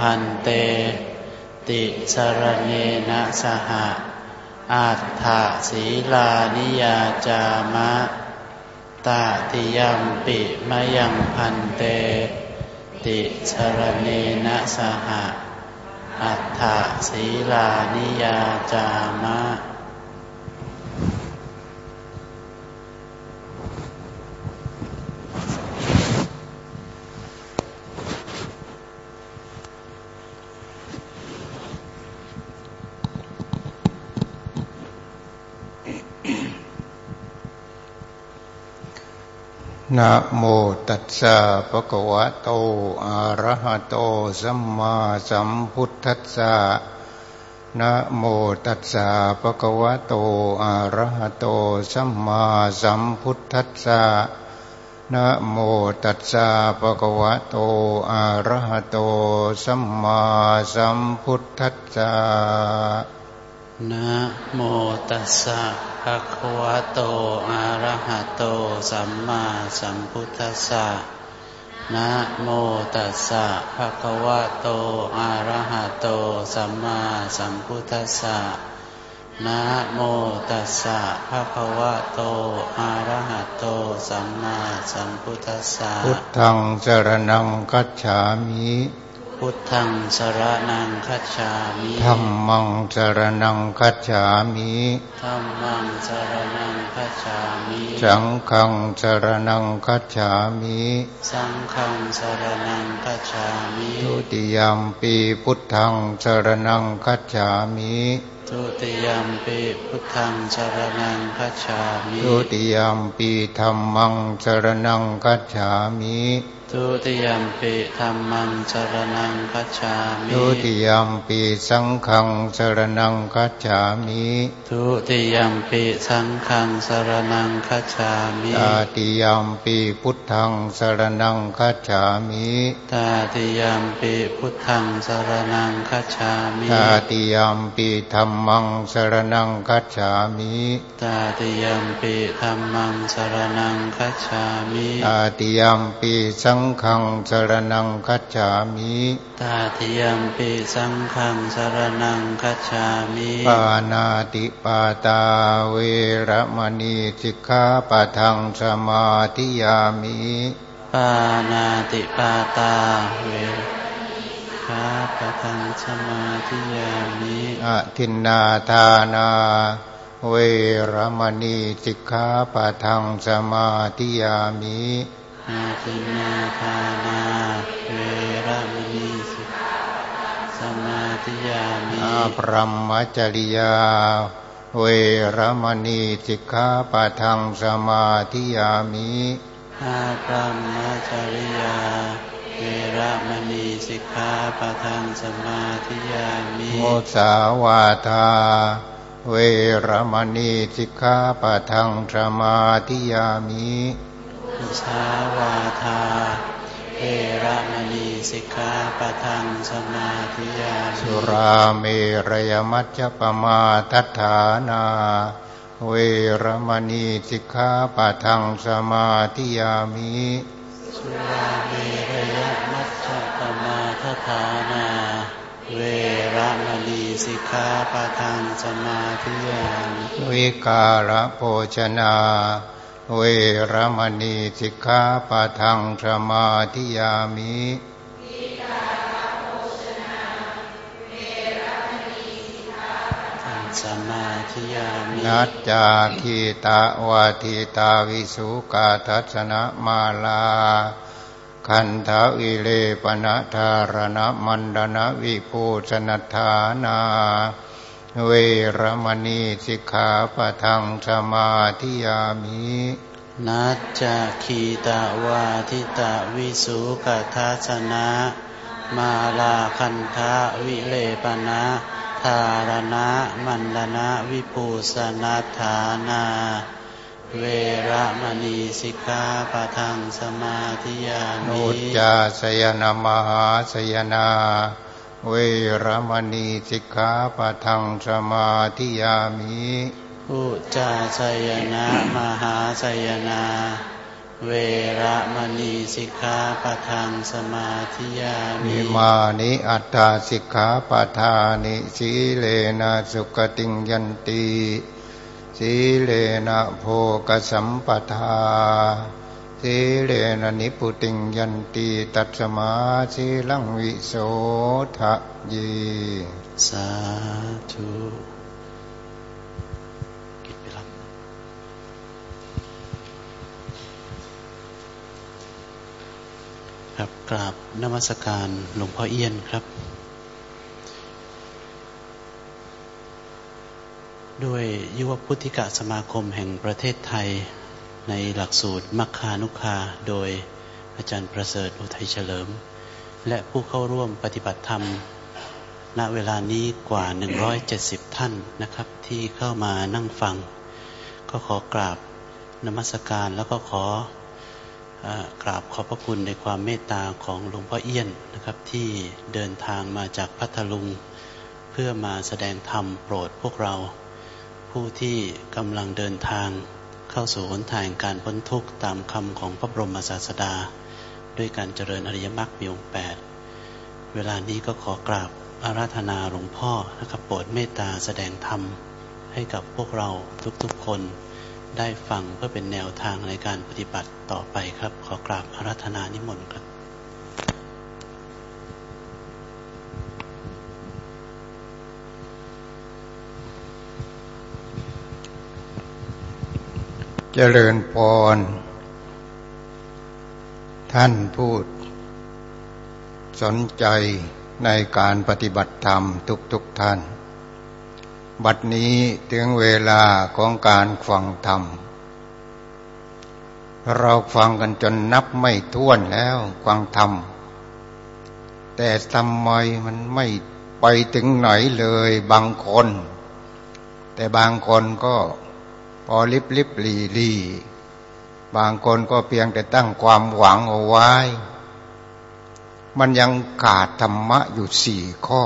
พันเต ติสรเนนะสหะอัฏฐศีลานิยาจามะตติยมปิมยังพันเต ติสรเนนะสหะอัฏฐศีลานิยาจามะ นะโมตัสสะภะคะวะโตอะระหะโตสัมมาสัมพุทธัสสะนะโมตัสสะภะคะวะโตอะระหะโตสัมมาสัมพุทธัสสะนะโมตัสสะภะคะวะโตอะระหะโตสัมมาสัมพุทธัสสะนะโมตัสสะ ภะคะวะโต อะระหะโต สัมมาสัมพุทธัสสะ นะโมตัสสะภะคะวะโต อะระหะโต สัมมาสัมพุทธัสสะ นะโมตัสสะภะคะวะโต อะระหะโต สัมมาสัมพุทธัสสะ พุทธังสรณังคัจฉามิ พุทธังสรนังคัจฉามิธัมมังสรณังคัจฉามิธัมมังสรนังคัจฉามิสังฆังสรณังคัจฉามิสังฆังสรนังคัจฉามิทุติยมปีพุทธังสรณังคัจฉามิทุติยมปิพุทธังสรนังคัจฉามิทุติยมปีธรรมังสรณังคัจฉามิ ทุติยมปิธัมมังสรนังคัจฉามิทุติยมปีสังฆังสรณังคัจฉามิทุติยมปิสังฆังสรนังคัจฉามิตาติยมปีพุทธังสรณังคัจฉามิตาติยมปิพุทธังสรนังคัจฉามิตาติยมปีธรรมังสรณังคัจฉามิตาติยมปิธัมมังสรนังคัจฉามิตาติยมปีสังฆังสรณังคัจฉามิตาติยมปิสังฆังสรนังคัจฉามิปานาติปาตาเวระมณีสิกขาปะทังสมาธิยามิปานาติปาตาเวคาปะทังสมาธิยามิอะทินนาทานาเวระมณีสิกขาปะทังสมาธิยามิ อาทินาทานาเวระมณีสิกขสมาธิยามิอพรหมจริยา เวรมณีสิกขาปะทังสมาธิยามิอาพรหมจริยาเวรมณีสิกขาปะทังสมาธิยามิโมสาวาทา เวรมณีสิกขาปะทังสมาธิยามิ มุสาวาทาเวระมณีสิกขาปะทังสมาธิยามิสุราเมรยมัจจปมาทัฏฐานา เวระมณีสิกขาปะทังสมาธิยามิสุราเมรยมัจจปมาทฐานาเวเวระมณีสิกขาปะทังสมาธิยามิวิการะโภชนา เวระมณีสิกขาปะทังสมาธิยามิสมาธิยามินัจจาคีตาวาทิตาวิสุกาทัศนมาลา คันทาวิเลปนะธารณมันดนะวิภูชนธานา เวรมณีสิกขาปะทังสมาธิยามินัจจคีตาวาทิตาวิสุกทัศนะ มาลาคันทะวิเลปนะธารณะมันดนะวิภูสนัฐานา เวระมณีสิกขาปะทังสมาธิยามิอุจจาสยนามหาสยนา เวระมณีสิกขาปะทังสมาธิยามิอุจจาสยนะมหาสยนา เวระมณีสิกขาปะทังสมาธิยามิมิมานิอัตตาสิกขาปะทานิสีเลนะสุกติงยันติสีเลนะโภกสัมปทา สีเลนะนิพุติงยันตีตัสมาสีลังวิโสทะยีสาธุครับกราบนมัสการหลวงพ่อเอี้ยนครับ ด้วยยุวพุทธิกสมาคมแห่งประเทศไทย ในหลักสูตรมัคคานุคาโดยอาจารย์ประเสริฐอุทัยเฉลิม และผู้เข้าร่วมปฏิบัติธรรม ณเวลานี้กว่า 170 ท่านนะครับที่เข้ามานั่งฟัง ก็ขอกราบนมัสการแล้วก็ขอกราบขอบพระคุณในความเมตตาของหลวงพ่อเอี้ยนนะครับที่เดินทางมาจากพัทลุง เพื่อมาแสดงธรรมโปรดพวกเรา ผู้ที่กำลังเดินทาง เข้าสู่หนทางการพ้นทุกข์ตามคำของพระบรมศาสดา ด้วยการเจริญอริยมรรคมีองค์แปดเวลานี้ก็ขอกราบอาราธนาหลวงพ่อนะครับโปรดเมตตาแสดงธรรมให้กับพวกเราทุกๆคนได้ฟังเพื่อเป็นแนวทางในการปฏิบัติต่อไปครับ ขอกราบอาราธนานิมนต์ครับ เจริญพร ท่านพูด สนใจในการปฏิบัติธรรมทุกๆทท่าน บัดนี้ถึงเวลาของการฟังธรรม เราฟังกันจนนับไม่ถ้วนแล้วฟังธรรม แต่ทำไมมันไม่ไปถึงไหนเลยบางคน แต่บางคนก็ พอลิบลิบลีลีบางคนก็เพียงแต่ตั้งความหวังเอาไว้ มันยังขาดธรรมะอยู่สี่ข้อ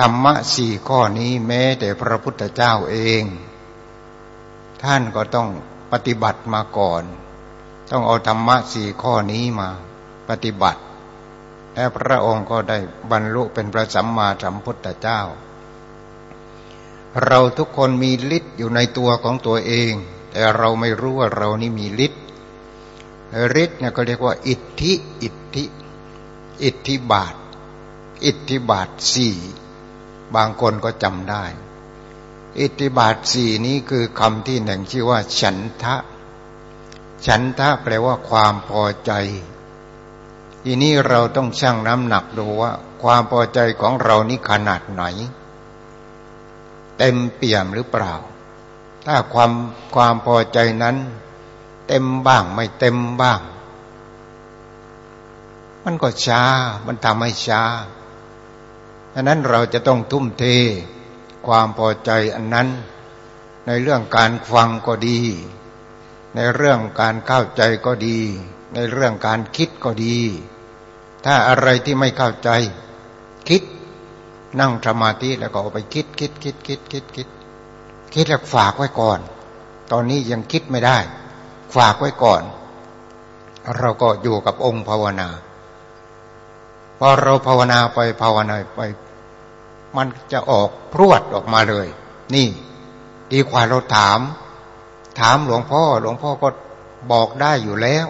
ธรรมะสี่ข้อนี้แม้แต่พระพุทธเจ้าเอง ท่านก็ต้องปฏิบัติมาก่อน ต้องเอาธรรมะสี่ข้อนี้มาปฏิบัติและพระองค์ก็ได้บรรลุเป็นพระสัมมาสัมพุทธเจ้า เราทุกคนมีฤทธิ์อยู่ในตัวของตัวเอง แต่เราไม่รู้ว่าเรานี่มีฤทธิ์ฤทธิ์เนี่ยก็เรียกว่า อิทธิอิทธิ อิทธิบาท อิทธิบาทสี่บางคนก็จำได้ อิทธิบาทสี่นี้คือคำที่หนึ่งชื่อว่า ฉันทะ ฉันทะแปลว่าความพอใจ ทีนี้เราต้องชั่งน้ำหนักดูว่า ความพอใจของเรานี่ขนาดไหน เต็มเปี่ยมหรือเปล่า ถ้าความความพอใจนั้น เต็มบ้างไม่เต็มบ้าง มันก็ช้ามันทำให้ช้าดังนั้นเราจะต้องทุ่มเทความพอใจอันนั้น ในเรื่องการฟังก็ดี ในเรื่องการเข้าใจก็ดี ในเรื่องการคิดก็ดี ถ้าอะไรที่ไม่เข้าใจ คิด นั่งสมาธิแล้วก็เอาไปคิดคิดคิดคิดคิดคิดคิดแล้วฝากไว้ก่อน ตอนนี้ยังคิดไม่ได้ ฝากไว้ก่อน เราก็อยู่กับองค์ภาวนาพอเราภาวนาไปภาวนาไป มันจะออกพรวดออกมาเลย นี่ ดีกว่าเราถาม ถามหลวงพ่อ หลวงพ่อก็บอกได้อยู่แล้ว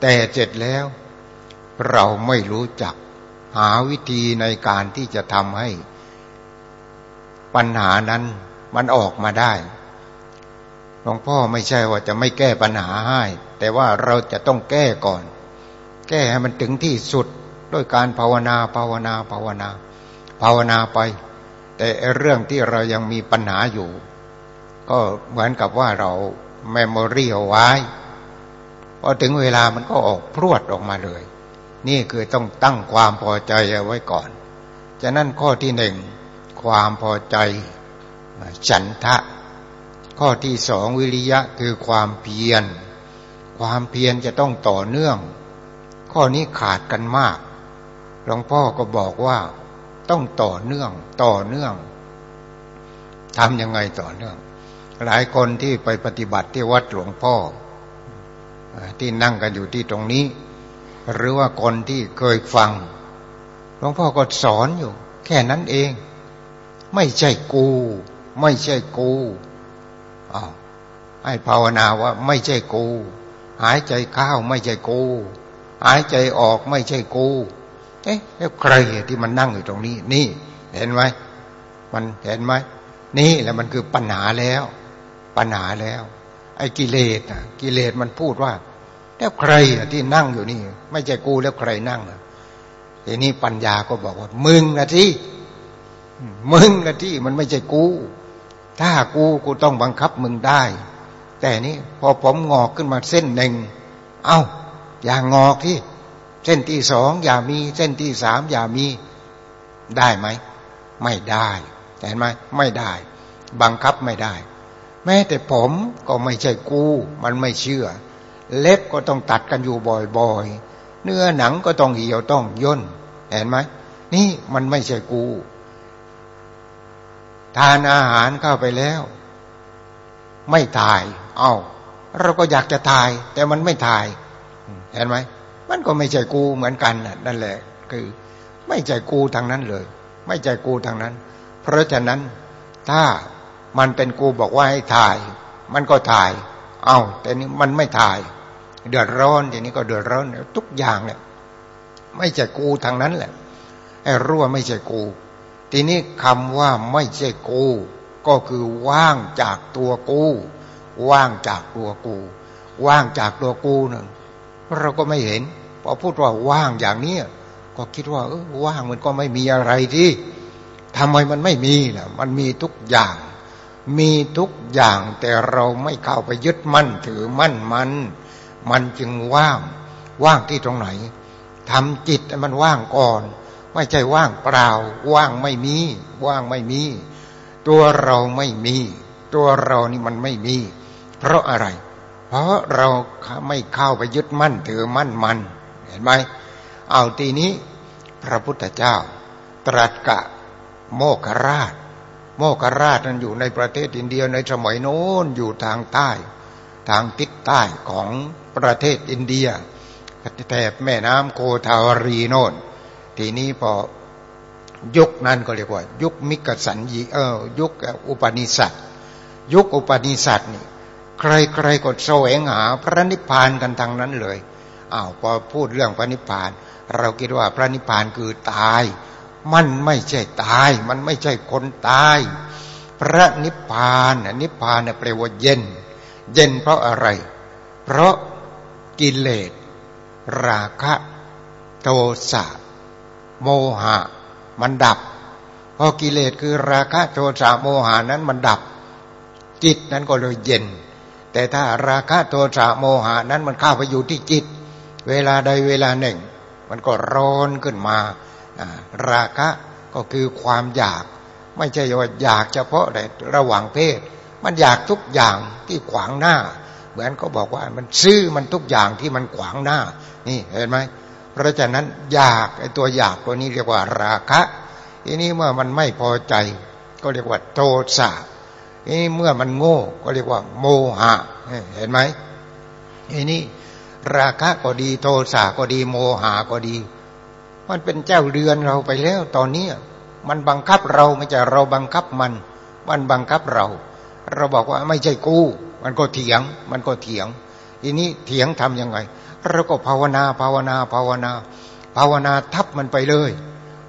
แต่เสร็จแล้ว เราไม่รู้จัก หาวิธีในการที่จะทำให้ปัญหานั้นมันออกมาได้หลวงพ่อไม่ใช่ว่าจะไม่แก้ปัญหาให้ แต่ว่าเราจะต้องแก้ก่อน แก้ให้มันถึงที่สุดด้วยการภาวนาภาวนาภาวนา ภาวนาไป แต่เรื่องที่เรายังมีปัญหาอยู่ ก็เหมือนกับว่าเราเมมโมรีเอาไว้พอถึงเวลามันก็ออกพรวดออกมาเลย นี่คือต้องตั้งความพอใจเอาไว้ก่อนฉะนั้นข้อที่หนึ่งความพอใจฉันทะ ข้อที่สองวิริยะคือความเพียร ความเพียรจะต้องต่อเนื่อง ข้อนี้ขาดกันมากหลวงพ่อก็บอกว่าต้องต่อเนื่องต่อเนื่องทำยังไงต่อเนื่อง หลายคนที่ไปปฏิบัติที่วัดหลวงพ่อที่นั่งกันอยู่ที่ตรงนี้ หรือว่าคนที่เคยฟังหลวงพ่อก็สอนอยู่ แค่นั้นเอง ไม่ใช่กู ไม่ใช่กูอ้าวให้ภาวนาว่าไม่ใช่กู หายใจเข้าไม่ใช่กู หายใจออกไม่ใช่กู เอ๊ะแล้วใครที่มันนั่งอยู่ตรงนี้ นี่ เห็นไหมมันเห็นไหมนี่แหละมันคือปัญหาแล้ว ปัญหาแล้ว ไอ้กิเลสอะกิเลสมันพูดว่า แล้วใครที่นั่งอยู่นี่ ไม่ใช่กูแล้วใครนั่งอทีนี้ปัญญาก็บอกว่า มึงนะที่มึงนะที่มันไม่ใช่กู ถ้ากูกูต้องบังคับมึงได้ แต่นี้พอผมงอกขึ้นมาเส้นหนึ่ง เอา้า อย่างงอกที่ เส้นที่สองอย่ามี เส้นที่สามอย่ามีได้ไหม ไม่ได้เห็นไหมไม่ได้ บังคับไม่ได้ แม้แต่ผมก็ไม่ใช่กู มันไม่เชื่อ เล็บก็ต้องตัดกันอยู่บ่อยๆ เนื้อหนังก็ต้องเหี่ยวต้องย่น เห็นไหมนี่มันไม่ใช่กู ทานอาหารเข้าไปแล้ว ไม่ตาย เอา้า เราก็อยากจะตาย แต่มันไม่ตาย เห็นไหม มันก็ไม่ใช่กูเหมือนกันนั่นแหละ คือ ไม่ใช่กูทางนั้นเลย ไม่ใช่กูทางนั้น เพราะฉะนั้นถ้ามันเป็นกูบอกว่าให้ถ่าย มันก็ถ่าย เอา้า แต่นี้มันไม่ถ่าย เดือดร้อนทีนี้ก็เดือดร้อนทุกอย่างเนี่ยไม่ใช่กูทางนั้นแหละไอ้รั่วไม่ใช่กู ทีนี้คำว่าไม่ใช่กู ก็คือว่างจากตัวกู ว่างจากตัวกู ว่างจากตัวกูนั่นเราก็ไม่เห็นพอพูดว่าว่างอย่างนี้ก็คิดว่าเออว่างมันก็ไม่มีอะไรที่ทำไมมันไม่มีล่ะ มันมีทุกอย่าง มีทุกอย่างแต่เราไม่เข้าไปยึดมั่นถือมั่นมันมัน มันจึงว่าง ว่างที่ตรงไหนทำจิตมันว่างก่อน ไม่ใช่ว่างเปล่า ว่างไม่มี ว่างไม่มี ตัวเราไม่มี ตัวเรานี่มันไม่มี เพราะอะไร เพราะเราไม่เข้าไปยึดมั่นถือมั่นมัน เห็นไหมเอาทีนี้ พระพุทธเจ้า ตรัสกะ โมกราช โมกราชนั้นอยู่ในประเทศอินเดียในสมัยโน้นอยู่ทางใต้ ทางทิศใต้ของ ประเทศอินเดียแถบแม่น้ำโคทาวรีโน่นทีนี้พอยุคนั้นก็เรียกว่า ยุคมิคสัญญีเออยุคอุปนิษัทยุคอุปนิษัทนี่ใครๆก็แสวงหาพระนิพพานกันทางนั้นเลยอ้าวพอพูดเรื่องพระนิพพาน เราคิดว่าพระนิพพานคือตาย มันไม่ใช่ตาย มันไม่ใช่คนตาย พระนิพพานนิพพานแปลว่าเย็น เย็นเพราะอะไร เพราะ กิเลส ราคะ โทสะ โมหะ มันดับ พอกิเลสคือราคะโทสะโมหานั้นมันดับ จิตนั้นก็เลยเย็น แต่ถ้าราคะโทสะโมหะนั้นมันเข้าไปอยู่ที่จิต เวลาใดเวลาหนึ่ง มันก็ร้อนขึ้นมา ราคะก็คือความอยาก ไม่ใช่ว่าอยากเฉพาะแต่ระหว่างเพศ มันอยากทุกอย่างที่ขวางหน้า เหมือนเขาบอกว่ามันซื้อมันทุกอย่างที่มันขวางหน้า นี่เห็นไหมเพราะฉะนั้นอยากไอ้ตัวอยากตัวนี้เรียกว่าราคะทีนี้เมื่อมันไม่พอใจ ก็เรียกว่าโทสะนี่เมื่อมันโง่ก็เรียกว่า โมหะเห็นไหมอันี้ราคะก็ดีโทสะก็ดีโมหะก็ดี มันเป็นเจ้าเรือนเราไปแล้วตอนนี้มันบังคับเราไม่ใช่เราบังคับมัน มันบังคับเรา เราบอกว่าไม่ใช่กู มันก็เถียง มันก็เถียง ทีนี้เถียงทํำยังไง เราก็ภาวนาภาวนาภาวนา ภาวนาทับมันไปเลย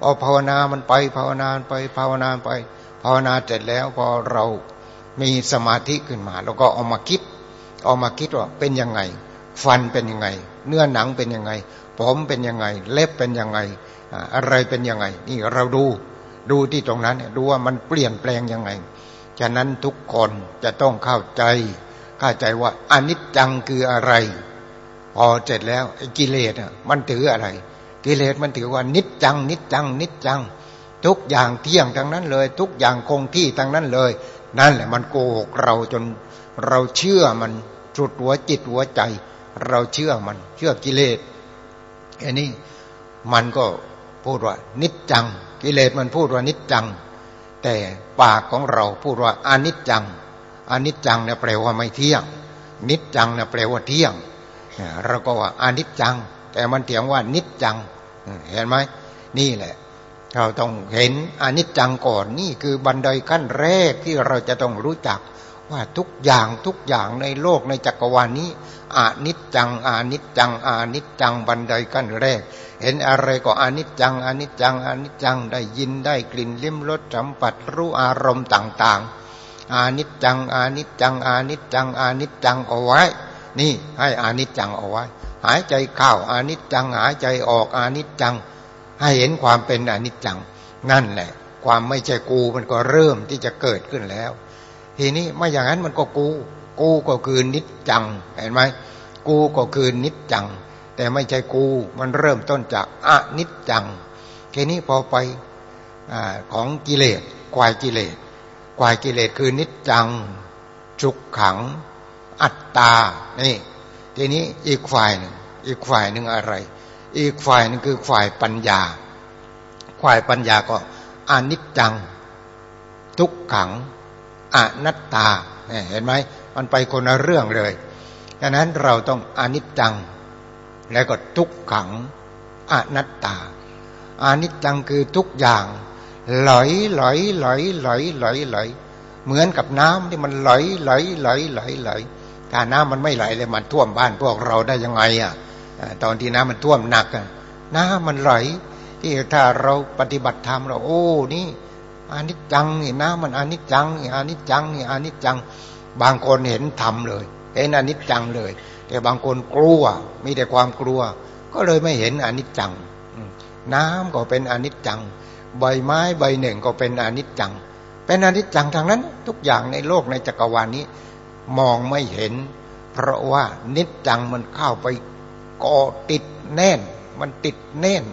พอาภาวนามันไป ภาวนาไปภาวนาไป ภาวนาเสร็จแล้วพอเรามีสมาธิขึ้นมา แล้วก็เอามาคิดเอามาคิดว่าเป็นยังไง ฟันเป็นยังไง เนื้อหนังเป็นยังไง ผมเป็นยังไง เล็บเป็นยังไง อะไรเป็นยังไง นี่เราดูดูที่ตรงนั้นดูว่ามันเปลี่ยนแปลงยังไง ฉะนั้นทุกคนจะต้องเข้าใจ เข้าใจว่าอนิจจังคืออะไร พอเสร็จแล้วกิเลสมันถืออะไร กิเลสมันถือว่านิจจัง นิจจัง นิจจัง ทุกอย่างเที่ยงทั้งนั้นเลย ทุกอย่างคงที่ทั้งนั้นเลย นั่นแหละมันโกหกเราจนเราเชื่อมันสุดหัวจิตหัวใจ เราเชื่อมัน เชื่อกิเลสอันนี้มันก็พูดว่า นิจจัง กิเลสมันพูดว่านิจจัง แต่ปากของเราพูดว่าอนิจจังอนิจจังเนี่ยแปลว่าไม่เที่ยง นิจจังเนี่ยแปลว่าเที่ยงเราก็ว่าอนิจจัง แต่มันเถียงว่านิจจังเห็นไหมนี่แหละ เราต้องเห็นอนิจจังก่อนนี่คือบันไดขั้นแรกที่เราจะต้องรู้จัก ว่าทุกอย่างทุกอย่างในโลกในจักรวาลนี้อานิจจังอานิจจังอานิจจังบันไดขั้นแรก เห็นอะไรก็อานิจจังอานิจจังอานิจจังได้ยินได้กลิ่นลิ้มรสสัมผัสรู้อารมณ์ต่างๆ อานิจจังอานิจจังอานิจจังอานิจจังเอาไว้ นี่ให้อานิจจังเอาไว้ หายใจเข้าอานิจจังหายใจออกอานิจจัง ให้เห็นความเป็นอนิจจัง นั่นแหละ ความไม่ใช่กูมันก็เริ่มที่จะเกิดขึ้นแล้ว ทีนี้ไม่อย่างนั้นมันก็กู กูก็คือนิจจัง เห็นไหมกูก็คือนิจจัง แต่ไม่ใช่กูมันเริ่มต้นจากอนิจจัง ทีนี้พอไปอของกิเลสควายกิเลสควายกิเลสคือนิจจังจุกขัง อัตตานี่ทีนี้อีกฝ่ายหนึ่งอีกฝ่ายหนึ่งอะไร อีกฝ่ายนึงคือฝ่ายปัญญาฝ่ายปัญญาก็อนิจจัง ทุกขัง อนัตตาเห็นไหมมันไปคนละเรื่องเลยดังนั้นเราต้องอนิจจัง แล้วก็ทุกขังอนัตตาอนิจจังคือทุกอย่างไหลไหลไหลไหลไหลไหลเหมือนกับน้ำที่มันไหลไหลไหลไหลไหลถ้าน้ำมันไม่ไหลเลยมันท่วมบ้านพวกเราได้ยังไงอะตอนที่น้ำมันท่วมหนักอะน้ำมันไหลที่ถ้าเราปฏิบัติธรรมเราโอ้นี่ อนิจจังนี่นะมันอนิจจังนี่อนิจจังนี่อนิจจัง บางคนเห็นธรรมเลย เห็นอนิจจังเลย แต่บางคนกลัว มีแต่ความกลัว ก็เลยไม่เห็นอนิจจัง น้ำก็เป็นอนิจจัง ใบไม้ใบหนึ่งก็เป็นอนิจจัง เป็นอนิจจังทางนั้น ทุกอย่างในโลกในจักรวาลนี้ มองไม่เห็น เพราะว่านิจจังมันเข้าไปก่อติดแน่น มันติดแน่น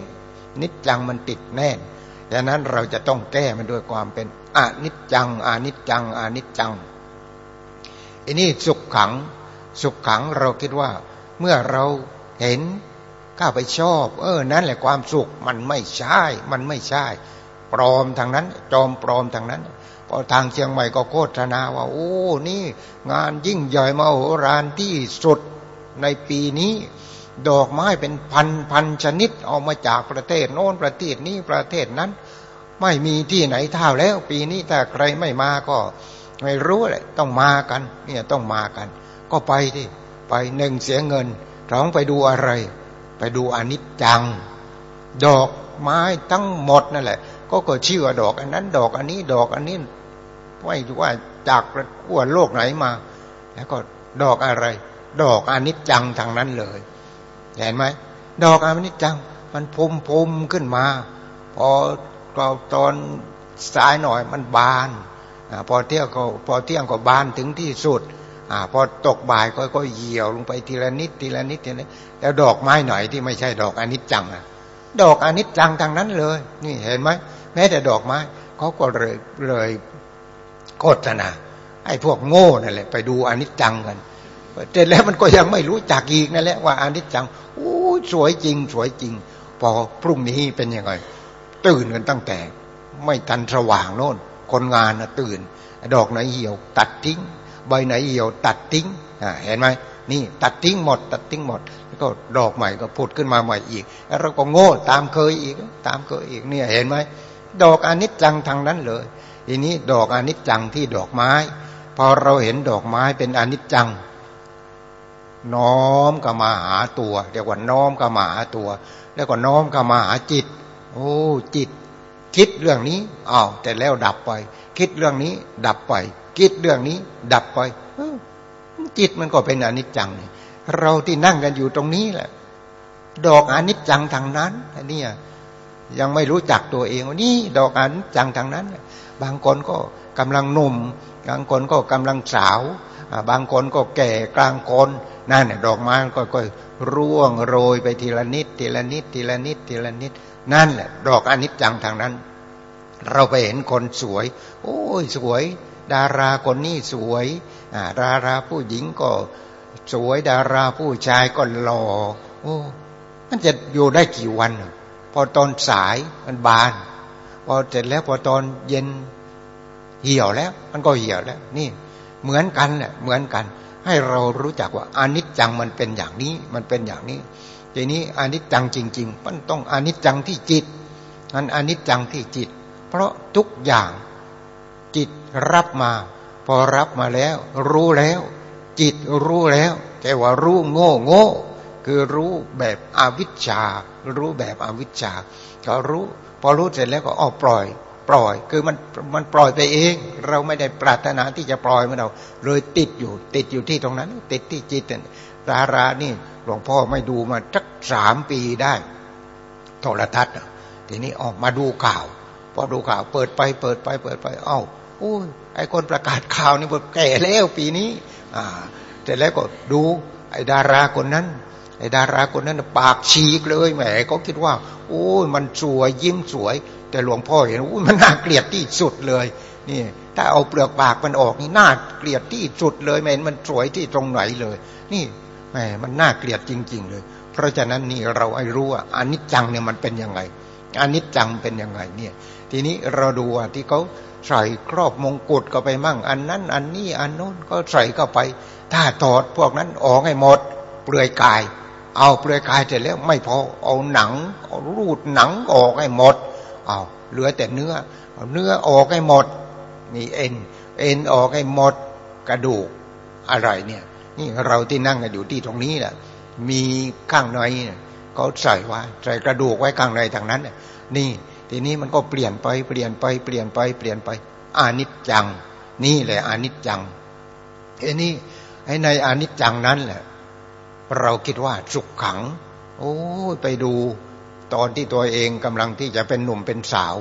นิจจังมันติดแน่น ดังนั้นเราจะต้องแก้มันด้วยความเป็นอนิจจังอนิจจังอนิจจังอันนี้สุขขัง สุขขังเราคิดว่า เมื่อเราเห็นข้าไปชอบ เออ นั่นแหละความสุขมันไม่ใช่ มันไม่ใช่ ปลอมทางนั้น จอมปลอมทางนั้นพอทางเชียงใหม่ก็โฆษณาว่า โอ้ นี่ งานยิ่งใหญ่มาโหฬารที่สุดในปีนี้ ดอกไม้เป็นพันพันชนิดออกมาจากประเทศโน้นประเทศนี้ประเทศนั้น ไม่มีที่ไหนเท่าแล้ว ปีนี้ถ้าใครไม่มาก็ไม่รู้เลยต้องมากันเนี่ยต้องมากัน ก็ไปที่ไปหนึ่งเสียเงินสองไปดูอะไร ไปดูอนิจจัง ดอกไม้ทั้งหมดนั่นแหละ ก็ก็ชื่อว่าดอก อันนั้นดอกอันนี้ดอกอันนี้ไม่รู้ว่าจากขั้วโลกไหนมา แล้วก็ดอกอะไร ดอกอนิจจังทางนั้นเลย เห็นไหมดอกอนิจจัง มันพุมพุมขึ้นมา พอก็ตอนสายหน่อยมันบานอพอเที่ยงก็พอเที่ยงก็บานถึงที่สุดอพอตกบ่ายก็ก็เหี่ยวลงไปทีละนิดทีละนิดทีละนิดแล้วดอกไม้หน่อยที่ไม่ใช่ดอกอนิจจังอะดอกอนิจจังทางนั้นเลย นี่เห็นไหมแม้แต่ดอกไม้เขาก็เลยเลยโฆษณาไอ้พวกโง่นั่นแหละไปดูอนิจจังกัน แต่แล้วมันก็ยังไม่รู้จักอีกนั่นแหละว่าอนิจจังโอ้สวยจริง สวยจริง พอพรุ่งนี้เป็นยังไง ตื่นกันตั้งแต่ ไม่ทันสว่างโน่น คนงานนะตื่น ดอกไหนเหี่ยว ตัดทิ้ง ใบไหนเหี่ยว ตัดทิ้งเห็นไหมนี่ ตัดทิ้งหมด ตัดทิ้งหมด แล้วก็ดอกใหม่ก็ผุดขึ้นมาใหม่อีก แล้วเราก็โง่ตามเคยอีก ตามเคยอีกเนี่ยเห็นไหมดอกอนิจจังทางนั้นเลยทีนี้ดอกอนิจจังที่ดอกไม้ พอเราเห็นดอกไม้เป็นอนิจจัง น้อมกมาหาตัวเรียกว่าน้อมกมาหาตัว แล้วก็น้อมกมาหาจิต โอ้จิต คิดเรื่องนี้อ้าวแต่แล้วดับไป คิดเรื่องนี้ ดับไป คิดเรื่องนี้ ดับไปจิตมันก็เป็นอนิจจัง เราที่นั่งกันอยู่ตรงนี้แหละ ดอกอนิจจังทางนั้นอันนี้ยังไม่รู้จักตัวเองว่านี่ดอกอนิจจังทางนั้น บางคนก็กำลังหนุ่ม บางคนก็กำลังสาว บางคนก็แก่กลางคนนั่นเนี่ยดอกไม้ก็ก็ร่วงโรยไปทีละนิด ทีละนิด ทีละนิด ทีละนิด นั่นแหละดอกอนิจจังทางนั้น เราไปเห็นคนสวย โอ้ยสวย ดาราคนนี้สวยดาราผู้หญิงก็สวยดาราผู้ชายก็หล่อโอ้มันจะอยู่ได้กี่วัน พอตอนสายมันบาน พอเสร็จแล้วพอตอนเย็นเหี่ยวแล้ว มันก็เหี่ยวแล้ว นี่ เหมือนกันแหละเหมือนกัน ให้เรารู้จักว่าอนิจจังมันเป็นอย่างนี้มันเป็นอย่างนี้ทีนี้อนิจจังจริง ๆ มันต้องอนิจจังที่จิตมันอนิจจังที่จิต เพราะทุกอย่างจิตรับมา พอรับมาแล้ว รู้แล้ว จิตรู้แล้วแต่ว่ารู้โง่โง่คือรู้แบบอวิชชา รู้แบบอวิชชา ก็รู้ พอรู้เสร็จแล้วก็ออกปล่อย ปล่อย คือมันมันปล่อยไปเอง เราไม่ได้ปรารถนาที่จะปล่อยมันเราเลยติดอยู่ ติดอยู่ที่ตรงนั้น ติดที่จิตดารานี่หลวงพ่อไม่ดูมาสักสามปีได้ โทรทัศน์ทีนี้ออกมาดูข่าว พอดูข่าวเปิดไปเปิดไปเปิดไป เอ้าโอ้ยไอ้คนประกาศข่าวนี่แก่แล้วปีนี้อ่าแต่แล้วก็ดูไอ้ดาราคนนั้นไอ้ดาราคนนั้นปากฉีกเลยแหมเขาคิดว่า โอ้ยมันสวยยิ้มสวย แต่หลวงพ่อเห็นมันน่าเกลียดที่สุดเลยนี่ถ้าเอาเปลือกปากมันออกนี่น่าเกลียดที่สุดเลยแม่นมันสวยที่ตรงไหนเลย นี่แหมมันน่าเกลียดจริง ๆ เลย เพราะฉะนั้นนี่เราไอ้รู้ว่าอนิจจังเนี่ยมันเป็นยังไงอนิจจังเป็นยังไงเนี่ย ทีนี้เราดูว่าที่เขาใส่ครอบมงกุฎก็ไปมั่ง อันนั้น อันนี้อันโน้นก็ใส่เข้าไป ถ้าถอดพวกนั้นออกให้หมด เปลือยกาย เอาเปลือยกายเสร็จแล้วไม่พอเอาหนังเอารูดหนังออกให้หมด เอาเหลือแต่เนื้อเอาเนื้อออกให้หมด นี่เอ็น เอ็นออกให้หมดกระดูกอะไรเนี่ย นี่เราที่นั่งกันอยู่ที่ตรงนี้แหละมีข้างในเขาใส่ไว้ใส่กระดูกไว้ข้างในทางนั้นนี่ทีนี้มันก็เปลี่ยนไปเปลี่ยนไปเปลี่ยนไปเปลี่ยนไปอานิจจัง นี่แหละอานิจจังทีนี้ไอ้ในอานิจจังนั้นแหละเราคิดว่าสุขขัง โอ้ไปดู ตอนที่ตัวเองกำลังที่จะเป็นหนุ่มเป็นสาว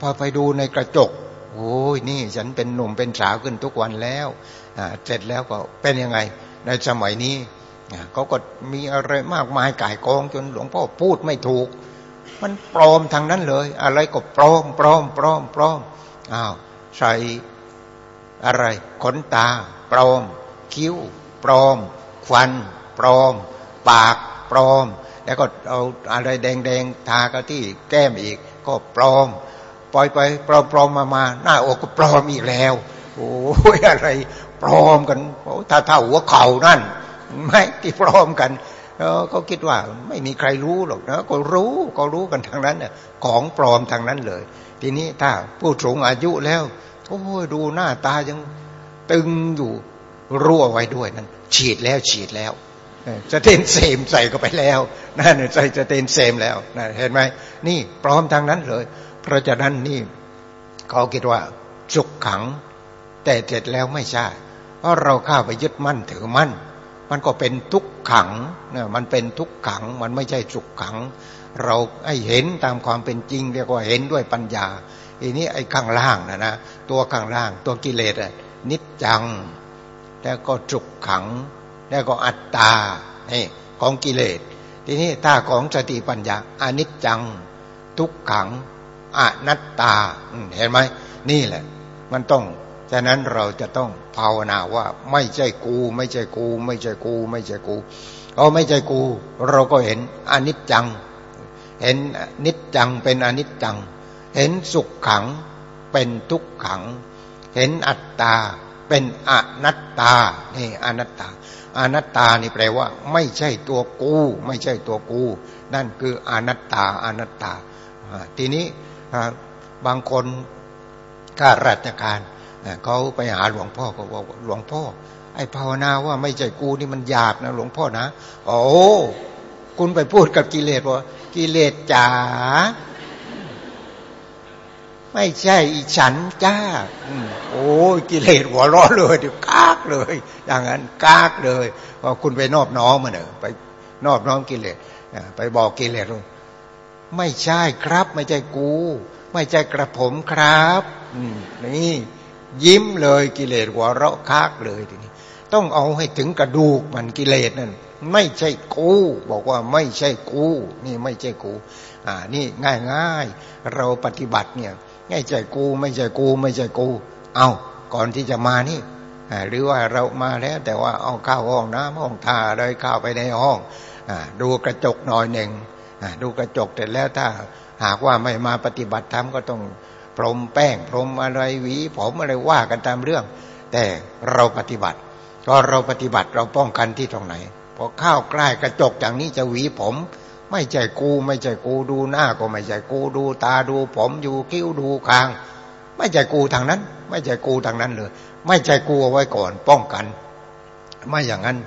พอไปดูในกระจกโอ้ยนี่ฉันเป็นหนุ่มเป็นสาวขึ้นทุกวันแล้วเสร็จแล้วก็เป็นยังไง ในสมัยนี้เขาก็มีอะไรมากมายก่ายกองจนหลวงพ่อพูดไม่ถูก มันปลอมทางนั้นเลย อะไรก็ปลอมปลอมปลอมปลอมอ้าวใส่อะไรขนตา ปลอม คิ้ว ปลอมควันปลอม ปาก ปลอม แล้วก็เอาอะไรแดงๆทาก็ที่แก้มอีก ก็ปลอม ปล่อยไปปลอมปลอมมามาหน้าอกก็ปลอมอีกแล้ว โอ้ยอะไรปลอมกันถ้าเท่าหัวเข่านั่นไม่ที่ปลอมกันเขาคิดว่าไม่มีใครรู้หรอกนะก็รู้ก็รู้กันทางนั้นเน่ยของปลอมทางนั้นเลย ทีนี้ถ้าผู้สูงอายุแล้วโอ้ยดูหน้าตายังตึงอยู่รั่วไว้ด้วยนั้นฉีดแล้วฉีดแล้ว จะเตนเซมใส่ก็ไปแล้วนั่นใส่จะเตนเซมแล้วนะเห็นไหมนี่พร้อมทางนั้นเลย เพราะฉะนั้นนี่เขาคิดว่าสุขขัง แต่เสร็จแล้วไม่ใช่ เพราะเราเข้าไปยึดมั่นถือมั่น มันก็เป็นทุกขังนะมันเป็นทุกขังมันไม่ใช่สุขขัง เราให้เห็นตามความเป็นจริงเรียกว่าเห็นด้วยปัญญาอันนี้ไอ้ข้างล่างนะนะตัวข้างล่างตัวกิเลสนิจจังแล้วก็จุกขัง แล้วก็อัตตานี่ของกิเลส ทีนี้ถ้าของสติปัญญาอนิจจัง ทุกขังอนัตตาเห็นไหมนี่แหละ มันต้องฉะนั้นเราจะต้องภาวนาว่า ไม่ใช่กู ไม่ใช่กู ไม่ใช่กู ไม่ใช่กูเอาไม่ใช่กู เราก็เห็นอนิจจัง เห็นนิจจังเป็นอนิจจัง เห็นสุขขังเป็นทุกขัง เห็นอัตตาเป็นอนัตตานี่อนัตตา อนัตตานี่แปลว่า ไม่ใช่ตัวกู ไม่ใช่ตัวกู นั่นคืออนัตตาอนัตตา ทีนี้บางคนข้าราชการเขาไปหาหลวงพ่อก็บอกหลวงพ่อ ไอ้ภาวนาว่าไม่ใช่กูนี่มันหยาบนะหลวงพ่อนะ โอ้คุณไปพูดกับกิเลสว่ากิเลสจ๋า ไม่ใช่อีฉันจ้าโอ้กิเลสหัวร้อนเลยเดี๋ยวกากเลย อย่างนั้นกากเลยพอคุณไปนอบน้อมมันเนอะไปนอบน้อมกิเลสไปบอกกิเลสไม่ใช่ครับ ไม่ใช่กู ไม่ใช่กระผมครับนี่ยิ้มเลยกิเลสหัวเราะคากเลยทีนี้ ต้องเอาให้ถึงกระดูกมันกิเลสนั่นไม่ใช่กูบอกว่าไม่ใช่กู นี่ไม่ใช่กู อ่า นี่ง่ายง่ายเราปฏิบัติเนี่ย ไม่ใช่กู ไม่ใช่กู ไม่ใช่กู เอาก่อนที่จะมานี่หรือว่าเรามาแล้ว แต่ว่าเอาเข้าห้องน้ำห้องท่าเลยเข้าไปในห้องดูกระจกหน่อยหนึ่งดูกระจกเสร็จแล้วถ้าหากว่าไม่มาปฏิบัติธรรมก็ต้องพรมแป้งพรมอะไรหวีผมอะไรว่ากันตามเรื่อง แต่เราปฏิบัติพอเราปฏิบัติเราป้องกันที่ตรงไหนพอเข้าใกล้กระจกอย่างนี้จะหวีผม ไม่ใช่กูไม่ใช่กูดูหน้าก็ไม่ใช่กูดูตาดูผมอยู่คิ้วดูคาง ไม่ใช่กูทางนั้น ไม่ใช่กูทางนั้นเลย ไม่ใช่กูเอาไว้ก่อนป้องกัน ไม่อย่างนั้น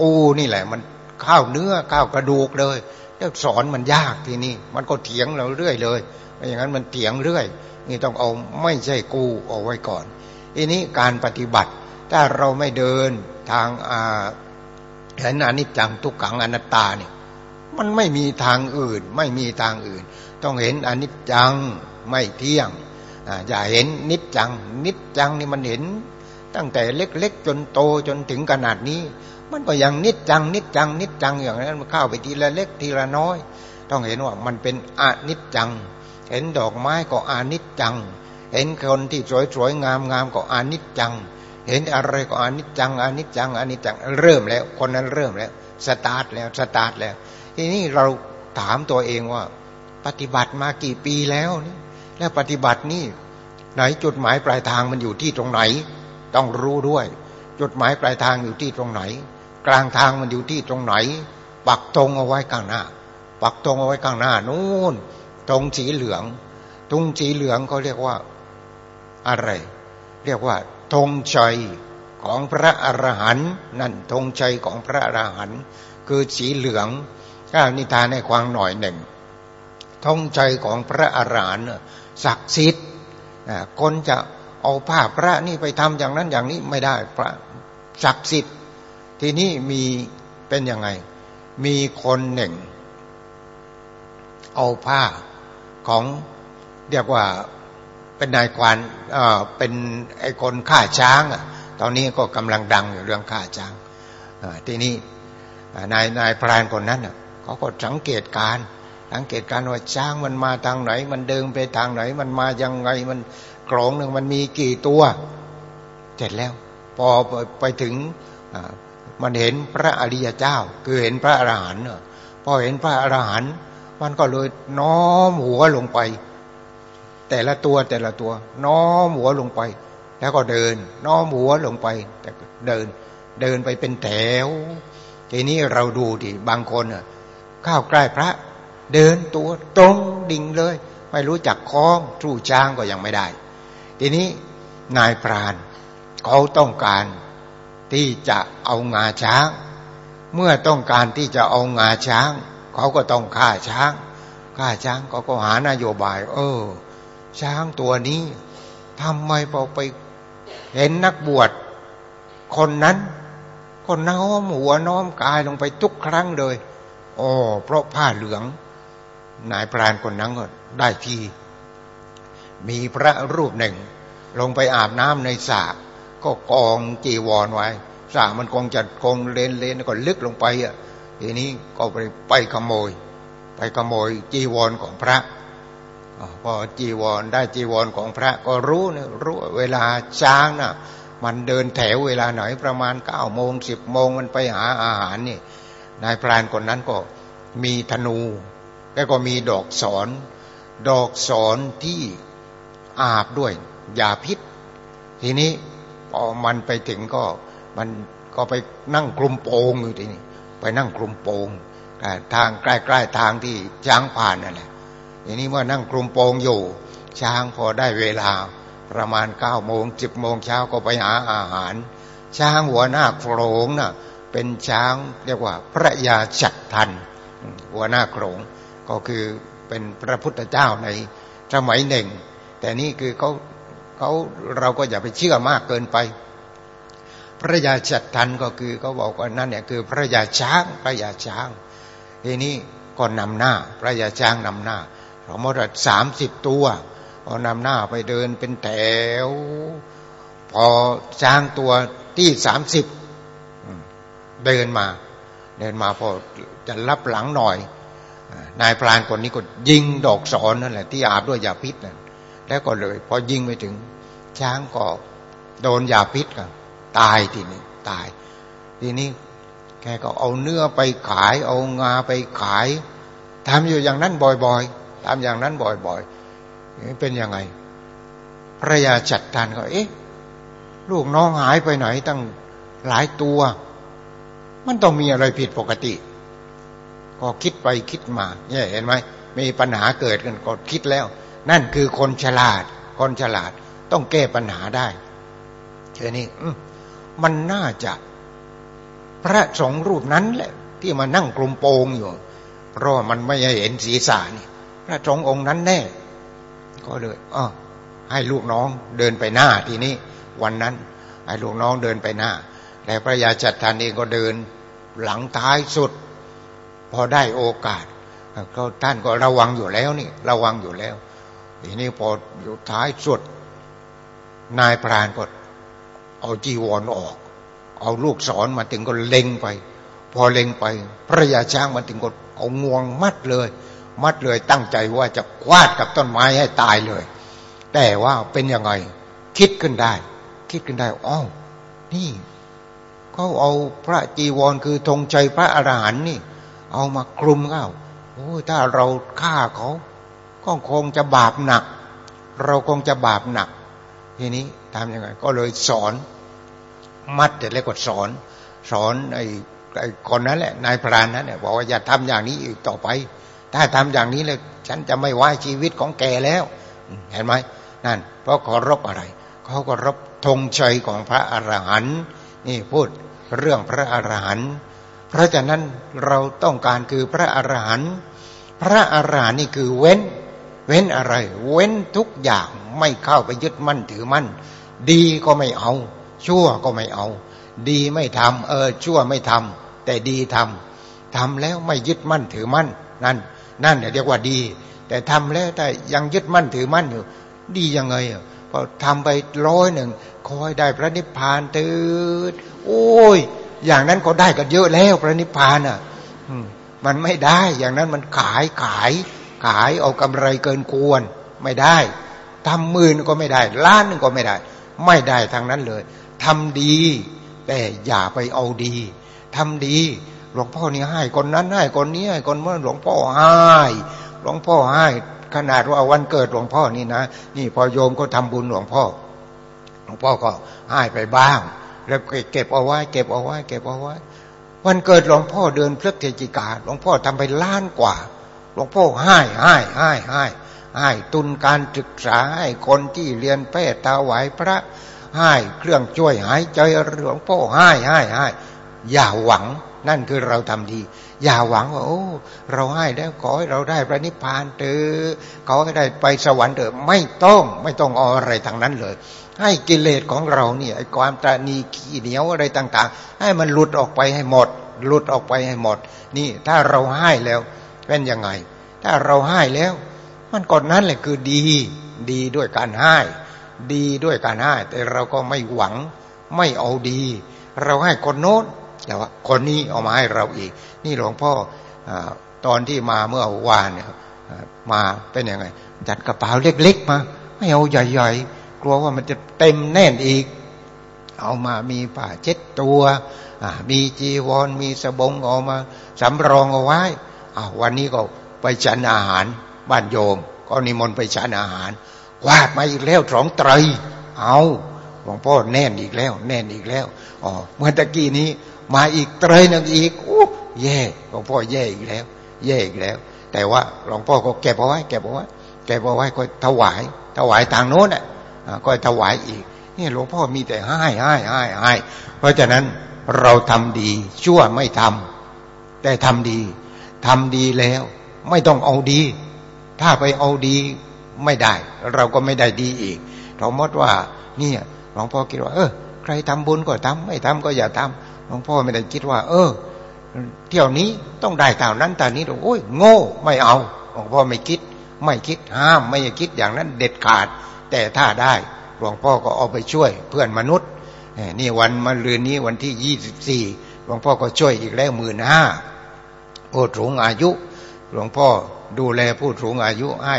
กูนี่แหละ มันข้าวเนื้อข้าวกระดูกเลยแล้วสอนมันยากทีนี้มันก็เถียงเราเรื่อยเลยไม่อย่างนั้นมันเถียงเรื่อย นี่ต้องเอาไม่ใช่กูเอาไว้ก่อนทีนี้การปฏิบัติ ถ้าเราไม่เดินทางอาเห็นอนิจจังทุกขังอนัตตาเนี่ย มันไม่มีทางอื่น ไม่มีทางอื่น ต้องเห็นอนิจจังไม่เที่ยงอย่าเห็นนิจจัง นิจจังนี่มันเห็น ตั้งแต่เล็กๆจนโตจนถึงขนาดนี้ มันก็ยังนิจจัง นิจจัง นิจจังอย่างนั้นมันเข้าไปทีละเล็กทีละน้อย ต้องเห็นว่ามันเป็นอนิจจัง เห็นดอกไม้ก็อนิจจัง เห็นคนที่สวยๆงามๆก็อนิจจัง เห็นอะไรก็อนิจจังอนิจจังอนิจจังเริ่มแล้ว คนนั้นเริ่มแล้วสตาร์ทแล้วสตาร์ทแล้ว ทีนี้เราถามตัวเองว่า ปฏิบัติมากี่ปีแล้วนี่แล้วปฏิบัตินี่ ไหนจุดหมายปลายทางมันอยู่ที่ตรงไหน ต้องรู้ด้วย จุดหมายปลายทางอยู่ที่ตรงไหน กลางทางมันอยู่ที่ตรงไหน ปักตรงเอาไว้ข้างหน้า ปักตรงเอาไว้ข้างหน้านู่นตรงสีเหลืองตรงสีเหลืองเขาเรียกว่า อะไร เรียกว่าธงชัยของพระอรหันต์นั่นธงชัยของพระอรหันต์คือสีเหลือง ถ้านิทานในควางหน่อยหนึ่งธงชัยของพระอรหันต์ศักดิ์สิทธิ์คนจะเอาผ้าพระนี่ไปทำอย่างนั้นอย่างนี้ไม่ได้พระศักดิ์สิทธิ์ทีนี้มีเป็นยังไง มีคนหนึ่ง เอาผ้าของเรียกว่าเป็นนายควานเอ่อเป็นไอ้คนฆ่าช้างอะตอนนี้ก็กำลังดังอยู่เรื่องฆ่าช้างทีนี้นายนายพรานคนนั้นอะ เขาก็สังเกตการ สังเกตการว่าช้างมันมาทางไหน มันเดินไปทางไหน มันมายังไงมันกรองหนึ่งมันมีกี่ตัว เสร็จแล้ว พอไปถึงมันเห็นพระอริยเจ้า คือเห็นพระอรหันต์พอเห็นพระอรหันต์มันก็เลยน้อมหัวลงไป แต่ละตัวแต่ละตัว น้อมหัวลงไป แล้วก็เดิน น้อมหัวลงไปแต่เดิน เดินไปเป็นแถว ทีนี้เราดูดิบางคนอะ ข้าวใกล้พระ เดินตัวตรงดิ่งเลย ไม่รู้จักคล้องทู่จ้างก็ยังไม่ได้ ทีนี้นายพรานเขาต้องการที่จะเอางาช้าง เมื่อต้องการที่จะเอางาช้าง เขาก็ต้องฆ่าช้างฆ่าช้างเขาก็หานโยบาย เออ ช้างตัวนี้ทำไมพอไปเห็นนักบวชคนนั้น ก็น้อมหัวน้อมกายลงไปทุกครั้งเลย โอ้เพราะผ้าเหลือง นายพรานคนนั้นก็ได้ทีมีพระรูปหนึ่ง ลงไปอาบน้ำในสระก็กองจีวรไว้สระมันคงจะคงเลนเลนก็ลึกลงไปอะทีนี้ก็ไปไปขโมย ไปขโมยจีวรของพระพอจีวรได้จีวรของพระก็รู้นะรู้เวลาช้างนะ่ะ มันเดินแถวเวลาไหนประมาณเก้าโมงสิบโมงมันไปหาอาหารนี่ นายพรานคนนั้นก็มีธนู แล้วก็มีดอกสอน ดอกสอนที่อาบด้วยยาพิษ ทีนี้พอมันไปถึงก็มันก็ไปนั่งกลุ่มโปงอยู่ทีนี่ไปนั่งกลุ่มโปงทางใกล้ๆทางที่ช้างผ่านนั่นแหละทีนี้เมื่อนั่งกลุ่มโปงอยู่ ช้างพอได้เวลา ประมาณเก้าโมงสิบโมงเช้าก็ไปหาอาหาร ช้างหัวหน้าโขลงน่ะ เป็นช้างเรียกว่าพระยาจักทัน หัวหน้าโขลงก็คือเป็นพระพุทธเจ้าในสมัยหนึ่ง แต่นี่คือเขาเขาเราก็อย่าไปเชื่อมากเกินไป พระยาจัดทันก็คือเขาบอกว่านั่นเนี่ยคือพระยาช้างพระยาช้างทีนี้ก็นำหน้าพระยาช้างนำหน้าเราหมดสามสิบตัวพอนำหน้าไปเดินเป็นแถว พอช้างตัวที่สามสิบ เดินมา เดินมาพอจะรับหลังหน่อย นายพรานคนนี้ก็ยิงดอกสอนนั่นแหละที่อาบด้วยยาพิษนั่นแล้วก็เลย พอยิงไปถึง ช้างก็โดนยาพิษกันตายทีนี้ตาย ทีนี้แกก็เอาเนื้อไปขาย เอางาไปขายทำอยู่อย่างนั้นบ่อยๆทำอย่างนั้นบ่อยๆเป็นยังไงพระยาจัดทานก็เอ๊ะลูกน้องหายไปไหนตั้งหลายตัว มันต้องมีอะไรผิดปกติ ก็คิดไปคิดมาเนี่ยเห็นไหมมีปัญหาเกิดกันก็คิดแล้ว นั่นคือคนฉลาด คนฉลาดต้องแก้ปัญหาได้เช่นี้มันน่าจะพระสงฆ์รูปนั้นแหละ ที่มานั่งกลุ่มโปงอยู่ เพราะมันไม่เห็นศีรษะนี่ พระสงฆ์องค์นั้นแน่ ก็เลยอ๋อให้ลูกน้องเดินไปหน้าทีนี้ วันนั้น ให้ลูกน้องเดินไปหน้า แล้วพระยาจัดทานเองก็เดินหลังท้ายสุด พอได้โอกาสก็ท่านก็ระวังอยู่แล้วนี่ ระวังอยู่แล้ว ทีนี้พออยู่ท้ายสุด นายพรานก็เอาจีวรออก เอาลูกศรมาถึงก็เล็งไป พอเล็งไป พระยาช้างมาถึงก็เอางวงมัดเลย มัดเลยตั้งใจว่าจะควาดกับต้นไม้ให้ตายเลย แต่ว่าเป็นยังไง คิดขึ้นได้ คิดขึ้นได้อ้าวนี่ เขาเอาพระจีวรคือธงใจพระอรหันต์นี่ เอามาคลุมเข้าโอ้ถ้าเราฆ่าเขาก็คงจะบาปหนัก เราคงจะบาปหนัก ทีนี้ทำยังไง ก็เลยสอน มัดแต่แล้วก็สอน สอนไอ้ไอ้คนนั้นแหละนายพรานนั้นเนี่ยบอกว่าอย่าทำอย่างนี้อีกต่อไป ถ้าทำอย่างนี้เลยฉันจะไม่ไว้ชีวิตของแกแล้ว เห็นไหมนั่น เพราะขอรบอะไรเขาก็รบธงชัยของพระอรหันต์ นี่พูดเรื่องพระอรหันต์เพราะฉะนั้นเราต้องการคือพระอรหันต์พระอรหันต์นี่คือเว้น เว้นอะไร เว้นทุกอย่างไม่เข้าไปยึดมั่นถือมั่น ดีก็ไม่เอา ชั่วก็ไม่เอา ดีไม่ทำเออชั่วไม่ทำแต่ดีทำทำแล้วไม่ยึดมั่นถือมั่น นั่น นั่นเรียกว่าดี แต่ทำแล้วแต่ยังยึดมั่นถือมั่นอยู่ ดียังไง พอทำไปร้อยหนึ่งคอยได้พระนิพพานตืดโอ้ย อย่างนั้นก็ได้กันเยอะแล้วพระนิพพานอะมันไม่ได้ อย่างนั้นมันขายขาย ขายเอากำไรเกินควร ไม่ได้ทำหมื่นก็ไม่ได้ ล้านนึงก็ไม่ได้ ไม่ได้ทางนั้นเลยทำดี แต่อย่าไปเอาดีทำดีหลวงพ่อนี่ให้คนนั้นให้คนนี้ให้คนเมื่อหลวงพ่อให้หลวงพ่อให้ ขนาดว่าวันเกิดหลวงพ่อนี่นะ นี่พอโยมก็ทำบุญหลวงพ่อ หลวงพ่อก็ให้ไปบ้าง แล้วเก็บเอาไว้ เก็บเอาไว้ เก็บเอาไว้ วันเกิดหลวงพ่อเดือนพฤศจิกาหลวงพ่อทำไปล้านกว่า หลวงพ่อให้ให้ให้ให้ให้ตุนการศึกษาให้คนที่เรียนแพทย์ถวายพระให้เครื่องช่วยหายใจหลวงพ่อให้ให้ให้อย่าหวัง นั่นคือเราทำดี อย่าหวังว่าโอ้ เราให้แล้วขอให้เราได้พระนิพพานเถอะขอให้ได้ไปสวรรค์เถอะไม่ต้องไม่ต้องเอาอะไรทางนั้นเลย ให้กิเลสของเราเนี่ยความตรณีขี้เหนียวอะไรต่าง ๆ ให้มันหลุดออกไปให้หมด หลุดออกไปให้หมด นี่ถ้าเราให้แล้วเป็นยังไง ถ้าเราให้แล้ว มันกดนั้นแหละคือดี ดีด้วยการให้ดีด้วยการให้แต่เราก็ไม่หวังไม่เอาดี เราให้คนโน้น แต่ว่าคนนี้เอามาให้เราอีก นี่หลวงพ่ออตอนที่มาเมื่อวานเนี่ยมาเป็นยังไงจัดกระเป๋าเล็กๆมาไม่เอาใหญ่ๆกลัวว่ามันจะเต็มแน่นอีก เอามามีผ้าเช็ดตัวมีจีวรมีสบงเอามาสำรองเอาไว้วันนี้ก็ไปฉันอาหารบ้านโยม ก็นิมนต์ไปฉันอาหารวาดมาอีกแล้วสองไตรเอาหลวงพ่อแน่นอีกแล้ว แน่นอีกแล้วอ๋อเมื่อตะกี้นี้ มาอีกเตรนึงอีกโอ้แย่หลวงพ่อแย่อีกแล้ว แย่อีกแล้ว แต่ว่าหลวงพ่อก็เก็บเอาไว้เก็บเอาไว้เก็บเอาไว้ก็ถวาย ถวายทางโน้นอะก็ถวายอีกนี่หลวงพ่อมีแต่ให้ให้ให้ให้เพราะฉะนั้นเราทำดีชั่วไม่ทำแต่ทำดีทำดีแล้ว ไม่ต้องเอาดี ถ้าไปเอาดีไม่ได้ เราก็ไม่ได้ดีอีกสมมติว่า เนี่ยหลวงพ่อคิดว่า เออใครทำบุญก็ทำไม่ทำก็อย่าทำ หลวงพ่อไม่ได้คิดว่า เออ เที่ยวนี้ต้องได้ต่านั้นต่านี้โอ้ยโง่ไม่เอาหลวงพ่อไม่คิด ไม่คิดห้ามไม่คิดอย่างนั้นเด็ดขาด แต่ถ้าได้หลวงพ่อก็เอาไปช่วย เพื่อนมนุษย์นี่วันมะรืนนี้วันที่ยี่สิบสี่หลวงพ่อก็ช่วยอีกแล้วหมื่นห้าผู้สูงอายุ หลวงพ่อดูแลผู้สูงอายุให้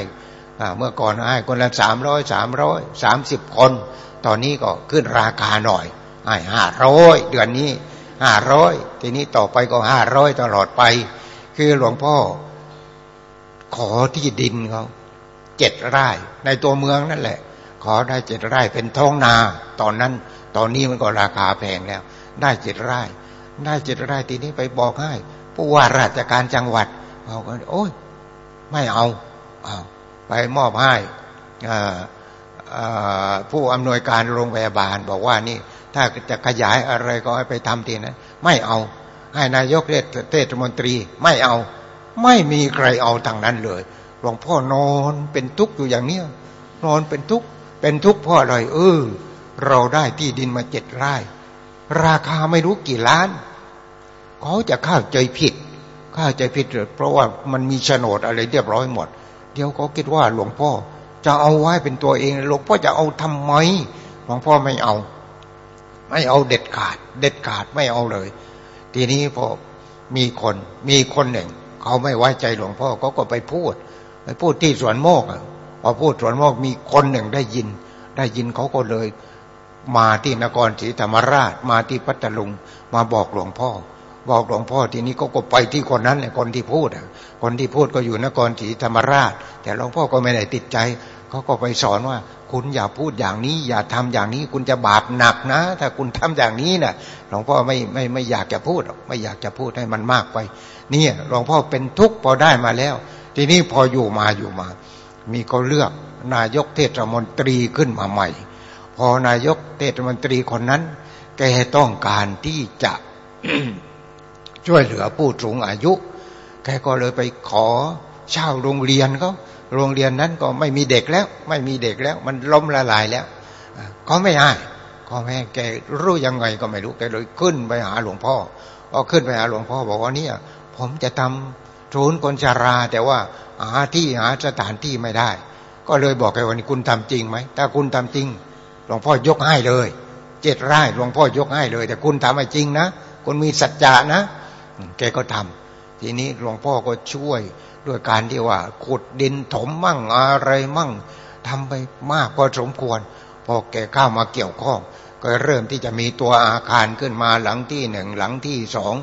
เมื่อก่อนให้คนละสามร้อยสามร้อยสามสิบคน ตอนนี้ก็ขึ้นราคาหน่อยให้ห้าร้อยเดือนนี้ ห้าร้อยทีนี้ต่อไปก็ห้าร้อยตลอดไป คือหลวงพ่อ ขอที่ดินเขาเจ็ดไร่ในตัวเมืองนั่นแหละ ขอได้เจ็ดไร่เป็นท้องนา ตอนนั้น ตอนนี้มันก็ราคาแพงแล้ว ได้เจ็ดไร่ ได้เจ็ดไร่ทีนี้ไปบอกให้ผู้ว่าราชการจังหวัดเขาก็โอ้ยไม่เอาเอาไปมอบให้ผู้อำนวยการโรงพยาบาลบอกว่านี่ ถ้าจะขยายอะไรก็ให้ไปทำทีนั้นไม่เอา ให้นายกเทศมนตรีไม่เอา ไม่มีใครเอาทางนั้นเลย หลวงพ่อนอนเป็นทุกข์อยู่อย่างเนี้ยนอนเป็นทุกข์เป็นทุกข์เพราะอะไรเออเราได้ที่ดินมาเจ็ดไร่ ราคาไม่รู้กี่ล้าน เขาจะเข้าใจผิดเข้าใจผิดเพราะว่ามันมีโฉนดอะไรเรียบร้อยหมด เดี๋ยวเขาคิดว่าหลวงพ่อจะเอาไว้เป็นตัวเอง หลวงพ่อจะเอาทำไมหลวงพ่อไม่เอา ไม่เอาเด็ดขาด เด็ดขาดไม่เอาเลย ทีนี้พอมีคนมีคนหนึ่ง เขาไม่ไว้ใจหลวงพ่อเขาก็ไปพูด ไปพูดที่สวนโมกพอพูดสวนโมกมีคนหนึ่งได้ยิน ได้ยินเขาก็เลย มาที่นครศรีธรรมราช มาที่พัทลุงมาบอกหลวงพ่อ บอกหลวงพ่อทีนี้ก็ก็ไปที่คนนั้นเนี่ยคนที่พูดคนที่พูดก็อยู่นครศรีธรรมราช แต่หลวงพ่อก็ไม่ได้ติดใจ เขาก็ไปสอนว่า คุณอย่าพูดอย่างนี้ อย่าทำอย่างนี้ คุณจะบาปหนักนะ ถ้าคุณทำอย่างนี้นะ่ะหลวงพ่อไม่ไม่ไม่อยากจะพูด ไม่อยากจะพูดให้มันมากไป เนี่ยหลวงพ่อเป็นทุกข์พอได้มาแล้ว ทีนี้พออยู่มาอยู่มา มีเขาเลือกนายกเทศมนตรีขึ้นมาใหม่ พอนายกเทศมนตรีคนนั้น แกต้องการที่จะช่วยเหลือผู้สูงอายุ แกก็เลยไปขอเช่าโรงเรียนเขา โรงเรียนนั้นก็ไม่มีเด็กแล้ว ไม่มีเด็กแล้ว มันล้มละลายแล้วก็ไม่ให้ก็แม่แกรู้ยังไงก็ไม่รู้แกเลยขึ้นไปหาหลวงพ่อพอขึ้นไปหาหลวงพ่อบอกว่าเนี่ย ผมจะทำศูนย์คนชารา แต่ว่าหาที่หาสถานที่ไม่ได้ ก็เลยบอกแกว่านี่คุณทำจริงไหมถ้าคุณทำจริง หลวงพ่อยกให้เลยเจ็ดไร่หลวงพ่อยกให้เลย แต่คุณทำให้จริงนะคุณมีสัจจะนะแกก็ทำทีนี้หลวงพ่อก็ช่วย ด้วยการที่ว่า ขุดดินถมมั่งอะไรมั่งทำไปมากพอสมควร พอแกเข้ามาเกี่ยวข้อง ก็เริ่มที่จะมีตัวอาคารขึ้นมาหลังที่หนึ่งหลังที่สอง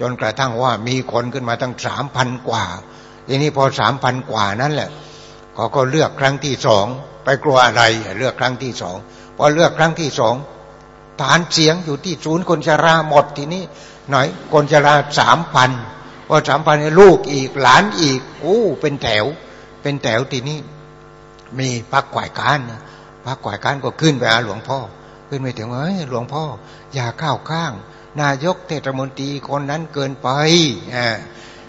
จนกระทั่งว่ามีคนขึ้นมาตั้งสามพันกว่าทีนี้พอสามพันกว่านั้นแหละเขาก็เลือกครั้งที่สองไปกลัวอะไรเลือกครั้งที่สองพอเลือกครั้งที่สองฐานเสียงอยู่ที่ศูนย์คนชราหมดทีนี้หน่อยคนชราสามพัน พอสามพันลูกอีกหลานอีกโอ้เป็นแถว เป็นแถวทีนี้ มีพักขวายการพักขวายการก็ขึ้นไปหาหลวงพ่อ ขึ้นไปถึงเฮ้ยหลวงพ่อ อย่าข้าวข้าง นายกเทศมนตรีคนนั้นเกินไปอ่า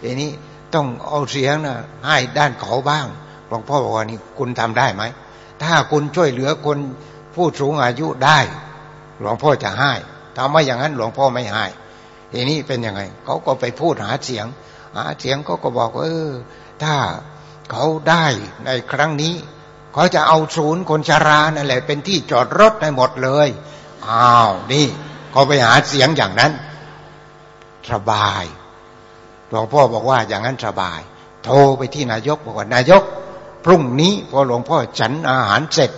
ทีนี้ต้องเอาเสียงนะให้ด้านเขาบ้าง หลวงพ่อบอกว่านี่คุณทำได้ไหม ถ้าคุณช่วยเหลือคนผู้สูงอายุได้ หลวงพ่อจะให้ถ้าไม่อย่างนั้นหลวงพ่อไม่ให้ ทีนี้เป็นยังไงเขาก็ไปพูดหาเสียง หาเสียงก็ก็บอกเออ ถ้าเขาได้ในครั้งนี้เขาจะเอาศูนย์คนชารานั่นแหละเป็นที่จอดรถในหมดเลยอ้าวนี่เขาไปหาเสียงอย่างนั้นสบายหลวงพ่อบอกว่าอย่างนั้นสบาย โทรไปที่นายกบอกว่านายก พรุ่งนี้พอหลวงพ่อฉันอาหารเสร็จ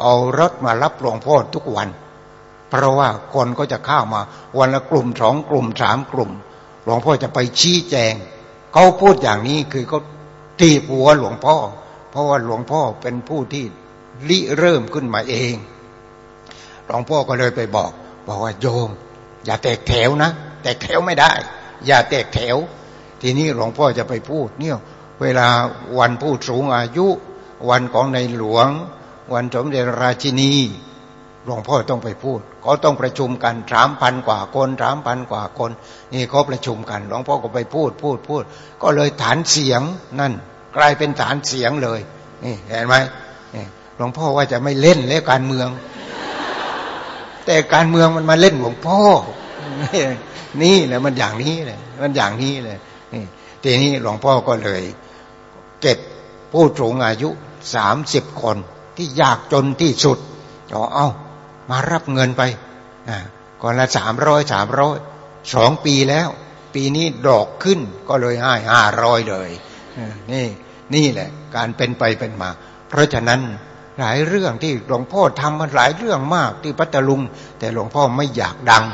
เอารถมารับหลวงพ่อทุกวัน เพราะว่าคนก็จะเข้ามา วันละกลุ่มสองกลุ่มสามกลุ่ม หลวงพ่อจะไปชี้แจง เขาพูดอย่างนี้คือเขาตีหัวหลวงพ่อ เพราะว่าหลวงพ่อเป็นผู้ที่ริเริ่มขึ้นมาเองหหลวงพ่อก็เลยไปบอก บอกว่าโยม อย่าแตกแถวนะ แตกแถวไม่ได้ อย่าแตกแถว ทีนี้หลวงพ่อจะไปพูดเนี่ยเวลาวันผู้สูงอายุ วันของในหลวง วันสมเด็จราชินี หลวงพ่อต้องไปพูดเขาต้องประชุมกันสามพันกว่าคนสามพันกว่าคน นี่เขาประชุมกัน หลวงพ่อก็ไปพูดพูดพูด ก็เลยฐานเสียงนั่น กลายเป็นฐานเสียงเลย นี่เห็นไหมหลวงพ่อว่าจะไม่เล่นเล่การเมือง แต่การเมืองมันมาเล่นหลวงพ่อ นี่แหละมันอย่างนี้เลยมันอย่างนี้เลยนี่ทีนี้หลวงพ่อก็เลย เก็บผู้สูงอายุสามสิบคนที่ยากจนที่สุดเอาเอา มารับเงินไปก่อนละสามร้อยสามร้อยสองปีแล้ว ปีนี้ดอกขึ้นก็เลยให้ห้าร้อยเลยนี่นี่แหละ การเป็นไปเป็นมา เพราะฉะนั้นหลายเรื่องที่หลวงพ่อทำมันหลายเรื่องมากที่พัทลุง แต่หลวงพ่อไม่อยากดัง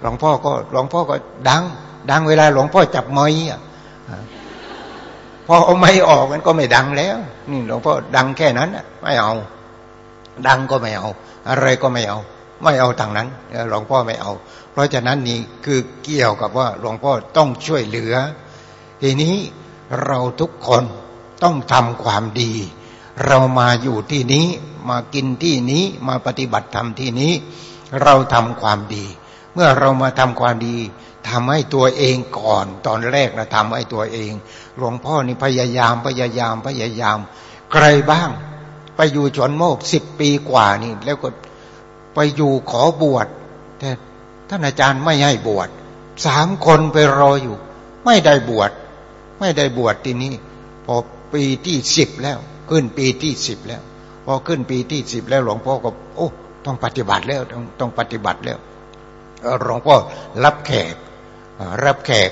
หลวงพ่อก็หลวงพ่อก็ดัง ดังเวลาหลวงพ่อจับไม้พอเอาไม้ออกมันก็ไม่ดังแล้ว นี่หลวงพ่อดังแค่นั้นไม่เอา ดังก็ไม่เอา อะไรก็ไม่เอา ไม่เอาทางนั้นหลวงพ่อไม่เอา เพราะฉะนั้นนี่คือเกี่ยวกับว่าหลวงพ่อต้องช่วยเหลือ ทีนี้เราทุกคนต้องทำความดี เรามาอยู่ที่นี้มากินที่นี้มาปฏิบัติธรรมที่นี้ เราทำความดี เมื่อเรามาทำความดีทำให้ตัวเองก่อน ตอนแรกนะทำให้ตัวเอง หลวงพ่อนี่พยายามพยายามพยายาม ใครบ้าง ไปอยู่ชนโมกสิบปีกว่านี่ แล้วก็ไปอยู่ขอบวชแต่ท่านอาจารย์ไม่ให้บวชสามคนไปรออยู่ ไม่ได้บวชไม่ได้บวชทีนี้พอปีที่สิบแล้ว ขึ้นปีที่สิบแล้วพอขึ้นปีที่สิบแล้วหลวงพ่อก็ โอ้ต้องปฏิบัติแล้วต้องต้องปฏิบัติแล้วหลวงพ่อรับแขก รับแขก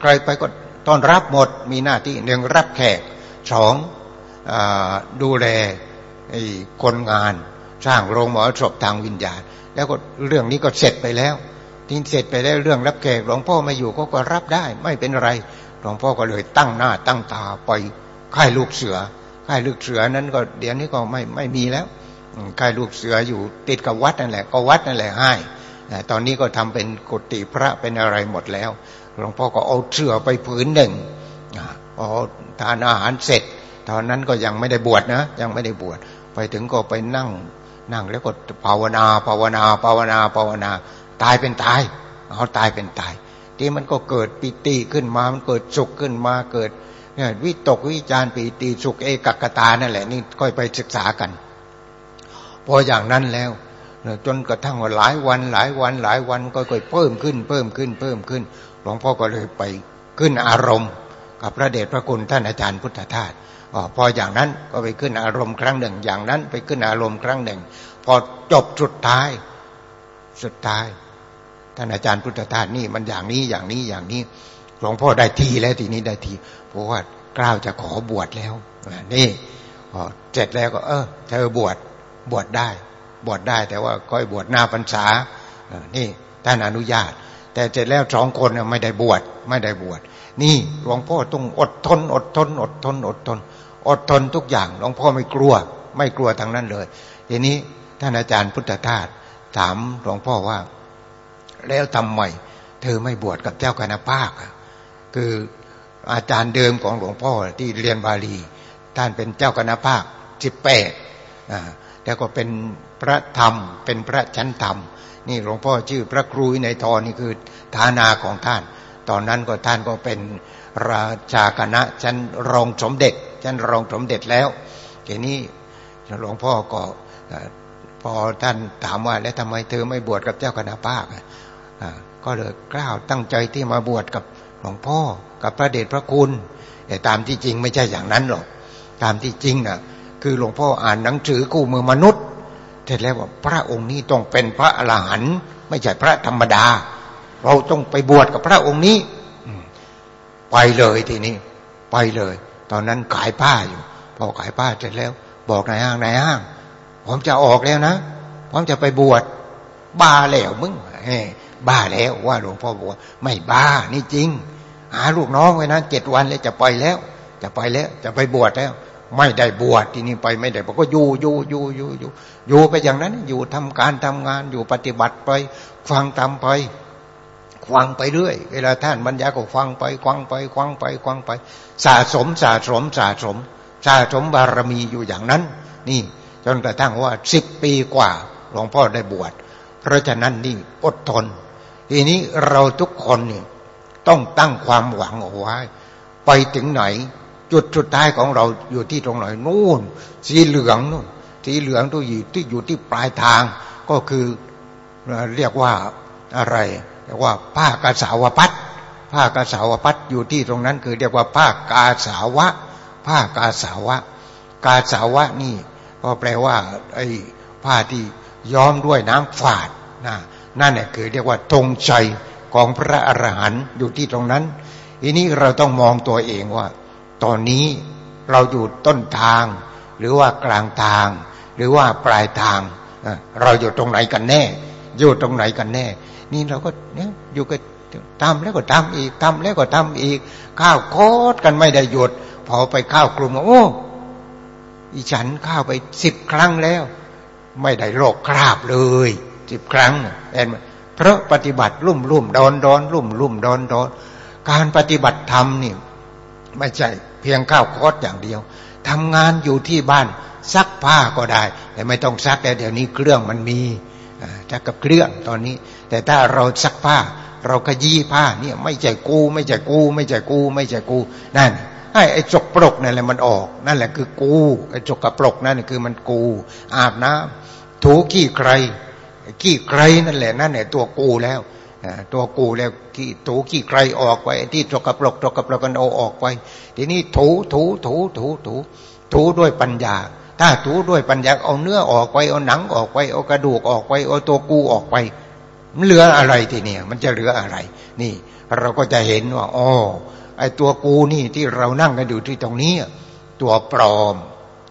ใครไปก็ต้อนรับหมดมีหน้าที่หนึ่งรับแขกสอง ดูแลคนงานสร้างโรงหมอศพทางวิญญาณ แล้วก็เรื่องนี้ก็เสร็จไปแล้วทิ้งเสร็จไปแล้วเรื่องรับแขกหลวงพ่อมาอยู่ก็ก็รับได้ ไม่เป็นไรหลวงพ่อก็เลยตั้งหน้าตั้งตาไปค่ายลูกเสือค่ายลูกเสือนั้นก็เดี๋ยวนี้ก็ไม่ไม่มีแล้วค่ายลูกเสืออยู่ติดกับวัดนั่นแหละ ก็วัดนั่นแหละให้ตอนนี้ก็ทำเป็นกุฏิพระเป็นอะไรหมดแล้วหลวงพ่อก็เอาเสือไปผืนหนึ่งพอทานอาหารเสร็จ ตอนนั้นก็ยังไม่ได้บวชนะ ยังไม่ได้บวชไปถึงก็ไปนั่ง นั่งแล้วก็ภาวนา ภาวนา ภาวนา ภาวนา ตายเป็นตาย เอาตายเป็นตาย ที่มันก็เกิดปิติขึ้นมา มันเกิดสุขขึ้นมา เกิดเนี่ยวิตกวิจารปิติสุขเอกกตานั่นแหละนี่ค่อยไปศึกษากัน พออย่างนั้นแล้วจนกระทั่งว่าหลายวันหลายวันหลายวันก็ค่อยเพิ่มขึ้น เพิ่มขึ้นเพิ่มขึ้น หลวงพ่อก็เลยไปขึ้นอารมณ์ กับพระเดชพระคุณท่านอาจารย์พุทธทาส พออย่างนั้นก็ไปขึ้นอารมณ์ครั้งหนึ่ง อย่างนั้นไปขึ้นอารมณ์ครั้งหนึ่ง พอจบสุดท้าย สุดท้าย ท่านอาจารย์พุทธทาสนี่มันอย่างนี้อย่างนี้อย่างนี้หลวงพ่อได้ทีแล้วทีนี้ได้ทีเพราะว่ากล้าวจะขอบวชแล้วนี่พอเสร็จแล้วก็ เออเธอบวชบวชได้ บวชได้แต่ว่าก้อยบวชหน้าพรรษานี่ท่านอนุญาต แต่เสร็จแล้วสองคนไม่ได้บวชไม่ได้บวชนี่หลวงพ่อต้องอดทน อดทน อดทน อดทน อดทนทุกอย่างหลวงพ่อไม่กลัว ไม่กลัวทางนั้นเลยทีนี้ท่านอาจารย์พุทธทาสถามหลวงพ่อว่า แล้วทำไมเธอไม่บวชกับเจ้าคณะภาคคืออาจารย์เดิมของหลวงพ่อที่เรียนบาลีท่านเป็นเจ้าคณะภาคสิบแปดแล้วก็เป็นพระธรรม เป็นพระชั้นธรรม นี่หลวงพ่อชื่อพระครูในทอนี่คือฐานาของท่าน ตอนนั้นก็ท่านก็เป็นราชาคณะชั้นรองสมเด็จ ชั้นรองสมเด็จแล้วทีนี้หลวงพ่อก็พอท่านถามว่าแล้วทำไมเธอไม่บวชกับเจ้าคณะภาคก็เลยกล้าวตั้งใจที่มาบวชกับหลวงพ่อกับพระเดชพระคุณ แต่ตามที่จริงไม่ใช่อย่างนั้นหรอกตามที่จริงนะ่ะคือหลวงพ่ออ่านหนังสือคู่มือมนุษย์เสร็จแล้วว่าพระองค์นี้ต้องเป็นพระอรหันต์ไม่ใช่พระธรรมดา เราต้องไปบวชกับพระองค์นี้ไปเลยทีนี้ ไปเลย ตอนนั้นขายผ้าอยู่ พอขายผ้าเสร็จแล้ว บอกนายห้างนายห้าง ผมจะออกแล้วนะ ผมจะไปบวชบ้าแล้วมึงบ้าแล้วว่าหลวงพ่อบอกว่าไม่บ้านี่จริง หาลูกน้องไว้นะเจ็ดวันแล้วจะไปแล้ว จะไปแล้ว จะไปบวชแล้ว ไม่ได้บวชที่นี่ไปไม่ได้บอกก็อยู่อยู่อยู่อยู่อยู่อยู่ไปอย่างนั้น อยู่ทำการทำงานอยู่ปฏิบัติไป ฟังทำไป ฟังไปเรื่อย เวลาท่านบรรยายก็ฟังไปฟังไปฟังไปฟังไป สะสมสะสมสะสมสะสมบารมีอยู่อย่างนั้น นี่จนกระทั่งว่าสิบปีกว่าหลวงพ่อได้บวชเพราะฉะนั้นนี่อดทน ทีนี้เราทุกคนนี่ต้องตั้งความหวังเอาไว้ ไปถึงไหน จุดสุดท้ายของเราอยู่ที่ตรงไหนนู่น สีเหลืองนู่นสีเหลืองตัวอยู่ที่อยู่ที่ปลายทางก็คือเรียกว่าอะไร เรียกว่าผ้ากาสาวพัดผ้ากาสาวพัดอยู่ที่ตรงนั้น คือเรียกว่าผ้ากาสาวะผ้ากาสาวะ กาสาวะนี่ก็แปลว่าไอ้ผ้าที่ย้อมด้วยน้ำฝาดนะนั่นแหละคือเรียกว่าธงชัยของพระอรหันต์อยู่ที่ตรงนั้นทีนี้เราต้องมองตัวเองว่า ตอนนี้เราอยู่ต้นทาง หรือว่ากลางทาง หรือว่าปลายทาง เราอยู่ตรงไหนกันแน่ อยู่ตรงไหนกันแน่ นี่เราก็เนี่ยอยู่กับทำแล้วก็ทำอีกทำแล้วก็ทำอีก ข้าวโคตรกันไม่ได้หยุดพอไปข้าวกลุ่มโอ้อีฉันข้าวไปสิบครั้งแล้ว ไม่ได้โรคคราบเลยสิบครั้งเห็นไหมเพราะปฏิบัติรุ่มรุ่มดอนดอนรุ่มรุ่มดอนดอนการปฏิบัติธรรมนี่ไม่ใช่เพียงข้าวคอดอย่างเดียวทำงานอยู่ที่บ้านซักผ้าก็ได้ แต่ไม่ต้องซักแต่เดี๋ยวนี้เครื่องมันมีซักกับเครื่องตอนนี้ แต่ถ้าเราซักผ้า เราขยี้ผ้าเนี่ยไม่ใช่กู ไม่ใช่กู ไม่ใช่กู ไม่ใช่กูนั่นให้ไอ้จกปลกนั่นแหละมันออก นั่นแหละคือกูไอ้จกกระปลกนั่นคือมันกู อาบน้ำถูขี้ใครขี้ใครนั่นแหละนั่นแหละตัวกูแล้วตัวกูแล้วขี้ถูขี้ใครออกไปที่ตกกระปลกตกกระปลกกันเอาออกไป ทีนี้ถูถูถูถูถูถูด้วยปัญญา ถ้าถูด้วยปัญญาเอาเนื้อออกไปเอาหนังออกไปเอากระดูกออกไปเอาตัวกูออกไป เหลืออะไรทีเนี่ย มันจะเหลืออะไร นี่ เราก็จะเห็นว่าอ๋อไอตัวกูนี่ที่เรานั่งกันอยู่ที่ตรงนี้ ตัวปลอม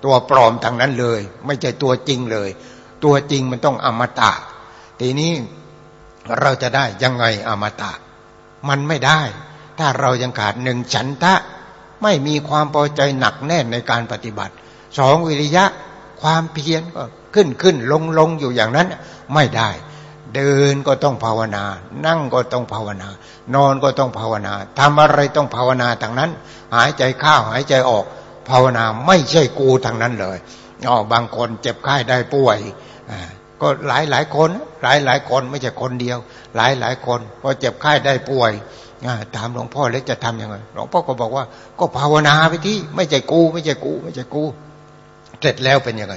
ตัวปลอมทางนั้นเลย ไม่ใช่ตัวจริงเลย ตัวจริงมันต้องอมตะ ทีนี้เราจะได้ยังไงอมตะ มันไม่ได้ ถ้าเรายังขาดหนึ่งฉันทะ ไม่มีความพอใจหนักแน่นในการปฏิบัติสองวิริยะความเพียรก็ขึ้นขึ้นลงลงอยู่อย่างนั้นไม่ได้ เดินก็ต้องภาวนา นั่งก็ต้องภาวนานอนก็ต้องภาวนาทำอะไรต้องภาวนาทางนั้น หายใจเข้าหายใจออก ภาวนาไม่ใช่กูทางนั้นเลยอ๋อบางคนเจ็บไข้ได้ป่วยก็หลายหลายคน หลายหลายคนไม่ใช่คนเดียว หลายหลายคนพอเจ็บไข้ได้ป่วยถามหลวงพ่อเล็กจะทํำยังไงหลวงพ่อก็บอกว่า ก็ภาวนาไปที่ไม่ใช่กู ไม่ใช่กู ไม่ใช่กู เสร็จแล้วเป็นยังไง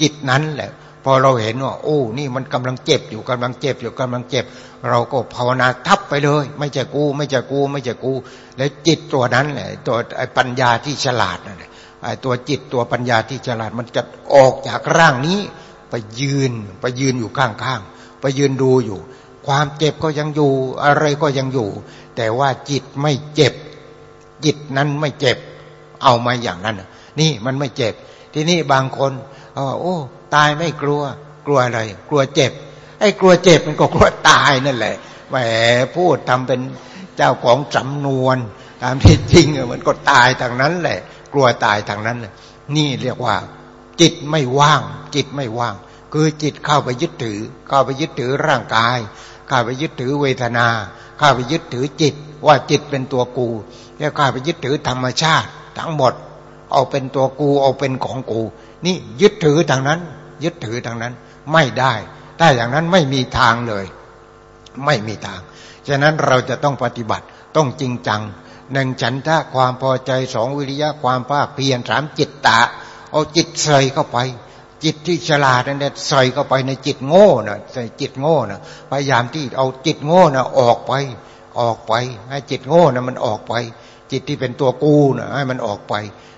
จิตนั้นแหละ พอเราเห็นว่า โอ้นี่มันกำลังเจ็บอยู่กำลังเจ็บอยู่กำลังเจ็บ เราก็ภาวนาทับไปเลย ไม่ใช่กูไม่ใช่กูไม่ใช่กู แล้วจิตตัวนั้นแหละตัวไอ้ปัญญาที่ฉลาดนั่นแหละไอ้ตัวจิตตัวปัญญาที่ฉลาดมันจะออกจากร่างนี้ ไปยืนไปยืนอยู่ข้างๆไปยืนดูอยู่ ความเจ็บก็ยังอยู่อะไรก็ยังอยู่ แต่ว่าจิตไม่เจ็บ จิตนั้นไม่เจ็บ เอามาอย่างนั้นนี่มันไม่เจ็บ ทีนี้บางคนเอาโอ้ ตายไม่กลัว กลัวอะไร กลัวเจ็บ ไอ้กลัวเจ็บมันก็กลัวตายนั่นแหละแหมพูดทำเป็นเจ้าของจำนวนตามที่จริงมันก็ตายทางนั้นแหละ กลัวตายทางนั้นนี่เรียกว่า จิตไม่ว่าง จิตไม่ว่าง คือจิตเข้าไปยึดถือ เข้าไปยึดถือร่างกาย เข้าไปยึดถือเวทนาเข้าไปยึดถือจิตว่าจิตเป็นตัวกู แล้วเข้าไปยึดถือธรรมชาติ ทั้งหมด เอาเป็นตัวกูเอาเป็นของกู นี่ยึดถือทางนั้น ยึดถือทางนั้นไม่ได้ถ้าอย่างนั้นไม่มีทางเลย ไม่มีทาง ฉะนั้นเราจะต้องปฏิบัติต้องจริงจังหนึ่งฉันทะความพอใจสองวิริยะความภาคเพียรสามจิตตะ เอาจิตใส่เข้าไป จิตที่ฉลาดนั่นแหละใส่เข้าไปในจิตโง่นะใส่จิตโง่นะพยายามที่เอาจิตโง่นะออกไป ออกไป ให้จิตโง่นะมันออกไป จิตที่เป็นตัวกูนะให้มันออกไป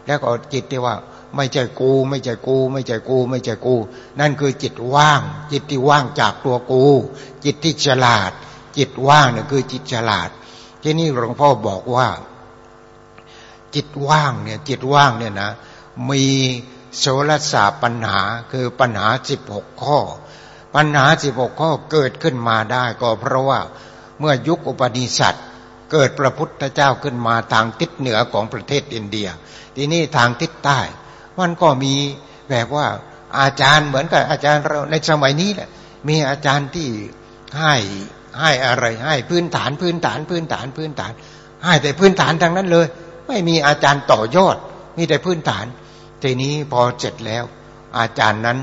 แล้วก็จิตที่ว่า ไม่ใช่กู ไม่ใช่กู ไม่ใช่กู ไม่ใช่กู นั่นคือจิตว่าง จิตที่ว่างจากตัวกู จิตที่ฉลาด จิตว่างเนี่ยคือจิตฉลาด ที่นี่หลวงพ่อบอกว่า จิตว่างเนี่ยจิตว่างเนี่ยนะ มีโสรสาปัญหาคือปัญหาสิบหกข้อ ปัญหาสิบหกข้อเกิดขึ้นมาได้ก็เพราะว่าเมื่อยุคอุปนิสัตเกิดพระพุทธเจ้าขึ้นมาทางทิศเหนือของประเทศอินเดีย ทีนี้ทางทิศใต้ มันก็มีแบบว่าอาจารย์เหมือนกับอาจารย์เราในสมัยนี้แหละมีอาจารย์ที่ให้ให้อะไร ให้พื้นฐานพื้นฐานพื้นฐานพื้นฐาน ให้แต่พื้นฐานทางนั้นเลย ไม่มีอาจารย์ต่อยอด มีแต่พื้นฐาน ทีนี้พอเสร็จแล้ว อาจารย์นั้น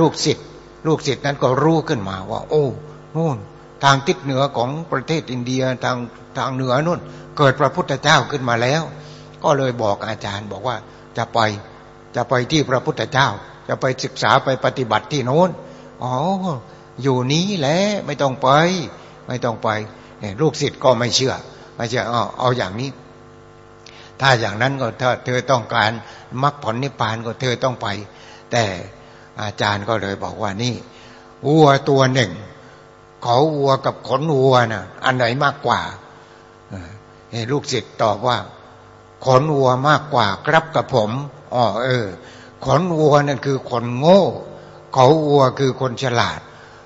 ลูกศิษย์ลูกศิษย์นั้นก็รู้ขึ้นมาว่า โอ้นู่นทางทิศเหนือของประเทศอินเดียทางทางเหนือนู่น เกิดพระพุทธเจ้าขึ้นมาแล้ว ก็เลยบอกอาจารย์บอกว่าจะไป จะไปที่พระพุทธเจ้า จะไปศึกษาไปปฏิบัติที่โน้นอ๋อ อยู่นี้แหละไม่ต้องไป ไม่ต้องไปเนี่ยลูกศิษย์ก็ไม่เชื่อ ไม่เชื่อเอเอาอย่างนี้ ถ้าอย่างนั้นก็ถ้าเธอต้องการมรรคผลนิพพานก็เธอต้องไป แต่อาจารย์ก็เลยบอกว่านี่วัวตัวหนึ่งเขาวัวกับขนวัวนะ่ะอันไหนมากกว่าลูกศิษย์ตอบว่า ขนวัวมากกว่าครับกับผม อ๋อเออ ขนวัวนั่นคือคนโง่ เขาวัวคือคนฉลาด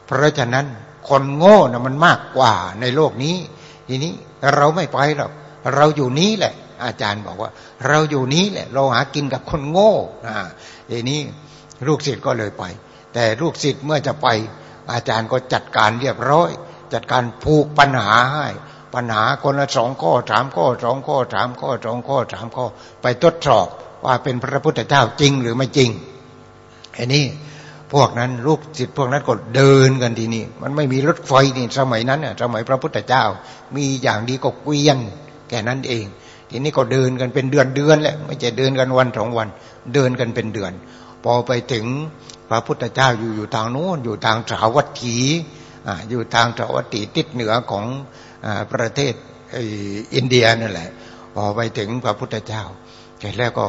เพราะฉะนั้นคนโง่นะมันมากกว่าในโลกนี้ ทีนี้เราไม่ไปหรอกเราอยู่นี้แหละ อาจารย์บอกว่า เราอยู่นี้แหละ เราหากินกับคนโง่อ่าทีนี้ลูกศิษย์ก็เลยไป แต่ลูกศิษย์เมื่อจะไป อาจารย์ก็จัดการเรียบร้อย จัดการผูกปัญหาให้ปัญหาคนละสองข้อสามข้อสองข้อสามข้อสองข้อสามข้อ ไปทดสอบ ว่าเป็นพระพุทธเจ้าจริงหรือไม่จริงไอันนี้พวกนั้นลูกศิษย์พวกนั้นก็เดินกันทีนี้มันไม่มีรถไฟนี่สมัยนั้นเนี่ยสมัยพระพุทธเจ้า มีอย่างดีก็เกวียนแค่นั้นเอง ทีนี้ก็เดินกันเป็นเดือนเดือนแหละไม่ใช่เดินกันวันสองวัน เดินกันเป็นเดือน พอไปถึงพระพุทธเจ้าอยู่อยู่ทางโน้นอยู่ทางสาวัตถีอยู่ทางสาวัตถีติดเหนือของประเทศอินเดียนั่นแหละพอไปถึงพระพุทธเจ้าเสร็จแล้วก็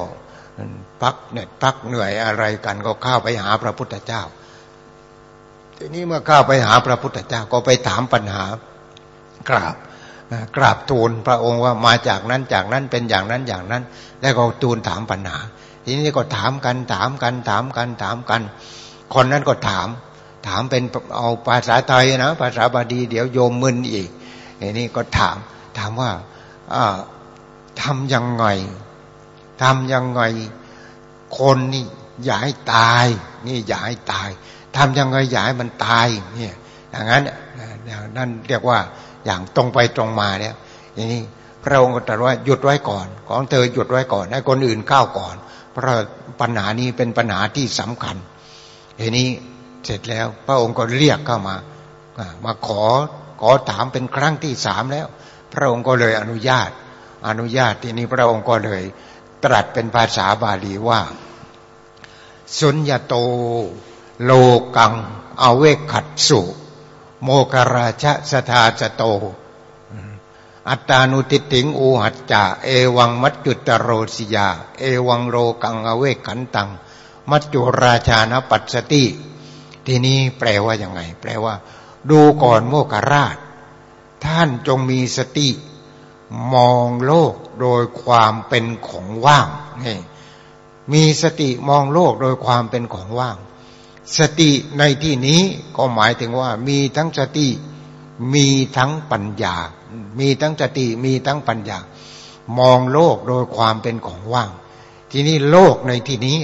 พักเนี่ยพักเหนื่อยอะไรกันก็เข้าไปหาพระพุทธเจ้า ทีนี้เมื่อเข้าไปหาพระพุทธเจ้าก็ไปถามปัญหากราบกราบทูลพระองค์ว่ามาจากนั้นจากนั้นเป็นอย่างนั้นอย่างนั้น แล้วก็ทูลถามปัญหา ทีนี้ก็ถามกันถามกันถามกันถามกัน คนนั้นก็ถาม ถามเป็นเอาภาษาไทยนะ ภาษาบาลีเดี๋ยวโยมมึนอีกทีนี้ก็ถาม ถามว่าทำยังไง ทำยังไงคนนี่อย่าให้ตาย นี่อย่าให้ตายทำยังไงอย่าให้มันตายเนี่ยอย่างนั้นนั่นเรียกว่าอย่างตรงไปตรงมาเนี่ยอย่างนี้พระองค์ก็ตรัสว่าหยุดไว้ก่อน ของเธอหยุดไว้ก่อนให้คนอื่นก้าวก่อน เพราะปัญหานี้เป็นปัญหาที่สำคัญทีนี้เสร็จแล้ว พระองค์ก็เรียกเข้ามามาขอขอถามเป็นครั้งที่สามแล้ว พระองค์ก็เลยอนุญาต อนุญาตทีนี้พระองค์ก็เลย ตรัสเป็นภาษาบาลีว่า สุญญโต โลกัง อเวขัดสุ โมกราชสทาจโต อัตานุติติงอูหัจจา เอวังมัจจุตโรสิยา เอวังโลกังอเวขันตัง มัจจุราชานปัสสติ ทีนี้แปลว่าอย่างไง แปลว่า ดูก่อนโมกราช ท่านจงมีสติ มองโลกโดยความเป็นของว่างนี่มีสติมองโลกโดยความเป็นของว่าง สติในที่นี้ก็หมายถึงว่า มีทั้งสติ มีทั้งปัญญา มีทั้งสติมีทั้งปัญญา มองโลกโดยความเป็นของว่าง ที่นี้โลกในที่นี้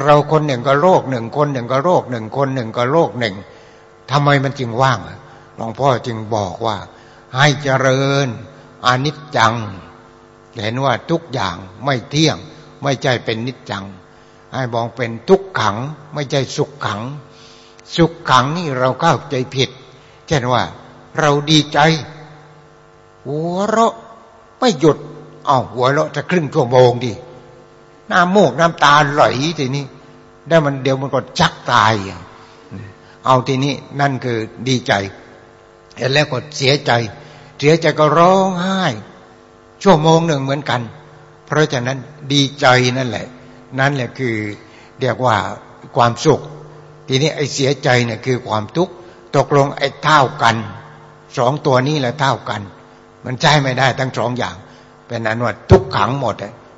เราคนหนึ่งก็โลกหนึ่งคนหนึ่งก็โลกหนึ่งคนหนึ่งก็โลกหนึ่งทำไมมันจึงว่างหลวงพ่อจึงบอกว่า ให้เจริญ อนิจจัง เห็นว่าทุกอย่างไม่เที่ยง ไม่ใช่เป็นนิจจัง ให้มองเป็นทุกขัง ไม่ใช่สุขขัง สุขขังนี่เราเข้าใจผิด เช่นว่า เราดีใจ หัวเราะไม่หยุดเอาหัวเราะจะครึ่งชั่วโมงดิน้ำมูกน้ำตาไหลทีนี้ได้มันเดี๋ยวมันก็จักตาย เอาทีนี้นั่นคือดีใจเห็นแล้วก็เสียใจ เสียใจก็ร้องไห้ ชั่วโมงหนึ่งเหมือนกัน เพราะฉะนั้นดีใจนั่นแหละ นั่นแหละคือเรียกว่าความสุข ทีนี้ไอ้เสียใจเนี่ยคือความทุกข์ตกลงไอ้เท่ากันสองตัวนี้แหละเท่ากัน มันใช้ไม่ได้ทั้งสองอย่าง เป็นอนุวัทุกขังหมด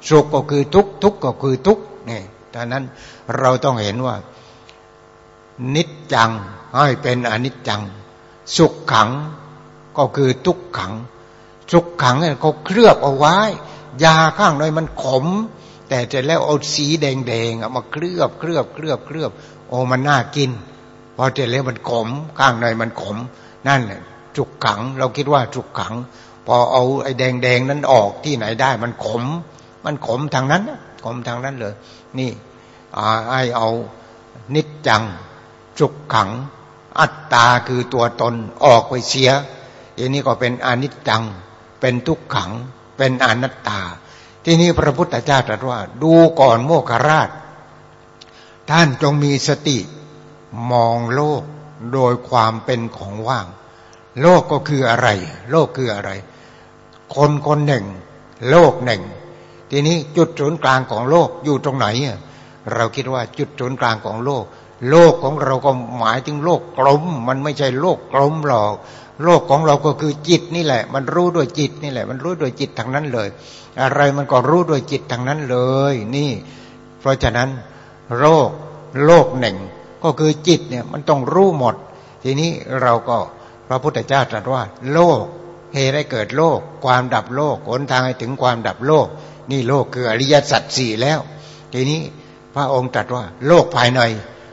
สุขก็คือทุกทุกก็คือทุกนี่ดังนั้นเราต้องเห็นว่า นิจจังให้เป็นอนิจจัง สุขขัง ก็คือทุกขังสุกขังเนี่ยเขาเคลือบเอาไว้ ยาข้างในมันขม แต่เสร็จแล้วเอาสีแดงๆมาเคลือบเคลือบเคลือบเคลือบโอ้มันน่ากินพอเสร็จแล้วมันขม ข้างในมันขม นั่นแหละจุกขัง เราคิดว่าจุกขัง พอเอาไอ้แดงๆนั้นออกที่ไหนได้ มันขม มันขมทางนั้นขมทางนั้นเลย นี่ไอ้เอานิจจังจุกขัง อัตตาคือตัวตนออกไปเสีย อันนี้ก็เป็นอนิจจัง เป็นทุกขัง เป็นอนัตตา ที่นี้พระพุทธเจ้าตรัสว่า ดูก่อนโมคราช ท่านจงมีสติ มองโลกโดยความเป็นของว่าง โลกก็คืออะไร โลกคืออะไร คนคนหนึ่ง โลกหนึ่ง ทีนี้จุดศูนย์กลางของโลกอยู่ตรงไหน เราคิดว่าจุดศูนย์กลางของโลก โลกของเราก็หมายถึงโลกกลม มันไม่ใช่โลกกลมหรอก โลกของเราก็คือจิตนี่แหละ มันรู้ด้วยจิตนี่แหละ มันรู้ด้วยจิตทางนั้นเลย อะไรมันก็รู้ด้วยจิตทางนั้นเลย นี่ เพราะฉะนั้น โลกโลกหนึ่ง ก็คือจิตเนี่ยมันต้องรู้หมด ทีนี้เราก็พระพุทธเจ้าตรัสว่า โลกเหตุให้เกิดโลก ความดับโลกหนทางให้ถึงความดับโลก นี่โลกคืออริยสัจสี่แล้ว ทีนี้พระองค์ตรัสว่า โลกภายใน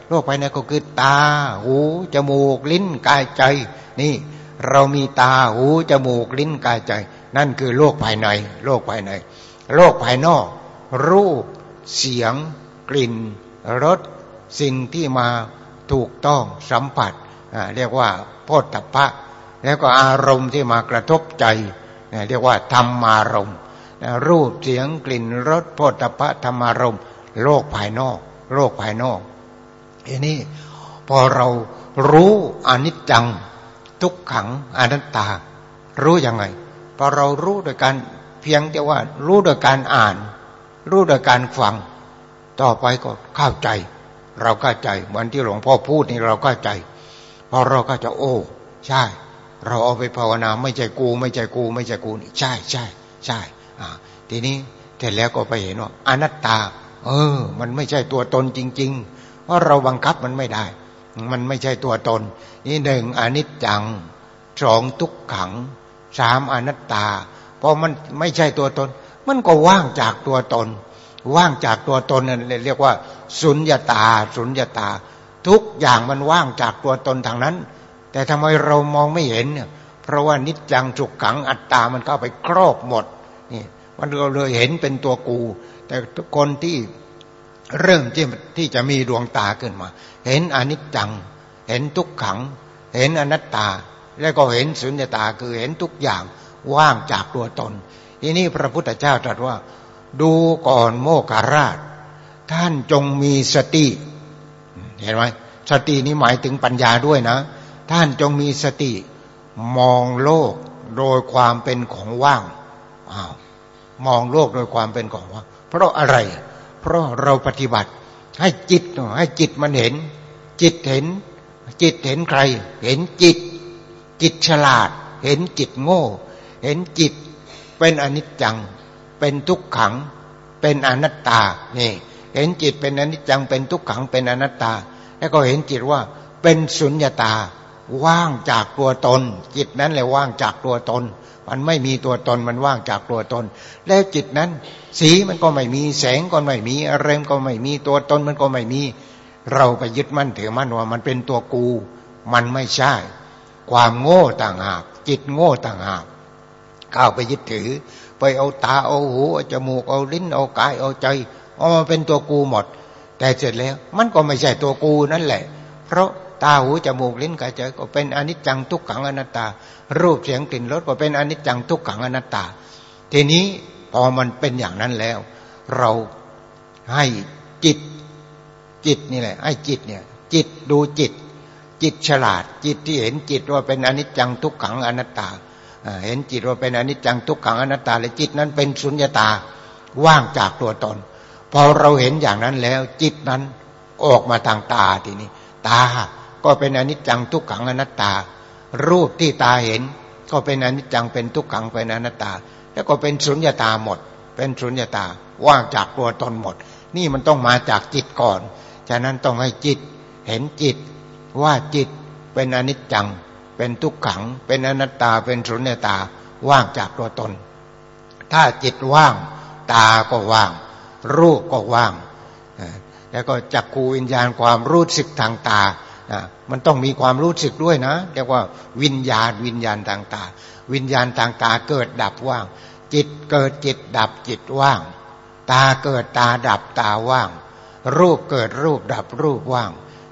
โลกภายในก็คือตา หู จมูก ลิ้น กายใจ นี่ เรามีตาหูจมูกลิ้นกายใจ นั่นคือโลกภายใน โลกภายใน โลกภายนอก รูป เสียง กลิ่นรสสิ่งที่มาถูกต้องสัมผัสเรียกว่าโพธพะ แล้วก็อารมณ์ที่มากระทบใจ เรียกว่าธรรมารมณ์รูปเสียงกลิ่นรสโพธพะธรรมารมณ์ โลกภายนอก โลกภายนอกอันนี้พอเรารู้อนิจจัง ทุกขังอนัตตา รู้ยังไงพอเรารู้โดยการเพียงแต่ว่า รู้โดยการอ่าน รู้โดยการฟัง ต่อไปก็เข้าใจ เราเข้าใจเหมือนที่หลวงพ่อพูดนี่เราเข้าใจพอเราก็จะโอ้ ใช่ เราเอาไปภาวนาไม่ใช่กู ไม่ใช่กู ไม่ใช่กูนี่ใช่ใช่ใช่อ่าทีนี้เสร็จแล้วก็ไปเห็นว่าอนัตตา เออ มันไม่ใช่ตัวตนจริง ๆ เพราะเราบังคับมันไม่ได้ มันไม่ใช่ตัวตน นี่หนึ่งอนิจจังสองทุกขังสามอนัตตาพอมันไม่ใช่ตัวตน มันก็ว่างจากตัวตน ว่างจากตัวตนนั่นเรียกว่าสุญญาตา สุญญาตา ทุกอย่างมันว่างจากตัวตนทางนั้น แต่ทำไมเรามองไม่เห็นเนี่ยเพราะว่านิจจังจุกขังอัตตามันเข้าไปครอบหมดนี่มันก็เลยเห็นเป็นตัวกู แต่คนที่ เริ่มที่ที่จะมีดวงตาขึ้นมา เห็นอนิจจัง เห็นทุกขัง เห็นอนัตตา แล้วก็เห็นสุญญตาคือเห็นทุกอย่างว่างจากตัวตน ทีนี้พระพุทธเจ้าตรัสว่า ดูก่อนโมการาช ท่านจงมีสติ เห็นไหมสตินี้หมายถึงปัญญาด้วยนะ ท่านจงมีสติ มองโลกโดยความเป็นของว่างอ้าวมองโลกโดยความเป็นของว่าง เพราะอะไร เพราะเราปฏิบัติ ให้จิตให้จิตมันเห็น จิตเห็น จิตเห็นใคร เห็นจิต จิตฉลาด เห็นจิตโง่ เห็นจิต เป็นอนิจจัง เป็นทุกขัง เป็นอนัตตานี่เห็นจิตเป็นอนิจจังเป็นทุกขังเป็นอนัตตา แล้วก็เห็นจิตว่าเป็นสุญญตา ว่างจากตัวตน จิตนั้นแหละว่างจากตัวตน มันไม่มีตัวตนมันว่างจากตัวตน แล้วจิตนั้น สีมันก็ไม่มีแสงก็ไม่มีอะไรก็ไม่มีตัวตนมันก็ไม่มี เราไปยึดมั่นถือมั่นว่ามันเป็นตัวกู มันไม่ใช่ ความโง่ต่างหาก จิตโง่ต่างหากเข้าวไปยึดถือ ไปเอาตาเอาหูเอาจมูกเอาลิ้นเอากายเอาใจเอามาเป็นตัวกูหมด แต่เสร็จแล้ว มันก็ไม่ใช่ตัวกูนั่นแหละ เพราะ ตาหูจมูกลิ้นกายใจก็เป็นอนิจจังทุกขังอนัตตา รูปเสียงกลิ่นรสก็เป็นอนิจจังทุกขังอนัตตา ทีนี้พอมันเป็นอย่างนั้นแล้ว เราให้จิตจิตนี่แหละให้จิตเนี่ยจิตดูจิต จิตฉลาด จิตที่เห็นจิตว่าเป็นอนิจจังทุกขังอนัตตา เห็นจิตว่าเป็นอนิจจังทุกขังอนัตตา และจิตนั้นเป็นสุญญตาว่างจากตัวตน พอเราเห็นอย่างนั้นแล้ว จิตนั้นออกมาทางตาทีนี้ ตา ก็เป็นอนิจจังทุกขังอนัตตา รูปที่ตาเห็น ก็เป็นอนิจจังเป็นทุกขังเป็นอนัตตา แล้วก็เป็นสุญญตาหมด เป็นสุญญตาว่างจากตัวตนหมด นี่มันต้องมาจากจิตก่อน ฉะนั้นต้องให้จิตเห็นจิตว่าจิตเป็นอนิจจัง เป็นทุกขัง เป็นอนัตตาเป็นสุญญตาว่างจากตัวตน ถ้าจิตว่าง ตาก็ว่าง รูปก็ว่าง แล้วก็จักขูวิญญาณความรู้สึกทางตา มันต้องมีความรู้สึกด้วยนะเรียกว่าวิญญาณวิญญาณทางตาวิญญาณทางตาเกิดดับว่าง จิตเกิดจิตดับจิตว่าง ตาเกิดตาดับตาว่าง รูปเกิดรูปดับรูปว่าง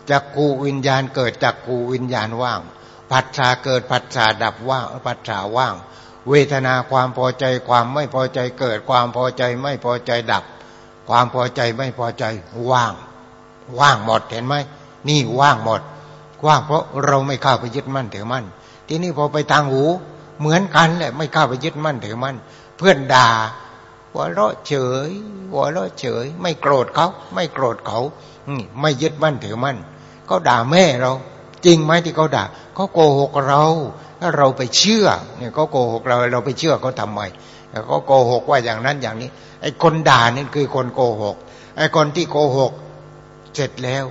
จักขูวิญญาณเกิดจักขูวิญญาณว่างผัสสะเกิดผัสสะดับว่างผัสสะว่าง เวทนาความพอใจความไม่พอใจเกิดความพอใจไม่พอใจดับ ความพอใจไม่พอใจว่าง ว่างหมดเห็นไหม นี่ว่างหมด ว่างเพราะเราไม่เข้าไปยึดมั่นถือมั่น ทีนี้พอไปทางหูเหมือนกันแหละไม่เข้าไปยึดมั่นถือมั่น เพื่อนด่าหัวเราะเฉยหัวเราะเฉย ไม่โกรธเขา ไม่โกรธเขาไม่ยึดมั่นถือมั่นเขาด่าแม่เรา จริงไหมที่เขาด่าเขาโกหกเราถ้าเราไปเชื่อเนี่ยเขาโกหกเราเราไปเชื่อเขาทำไมเขาโกหกว่าอย่างนั้นอย่างนี้ ไอ้คนด่านี่คือคนโกหกไอ้คนที่โกหก เสร็จแล้ว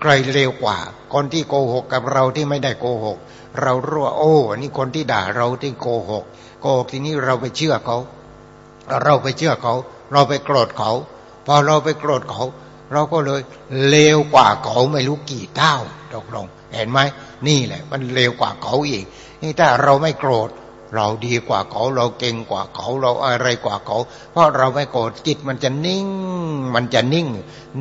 ใครเร็วกว่า คนที่โกหกกับเราที่ไม่ได้โกหก เรารู้ว่าโอ้นี่คนที่ด่าเราที่โกหก โกหกทีนี้เราไปเชื่อเขา เราไปเชื่อเขา เราไปโกรธเขา พอเราไปโกรธเขา เราก็เลยเลวกว่าเขาไม่รู้กี่เท่าตกลง เห็นไหมนี่แหละ มันเลวกว่าเขาอีกนี่ถ้าเราไม่โกรธ เราดีกว่าเขาเราเก่งกว่าเขาเราอะไรกว่าเขา เพราะเราไม่โกรธจิตมันจะนิ่ง มันจะนิ่ง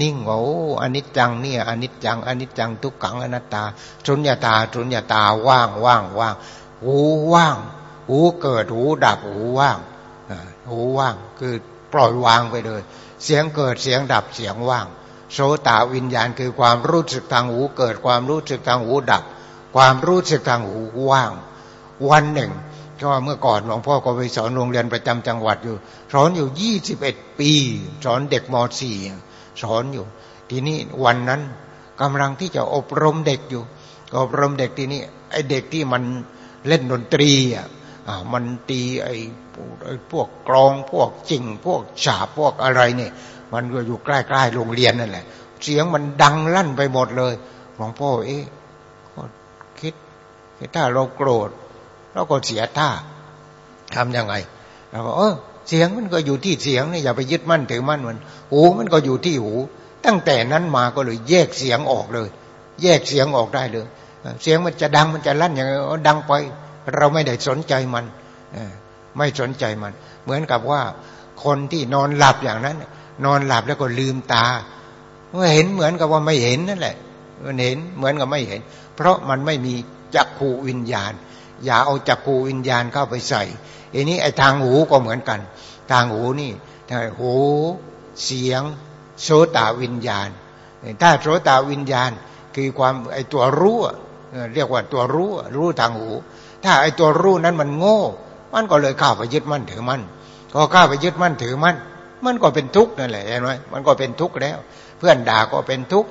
นิ่งโอ้อนิจจังเนี่ยอนิจจังอนิจจังทุกขังอนัตตาสุญญาตาสุญญาตาว่างว่างว่างหูว่าง หูเกิดหูดับหูว่างหูว่างคือปล่อยวางไปเลย เสียงเกิดเสียงดับเสียงว่าง โสตวิญญาณคือความรู้สึกทางหูเกิดความรู้สึกทางหูดับ ความรู้สึกทางหูว่าง วันหนึ่ง ก็เมื่อก่อนหลวงพ่อก็ไปสอนโรงเรียนประจำจังหวัดอยู่ สอนอยู่ยี่สิบเอ็ดปี สอนเด็กมสี่สอนอยู่ ทีนี้วันนั้นกำลังที่จะอบรมเด็กอยู่ อบรมเด็กทีนี้ไอเด็กที่มันเล่นดนตรีอะมันตีไอ้พวกกรองพวกจิงพวกฉาพวกอะไรเนี่ยมันก็อยู่ใกล้ๆโรงเรียนนั่นแหละ เสียงมันดังลั่นไปหมดเลยหลวงพ่อเอ๊ะคิดถ้าเราโกรธ เราก็เสียท่าทํำยังไงเราก็เออเสียงมันก็อยู่ที่เสียงนี่อย่าไปยึดมั่นถือมั่นมันหูมันก็อยู่ที่หู ตั้งแต่นั้นมาก็เลยแยกเสียงออกเลย แยกเสียงออกได้เลย เสียงมันจะดังมันจะลั่นอย่างไรดังไป เราไม่ได้สนใจมันไม่สนใจมัน เหมือนกับว่าคนที่นอนหลับอย่างนั้น นอนหลับแล้วก็ลืมตาเห็นเหมือนกับว่าไม่เห็นนั่นแหละ มันเห็นเหมือนกับไม่เห็น เพราะมันไม่มีจักขูวิญญาณ อย่าเอาจักรูวิญญาณเข้าไปใส่อันนี้ไอ้ทางหูก็เหมือนกัน ทางหูนี่หูเสียงโสตวิญญาณ ถ้าโสตวิญญาณคือความไอ้ตัวรู้เรียกว่าตัวรู้รู้ทางหู ถ้าไอ้ตัวรู้นั้นมันโง่ มันก็เลยเข้าไปยึดมั่นถือมั่นก็เข้าไปยึดมั่นถือมั่นมันก็เป็นทุกข์นั่นแหละเห็นไหมมันก็เป็นทุกข์แล้ว เพื่อนด่าก็เป็นทุกข์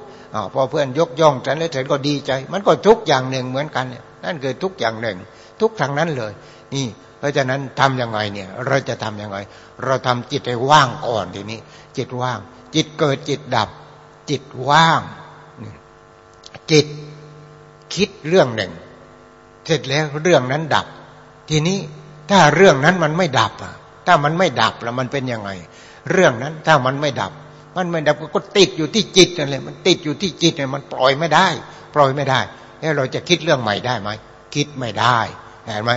พอเพื่อนยกย่องฉันแล้วฉันก็ดีใจ มันก็ทุกข์อย่างหนึ่งเหมือนกันเนั่ย นั่นคือทุกอย่างหนึ่ง ทุกทางนั้นเลย นี่ เพราะฉะนั้นทํำยังไงเนี่ย เราจะทํำยังไง เราทำจิตให้ว่างก่อนทีนี้ จิตว่าง จิตเกิดจิตดับ จิตว่าง จิตคิดเรื่องหนึ่ง เสร็จแล้วเรื่องนั้นดับ ทีนี้ถ้าเรื่องนั้นมันไม่ดับอะถ้ามันไม่ดับแล้วมันเป็นยังไง เรื่องนั้นถ้ามันไม่ดับ มันไม่ดับก็ติดอยู่ที่จิตนั่นแหละมันติดอยู่ที่จิตเนี่ยมันปล่อยไม่ได้ ปล่อยไม่ได้ แล้วเราจะคิดเรื่องใหม่ได้ไหมคิดไม่ได้เห็นไหม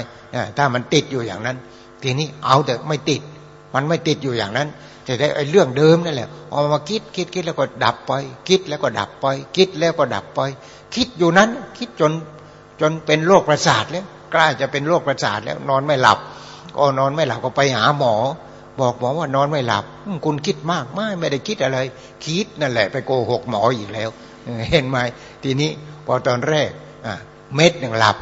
ถ้ามันติดอยู่อย่างนั้น ทีนี้เอาแต่ไม่ติด มันไม่ติดอยู่อย่างนั้นแต่ได้ไอ้เรื่องเดิมนั่นแหละเอามาคิดคิดคิดแล้วก็ดับไป คิดแล้วก็ดับไป คิดแล้วก็ดับไป คิดอยู่นั้น คิดจนจนเป็นโรคประสาทแล้วกล้าจะเป็นโรคประสาทแล้ว นอนไม่หลับ ก็นอนไม่หลับก็ไปหาหมอ บอกหมอว่านอนไม่หลับ คุณคิดมากไม่ไม่ได้คิดอะไร คิดนั่นแหละ ไปโกหกหมออีกแล้ว เห็นไหมทีนี้ อตอนแรกเม็ดหนึ่งหลับ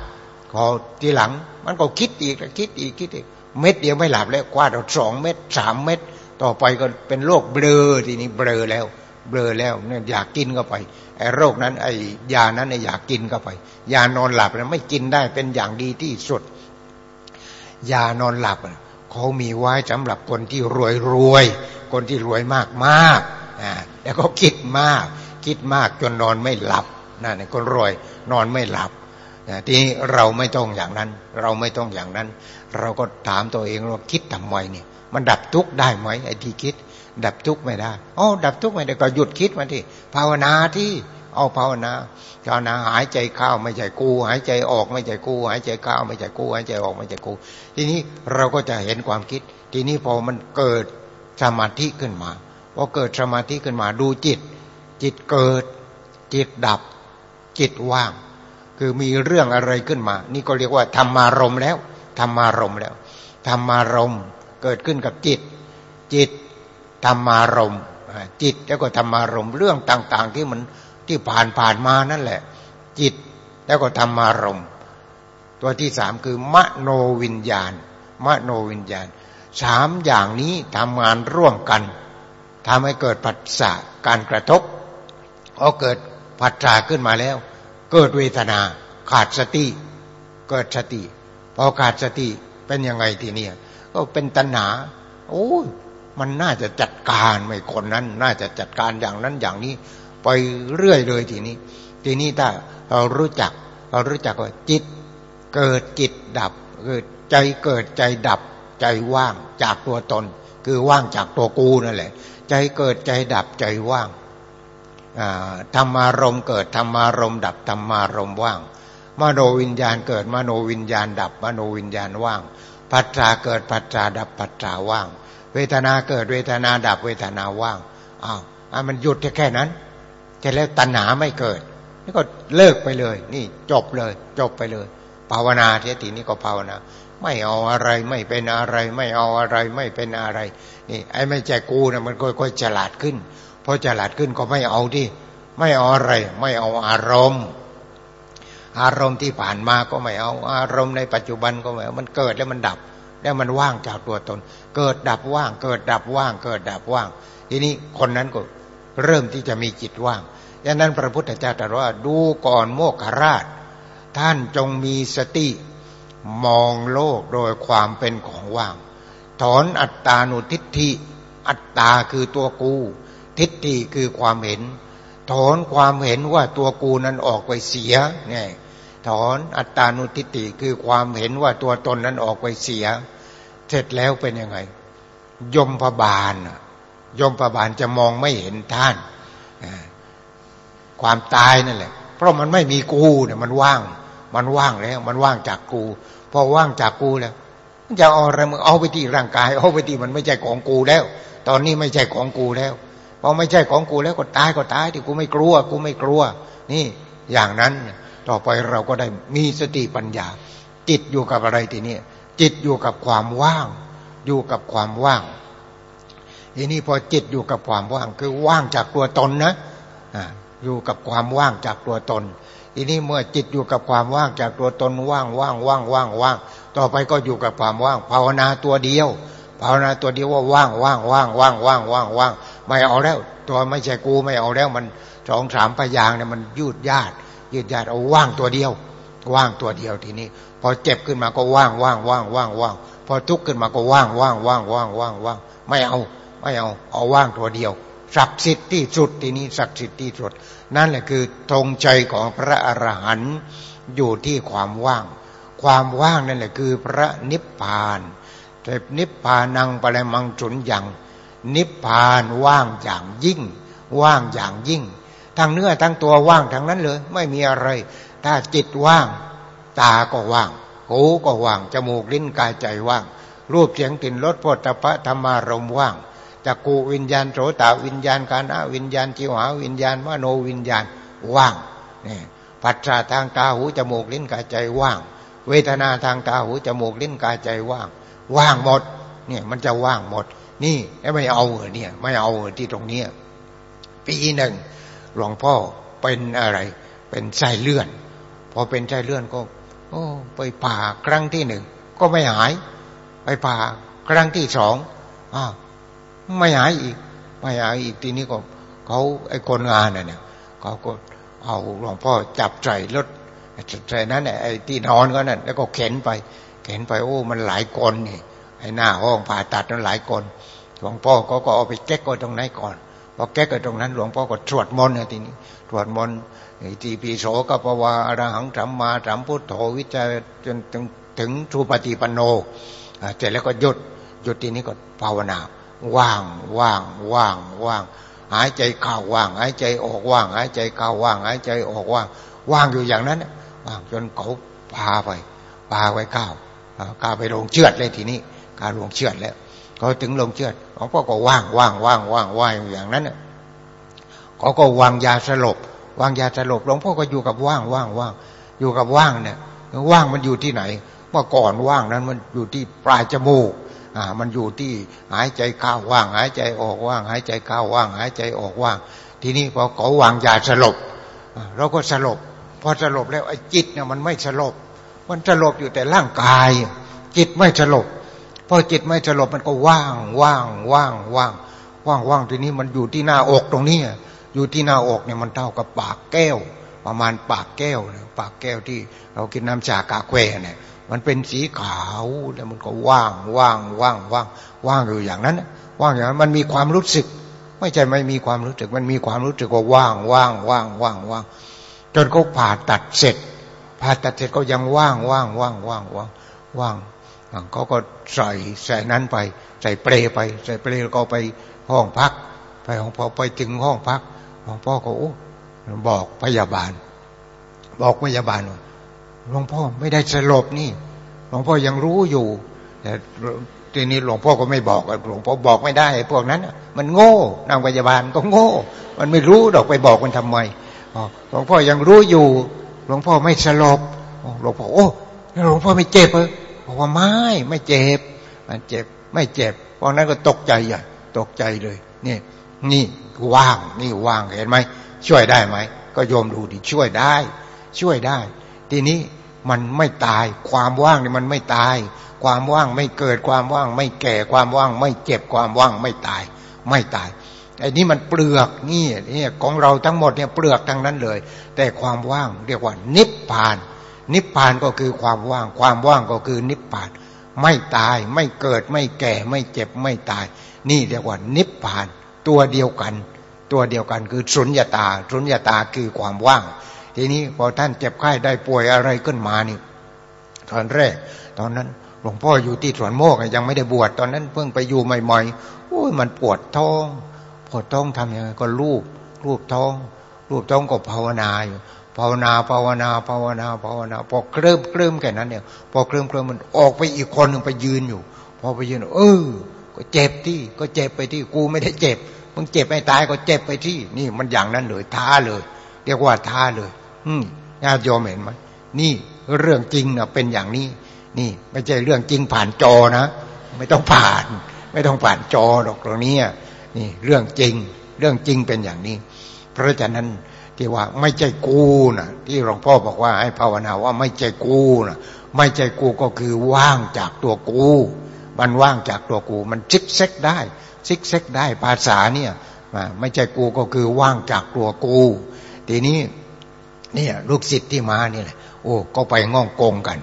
พอทีหลัง มันก็คิดอีกคิดอีกคิดอีก เม็ดเดียวไม่หลับแล้วกว่าเราสองเม็ดสามเม็ดต่อไปก็เป็นโรคเบลอทีนี้เบลอแล้ว เบลอแล้วเนี่ยอยากกินก็ไปไอ้โรคนั้นไอ้ยานั้นไอ้อยากกินก็ไป ยานอนหลับนะไม่กินได้เป็นอย่างดีที่สุด ยานอนหลับเขามีไว้สำหรับคนที่รวยรวยคนที่รวยมากมากอ่าแล้วก็คิดมาก คิดมากจนนอนไม่หลับ นั่นคนรวยนอนไม่หลับทีนี้เราไม่ต้องอย่างนั้น เราไม่ต้องอย่างนั้น เราก็ถามตัวเองว่าคิดทำไมเนี่ย มันดับทุกข์ได้ไหมไอ้ที่คิด ดับทุกข์ไม่ได้อ๋อดับทุกข์ไม่ได้ก็หยุดคิดมันที่ภาวนาที่เอาภาวนาภาวนาหายใจเข้าไม่ใช่กู หายใจออกไม่ใช่กู หายใจเข้าไม่ใช่กู หายใจออกไม่ใช่กู ทีนี้เราก็จะเห็นความคิด ทีนี้พอมันเกิดสมาธิขึ้นมาพอเกิดสมาธิขึ้นมาดูจิต จิตเกิด จิตดับ จิตว่าง คือมีเรื่องอะไรขึ้นมา นี่ก็เรียกว่าธรรมารมแล้วธรรมารมแล้วธรรมารมเกิดขึ้นกับจิต จิตธรรมารมจิตแล้วก็ธรรมารมเรื่องต่าง ๆ ที่มันที่ผ่านผ่านมานั่นแหละ จิตแล้วก็ธรรมารมตัวที่สามคือ มโนวิญญาณ มโนวิญญาณสามอย่างนี้ทำงานร่วมกันทำให้เกิดปัจสะการกระทบพอเกิด ปัจจาขึ้นมาแล้ว เกิดเวทนา ขาดสติ เกิดสติพอขาดสติเป็นยังไงทีนี้ก็เป็นตัณหาโอ้มันน่าจะจัดการไม่คนนั้น น่าจะจัดการอย่างนั้นอย่างนี้ ไปเรื่อยเลยทีนี้ ทีนี้ถ้าเรารู้จัก เรารู้จักว่าจิต เกิดจิตดับเกิดใจเกิดใจดับ ใจว่างจากตัวตน คือว่างจากตัวกูนั่นแหละ ใจเกิดใจดับใจว่าง ธรรมารมเกิดธรรมารมดับธรรมารมว่าง มโนวิญญาณเกิดมโนวิญญาณดับ มโนวิญญาณว่างปัจจาเกิดปัจจาดับปัจจาว่าง เวทนาเกิดเวทนาดับเวทนาว่างอ้าวมันหยุดแค่นั้นจะแล้วตัณหาไม่เกิดนี่ก็เลิกไปเลย นี่จบเลย จบไปเลย ภาวนาเทตินี้ก็ภาวนา ไม่เอาอะไรไม่เป็นอะไร ไม่เอาอะไรไม่เป็นอะไร นี่ ไอ้ไม่ใจกูนะมันค่อยๆฉลาดขึ้น พอฉลาดขึ้นก็ไม่เอาที่ ไม่เอาอะไร ไม่เอาอารมณ์ อารมณ์ที่ผ่านมาก็ไม่เอา อารมณ์ในปัจจุบันก็ไม่เอา มันเกิดแล้วมันดับ แล้วมันว่างจากตัวตน เกิดดับว่าง เกิดดับว่าง เกิดดับว่าง ทีนี้คนนั้นก็เริ่มที่จะมีจิตว่างดังนั้นพระพุทธเจ้าตรัสว่าดูก่อนโมกขราช ท่านจงมีสติ มองโลกโดยความเป็นของว่าง ถอนอัตตานุทิฏฐิอัตตาคือตัวกู ทิฏฐิคือความเห็น ถอนความเห็นว่าตัวกูนั้นออกไปเสียเนี่ยถอนอัตตานุทิฏฐิคือความเห็นว่าตัวตนนั้นออกไปเสีย เสร็จแล้วเป็นยังไง ยมพบาลยมพบาลจะมองไม่เห็นท่าน ความตายนั่นแหละ เพราะมันไม่มีกูเนี่ยมันว่าง มันว่างแล้ว มันว่างจากกูพอว่างจากกูแล้วมันจะเอาอะไรมึงเอาไปที่ร่างกาย เอาไปที่มันไม่ใช่ของกูแล้ว ตอนนี้ไม่ใช่ของกูแล้ว พอไม่ใช่ของกูแล้วก็ตายก็ตายที่กูไม่กลัว กูไม่กลัว นี่อย่างนั้น ต่อไปเราก็ได้มีสติปัญญา จิตอยู่กับอะไรทีนี้จิตอยู่กับความว่าง อยู่กับความว่างทีนี้พอจิตอยู่กับความว่างคือว่างจากตัวตนนะอยู่กับความว่างจากตัวตนทีนี้เมื่อจิตอยู่กับความว่างจากตัวตนว่างว่างว่างว่างว่างต่อไปก็อยู่กับความว่าง ภาวนาตัวเดียว ภาวนาตัวเดียวว่าว่างว่างว่างว่างว่างว่างว่าง ไม่เอาแล้ว ตัวไม่ใช่กูไม่เอาแล้ว มันสองสามพยางเนี่ยมันยืดยาดยืดยาดเอาว่างตัวเดียว ว่างตัวเดียวทีนี้ พอเจ็บขึ้นมาก็ว่างว่างว่างว่างว่างพอทุกข์ขึ้นมาก็ว่างว่างว่างว่างว่างว่างไม่เอา ไม่เอา เอาว่างตัวเดียวศักดิ์สิทธิ์ที่สุดทีนี้ศักดิ์สิทธิ์ที่สุด นั่นแหละคือธงใจของพระอรหันต์อยู่ที่ความว่าง ความว่างนั่นแหละคือพระนิพพานแต่นิพพานังปรมังจุนยัง นิพพานว่างอย่างยิ่ง ว่างอย่างยิ่ง ทั้งเนื้อทั้งตัวว่างทั้งนั้นเลย ไม่มีอะไร ถ้าจิตว่าง ตาก็ว่าง หูก็ว่าง จมูกลิ้นกายใจว่าง รูปเสียงกลิ่นรสโผฏฐะธรรมารมว่างจักกูวิญญาณโสตวิญญาณกานะวิญญาณจิวหาวิญญาณมโนวิญญาณว่างนี่ปัจจาทางตาหูจมูกลิ้นกายใจว่าง เวทนาทางตาหูจมูกลิ้นกายใจว่าง ว่างหมดเนี่ยมันจะว่างหมด นี่ไม่เอาเนี่ย ไม่เอาที่ตรงนี้ปีหนึ่งหลวงพ่อเป็นอะไร เป็นไส้เลื่อน พอเป็นไส้เลื่อนก็ โอ้ไปผ่าครั้งที่หนึ่งก็ไม่หาย ไปผ่าครั้งที่สองอ้าวไม่หายอีก ไม่หายอีกทีนี้ก็เขาไอ้คนงานเนี่ยเขาก็เอาหลวงพ่อจับใจรถใจนั้นไอ้ที่นอนก็นั่นแล้วก็เข็นไป เข็นไปโอ้ มันหลายคนนี่ ไอ้หน้าห้องผ่าตัดนั้นหลายคน หลวงพ่อก็ก็เอาไปแก๊กก็ตรงไหนก่อนพอแก้กันตรงนั้น หลวงพ่อก็ตรวจมนต์ทีนี้ตรวจมนต์ทีพีโสกปวาอรหังสัมมาสัมพุทโธวิจัยจนถึงถึงสุปฏิปันโนเสร็จแล้วก็หยุดหยุดทีนี้ก็ภาวนา ว่างว่างว่างว่างหายใจเข้าว่าง หายใจออกว่าง หายใจเข้าว่าง หายใจออกว่าง ว่างอยู่อย่างนั้นว่างจนเขาพาไปพาไปก้าวก้าไปลงเชือดเลยทีนี้ การลงเชือดแล้วเขาถึงลงเชือดหลวงพ่อก็ว่างว่างว่างว่างว่างอย่างนั้นเขาก็วางยาสลบวางยาสลบหลวงพ่อก็อยู่กับว่างว่างว่างอยู่กับว่างเนี่ยว่างมันอยู่ที่ไหนเมื่อก่อนว่างนั้นมันอยู่ที่ปลายจมูกอ่ามันอยู่ที่หายใจเข้าว่าง หายใจออกว่าง หายใจเข้าว่าง หายใจออกว่าง ทีนี้พอเขาวางยาสลบเราก็สลบพอสลบแล้วไอ้จิตเนี่ยมันไม่สลบ มันสลบอยู่แต่ร่างกาย จิตไม่สลบ พอจิตไม่สลบมันก็ว่าง ว่าง ว่าง ว่าง ว่างว่างทีนี้มันอยู่ที่หน้าอกตรงนี้อยู่ที่หน้าอกเนี่ยมันเท่ากับปากแก้ว ประมาณปากแก้วปากแก้วที่เรากินน้ำชากาแควเนี่ย มันเป็นสีขาวแล้วมันก็ว่าง ว่าง ว่าง ว่าง ว่างอยู่อย่างนั้น ว่างอย่างนั้นมันมีความรู้สึก ไม่ใช่ไม่มีความรู้สึก มันมีความรู้สึกว่าว่าง ว่าง ว่าง ว่าง ว่าง จนเขาผ่าตัดเสร็จ ผ่าตัดเสร็จก็ยังว่าง ว่าง ว่าง ว่าง ว่าง ว่าง เขาก็ใส่ใส่นั้นไป ใส่เปลไป ใส่เปลแล้วก็ไปห้องพัก ไปห้องพอไปถึงห้องพักหลวงพ่อก็โอ้บอกพยาบาล บอกพยาบาลว่าหลวงพ่อไม่ได้สลบนี่หลวงพ่อยังรู้อยู่แต่ทีนี้หลวงพ่อก็ไม่บอกหลวงพ่อบอกไม่ได้พวกนั้นมันโง่นางพยาบาลก็โง่ มันไม่รู้ดอกไปบอกมันทำไมหลวงพ่อยังรู้อยู่ หลวงพ่อไม่สลบหลวงพ่อโอ้หลวงพ่อไม่เจ็บเหรอ บอกว่าไม่ไม่เจ็บมันเจ็บไม่เจ็บเพราะนั้นก็ตกใจอะตกใจเลยนี่นี่ว่างนี่ว่างเห็นไหมช่วยได้ไหมก็โยมดูดิช่วยได้ ช่วยได้ ทีนี้มันไม่ตาย ความว่างนี่มันไม่ตาย ความว่างไม่เกิดความว่าง ไม่แก่ความว่าง ไม่เจ็บความว่างไม่ตาย ไม่ตายไอ้นี่มันเปลือกนี่นี่ของเราทั้งหมดเนี่ยเปลือกทั้งนั้นเลย แต่ความว่างเรียกว่านิพพาน นิพพานก็คือความว่าง ความว่างก็คือนิพพาน ไม่ตายไม่เกิดไม่แก่ไม่เจ็บไม่ตาย นี่เรียกว่านิพพานตัวเดียวกัน ตัวเดียวกันคือสุญญาตาสุญญาตาคือความว่าง ทีนี้พอท่านเจ็บไข้ได้ป่วยอะไรขึ้นมานี่ตอนแรก ตอนนั้นหลวงพ่ออยู่ที่สวนโมกยังไม่ได้บวชตอนนั้นเพิ่งไปอยู่ใหม่ๆโอ้ยมันปวดท้องปวดท้องทำยังไงก็รูปรูปท้อง รูปท้องก็ภาวนาอยู่ ภาวนาภาวนาภาวนาภาวนาพอเคลิ้มเคลิ้มแค่นั้นเนี่ยพอเคลิ้มเคลิ้มมันออกไปอีกคนหนึ่งไปยืนอยู่ พอไปยืน เออ ก็เจ็บที่ก็เจ็บไปที่กูไม่ได้เจ็บมึงเจ็บไม่ตายก็เจ็บไปที่ นี่มันอย่างนั้นเลยท้าเลย เรียกว่าท้าเลย อืมญาติโยมเห็นไหมนี่เรื่องจริงนะเป็นอย่างนี้ นี่ไม่ใช่เรื่องจริงผ่านจอนะ ไม่ต้องผ่าน ไม่ต้องผ่านจอหรอกตรงนี้นี่เรื่องจริง เรื่องจริงเป็นอย่างนี้ เพราะฉะนั้น ที่ว่าไม่ใช่กูนะที่หลวงพ่อบอกว่าให้ภาวนาว่าไม่ใช่กูนะไม่ใช่กูก็คือว่างจากตัวกู มันว่างจากตัวกู มันซิกแซ็กได้ซิกแซ็กได้ภาษาเนี่ยไม่ใช่กูก็คือว่างจากตัวกู ทีนี้เนี่ยลูกศิษย์ที่มานี่แหละโอ้ก็ไปฮ่องกงกัน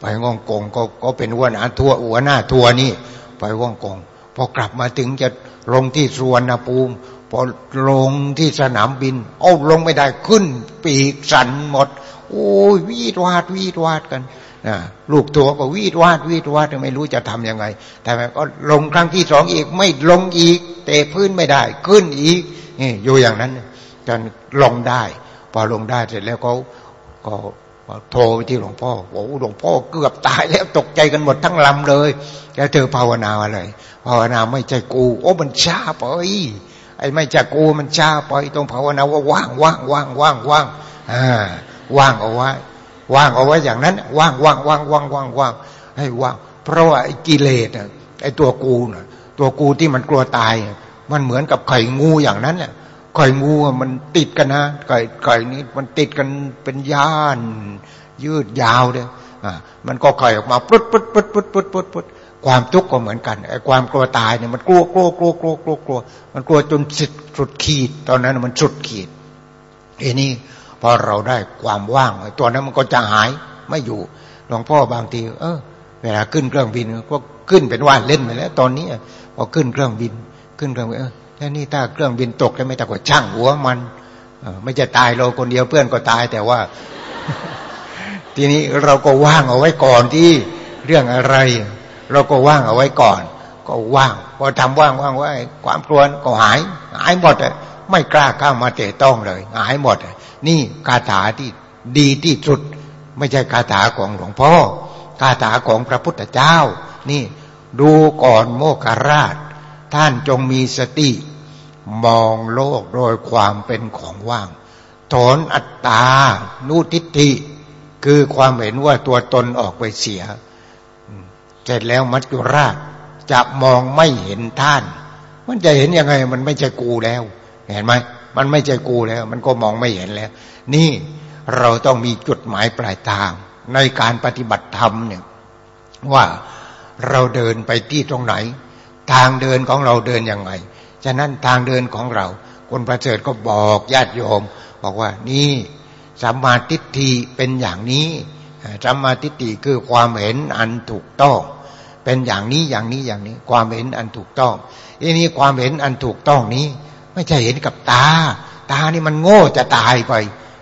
ไปฮ่องกงก็ก็เป็นหัวหน้าทัวร์หัวหน้าทัวร์นี่ ไปฮ่องกงพอกลับมาถึงจะลงที่สุวรรณภูมิ พอลงที่สนามบินเอาลงไม่ได้ขึ้น ปีกสั่นหมด โอ้ยวีดวาดวีดวาดกันนะลูกตัวก็วีดวาดวีดวาดไม่รู้จะทํำยังไง แต่ก็ลงครั้งที่สองอีกไม่ลงอีก เตะพื้นไม่ได้ ขึ้นอีกนี่อยู่อย่างนั้นจนลงได้ พอลงได้เสร็จแล้วเขาก็โทรไปที่หลวงพ่อโอ้หลวงพ่อเกือบตายแล้วตกใจกันหมดทั้งลำเลย แล้วเธอภาวนาอะไร ภาวนาไม่ใช่กู โอ้มันชาไป ไอ้ไม่ใช่กูมันช้าไปต้องภาวนาว่าว่างว่างว่างว่างว่างอ่าว่างเอาไว้ ว่างเอาไว้อย่างนั้น ว่างว่างว่างว่างว่างว่างให้ว่าง เพราะว่าไอ้กิเลสไอ้ตัวกูน่ะ ตัวกูที่มันกลัวตาย มันเหมือนกับไข่งูอย่างนั้นแหละไก่งูมันติดกันนะไก่ไก่นี้มันติดกันเป็นย่าน ยืดยาวเลยอ่ามันก็ไข่ออกมาปุ๊ดปุ๊ดปุ๊ดปุ๊ดปุ๊ดปุ๊ดปุ๊ด ความทุกข์ก็เหมือนกันไอ้ความกลัวตายเนี่ยมันกลัวกลัวกลัวกลัวกลัวกลัว มันกลัวจนสุดสุดขีด ตอนนั้นมันสุดขีดทีนี้พอเราได้ความว่างตัวนั้นมันก็จะหายไม่อยู่หลวงพ่อบางที เออ เวลาขึ้นเครื่องบินก็ขึ้นเป็นว่าเล่นไปแล้ว ตอนนี้พอขึ้นเครื่องบิน ขึ้นเครื่องบินเออแค่นี้ถ้าเครื่องบินตกแล้วไม่ต้องกช่างหัวมันไม่จะตายเราคนเดียวเพื่อนก็ตายแต่ว่า ทีนี้เราก็ว่างเอาไว้ก่อนที่เรื่องอะไร เราก็ว่างเอาไว้ก่อน ก็ว่าง พอทำว่างว่างไว่าความกลัวก็หาย หายหมดเลยไม่กล้าเข้ามาเตะต้องเลย หายหมด นี่คาถาที่ดีที่สุด ไม่ใช่คาถาของหลวงพ่อคาถาของพระพุทธเจ้า นี่ดูก่อนโมกขราช ท่านจงมีสติ มองโลกโดยความเป็นของว่างถอนอัตตา นุทิฏฐิ คือความเห็นว่าตัวตนออกไปเสีย เสร็จแล้วมัจจุราชจะมองไม่เห็นท่าน มันจะเห็นยังไง มันไม่ใช่กูแล้ว เห็นไหมมันไม่ใช่กูแล้ว มันก็มองไม่เห็นแล้ว นี่เราต้องมีจุดหมายปลายทาง ในการปฏิบัติธรรมเนี่ยว่าเราเดินไปที่ตรงไหน ทางเดินของเราเดินยังไง ฉะนั้นทางเดินของเราคนประเสริฐก็บอกญาติโยม บอกว่านี่สัมมาทิฏฐิเป็นอย่างนี้สัมมาทิฏฐิคือความเห็นอันถูกต้อง เป็นอย่างนี้อย่างนี้อย่างนี้ ความเห็นอันถูกต้องอันนี้ความเห็นอันถูกต้องนี้ ไม่ใช่เห็นกับตา ตานี่มันโง่จะตายไป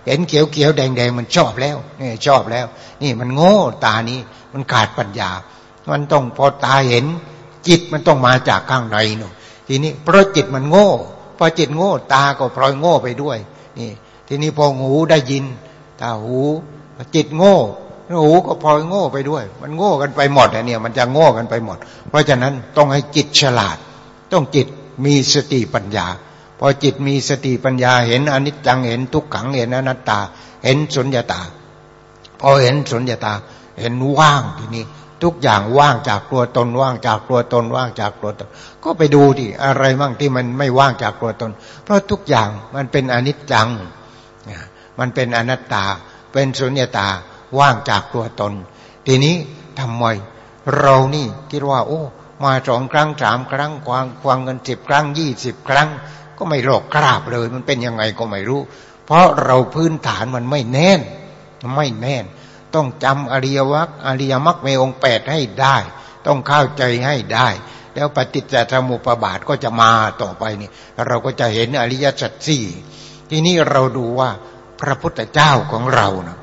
เห็นเขียวเขียวแดงแดงมันชอบแล้วนี่ชอบแล้ว นี่มันโง่ตานี้มันขาดปัญญา มันต้องพอตาเห็น จิตมันต้องมาจากข้างในหนูทีนี้เพราะจิตมันโง่พอจิตโง่ตาก็พลอยโง่ไปด้วยนี่ทีนี้พอหูได้ยินตาหูจิตโง่ หูก็พลอยโง่ไปด้วย มันโง่กันไปหมดเนี่ย มันจะโง่กันไปหมด เพราะฉะนั้นต้องให้จิตฉลาด ต้องจิตมีสติปัญญา พอจิตมีสติปัญญาเห็นอนิจจังเห็นทุกขังเห็นอนัตตา เห็นสุญญาตา พอเห็นสุญญาตา เห็นว่างทีนี้ ทุกอย่างว่างจากตัวตนว่างจากตัวตนว่างจากตัวตน ก็ไปดูดิอะไรบ้างที่มันไม่ว่างจากตัวตน เพราะทุกอย่างมันเป็นอนิจจัง มันเป็นอนัตตา เป็นสุญญาตา ว่างจากตัวตน ทีนี้ทำไมเรานี่คิดว่า โอ้ มาสองครั้งสามครั้งควางควางเงินสิบครั้งยี่สิบครั้ง ก็ไม่หลอกกราบเลย มันเป็นยังไงก็ไม่รู้ เพราะเราพื้นฐานมันไม่แน่น ไม่แน่น ต้องจำอริยวัคอริยมรรคในองค์แปดให้ได้ ต้องเข้าใจให้ได้แล้วปฏิจจสมุปบาทก็จะมาต่อไปนี่เราก็จะเห็นอริยสัจสี่ทีนี้เราดูว่าพระพุทธเจ้าของเรานะ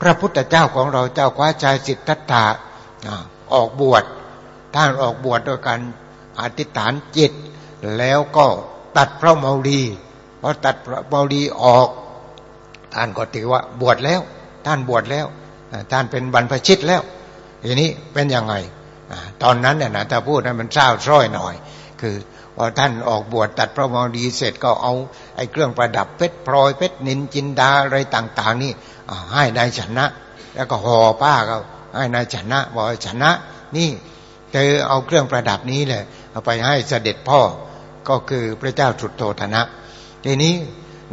พระพุทธเจ้าของเราเจ้าคว้าชายสิทธัตถะออกบวชท่านออกบวชโดยการอธิษฐานจิต แล้วก็ตัดพระเมาดีพอตัดพระเมาดีออก ท่านก็ถือว่าบวชแล้ว ท่านบวชแล้วท่านเป็นบรรพชิตแล้ว ทีนี้เป็นยังไงตอนนั้นเนี่ยนะถ้าพูดนั้นมันเศร้าส้อยหน่อย คือพอท่านออกบวชตัดพระมรดีเสร็จก็เอาไอ้เครื่องประดับเพชรพลอยเพชรนินจินดาอะไรต่าง ๆ นี่ ให้นายชนะ แล้วก็ห่อป้าก็ให้นายชนะบอกชนะ นี่เธอเอาเครื่องประดับนี้แหละเอาไปให้เสด็จพ่อก็คือพระเจ้าสุดโทธนะ ทีนี้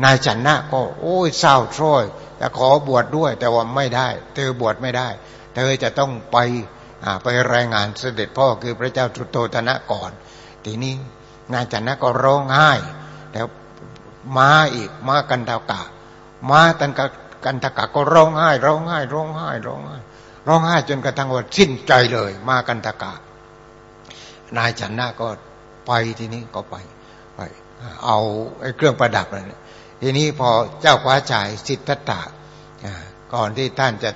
นายชนะก็โอ้ยเศร้าส้อยจะขอบวชดด้วยแต่ว่าไม่ได้ เธอบวชไม่ได้ เธอจะต้องไปไปรายงานเสด็จพ่อคือพระเจ้าสุดโทธนะก่อน ทีนี้นายจันะก็ร้องไห้แล้วมาอีกมากันตาวกะมาตันก กันตากะก็ร้องไห้ร้องไห้ร้องไห้ร้องไห้ร้องไห้จนกระทั่งว่าสิ้นใจเลย มากันตากะ นายจันนะก็ไปทีนี้ก็ไปไป เอาไอ้เครื่องประดับนั่นทีนี้พอเจ้าฟ้าชายสิทธัตถะก่อนที่ท่านจะ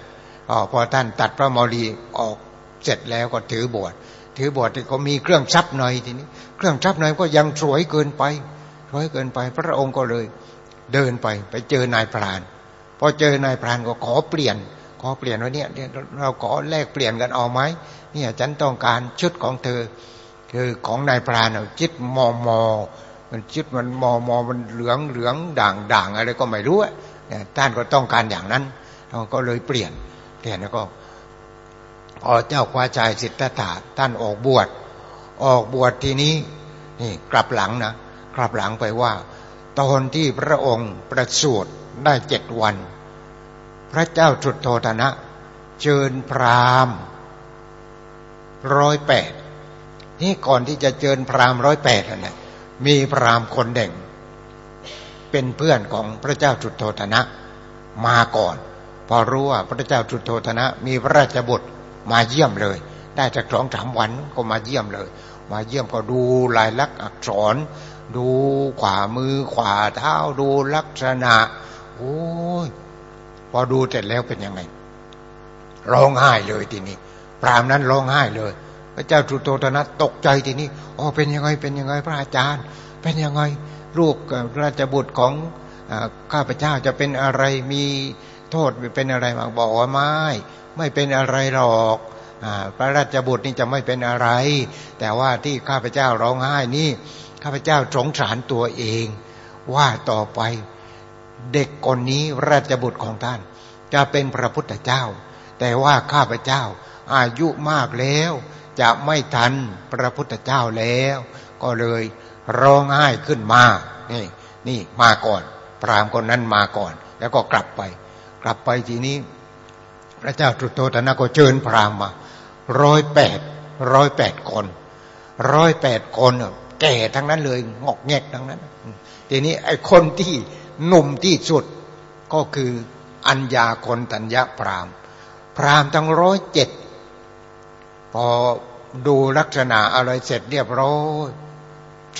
อพอท่านตัดพระมรีออกเสร็จแล้วก็ถือบวชถือบวชที่เขามีเครื่องทรัพย์หน่อยทีนี้ เครื่องทรัพย์หน่อยก็ยังสวยเกินไปสวยเกินไป พระองค์ก็เลยเดินไปไปเจอนายพราน พอเจอนายพรานก็ขอเปลี่ยน ขอเปลี่ยนว่าเนี่ยเราขอแลกเปลี่ยนกันเอาไหมเนี่ยฉันต้องการชุดของเธอ คือของนายพรานเอาจิตมอมอมันจิตมันมอมอมันเหลืองเหลืองด่างด่างอะไรก็ไม่รู้เนี่ยท่านก็ต้องการอย่างนั้นเราก็เลยเปลี่ยนเปลี่ยนแล้วก็พอเจ้าควาชายสิทธัตถะท่านออกบวชออกบวชทีนี้นี่กลับหลังนะกลับหลังไปว่า ตอนที่พระองค์ประสูติ ได้เจ็ดวัน พระเจ้าจุดโทธนะเชิญพราหมร้อยแปดนี่ก่อนที่จะเชิญพราหมร้อยแปดนะมีพราหมคนเด่ง เป็นเพื่อนของพระเจ้าจุดโทธนะ มาก่อน พอรู้ว่าพระเจ้าจุดโทธนะ มีพระราชบุตรมาเยี่ยมเลย ได้จากสองสามวันก็มาเยี่ยมเลย มาเยี่ยมก็ดูลายลักษณ์อักษร ดูขวามือขวาเท้าดูลักษณะ โอ้ยพอดูเสร็จแล้วเป็นยังไง ร้องไห้เลยทีนี้พรามนั้นร้องไห้เลย พระเจ้าจุโตธนะตกใจทีนี้อ๋อเป็นยังไงเป็นยังไงพระอาจารย์ เป็นยังไงลูกราชบุตรของข้าพเจ้าจะเป็นอะไรมีโทษเป็นอะไรมาบอกว่าไม่ไม่เป็นอะไรหรอกพระราชบุตรนี่จะไม่เป็นอะไร แต่ว่าที่ข้าพเจ้าร้องไห้นี่ข้าพเจ้าสงสารตัวเอง ว่าต่อไป เด็กคนนี้ราชบุตรของท่าน จะเป็นพระพุทธเจ้า แต่ว่าข้าพเจ้า อายุมากแล้ว จะไม่ทันพระพุทธเจ้าแล้ว ก็เลยร้องไห้ขึ้นมา นี่นี่มาก่อน พรามคนนั้นมาก่อน แล้วก็กลับไป กลับไปทีนี้ พระเจ้าจุโตตนะก็เชิญพรามมาร้อยแปดร้อยแปดคนร้อยแปดคนแก่ทั้งนั้นเลย งอกแงกทั้งนั้น ทีนี้ไอ้คนที่ หนุ่มที่สุดก็คืออัญญาคนตัญญาพรามพรามทั้งร้อยเจ็ดพอดูลักษณะอะไรเสร็จเรียบร้อย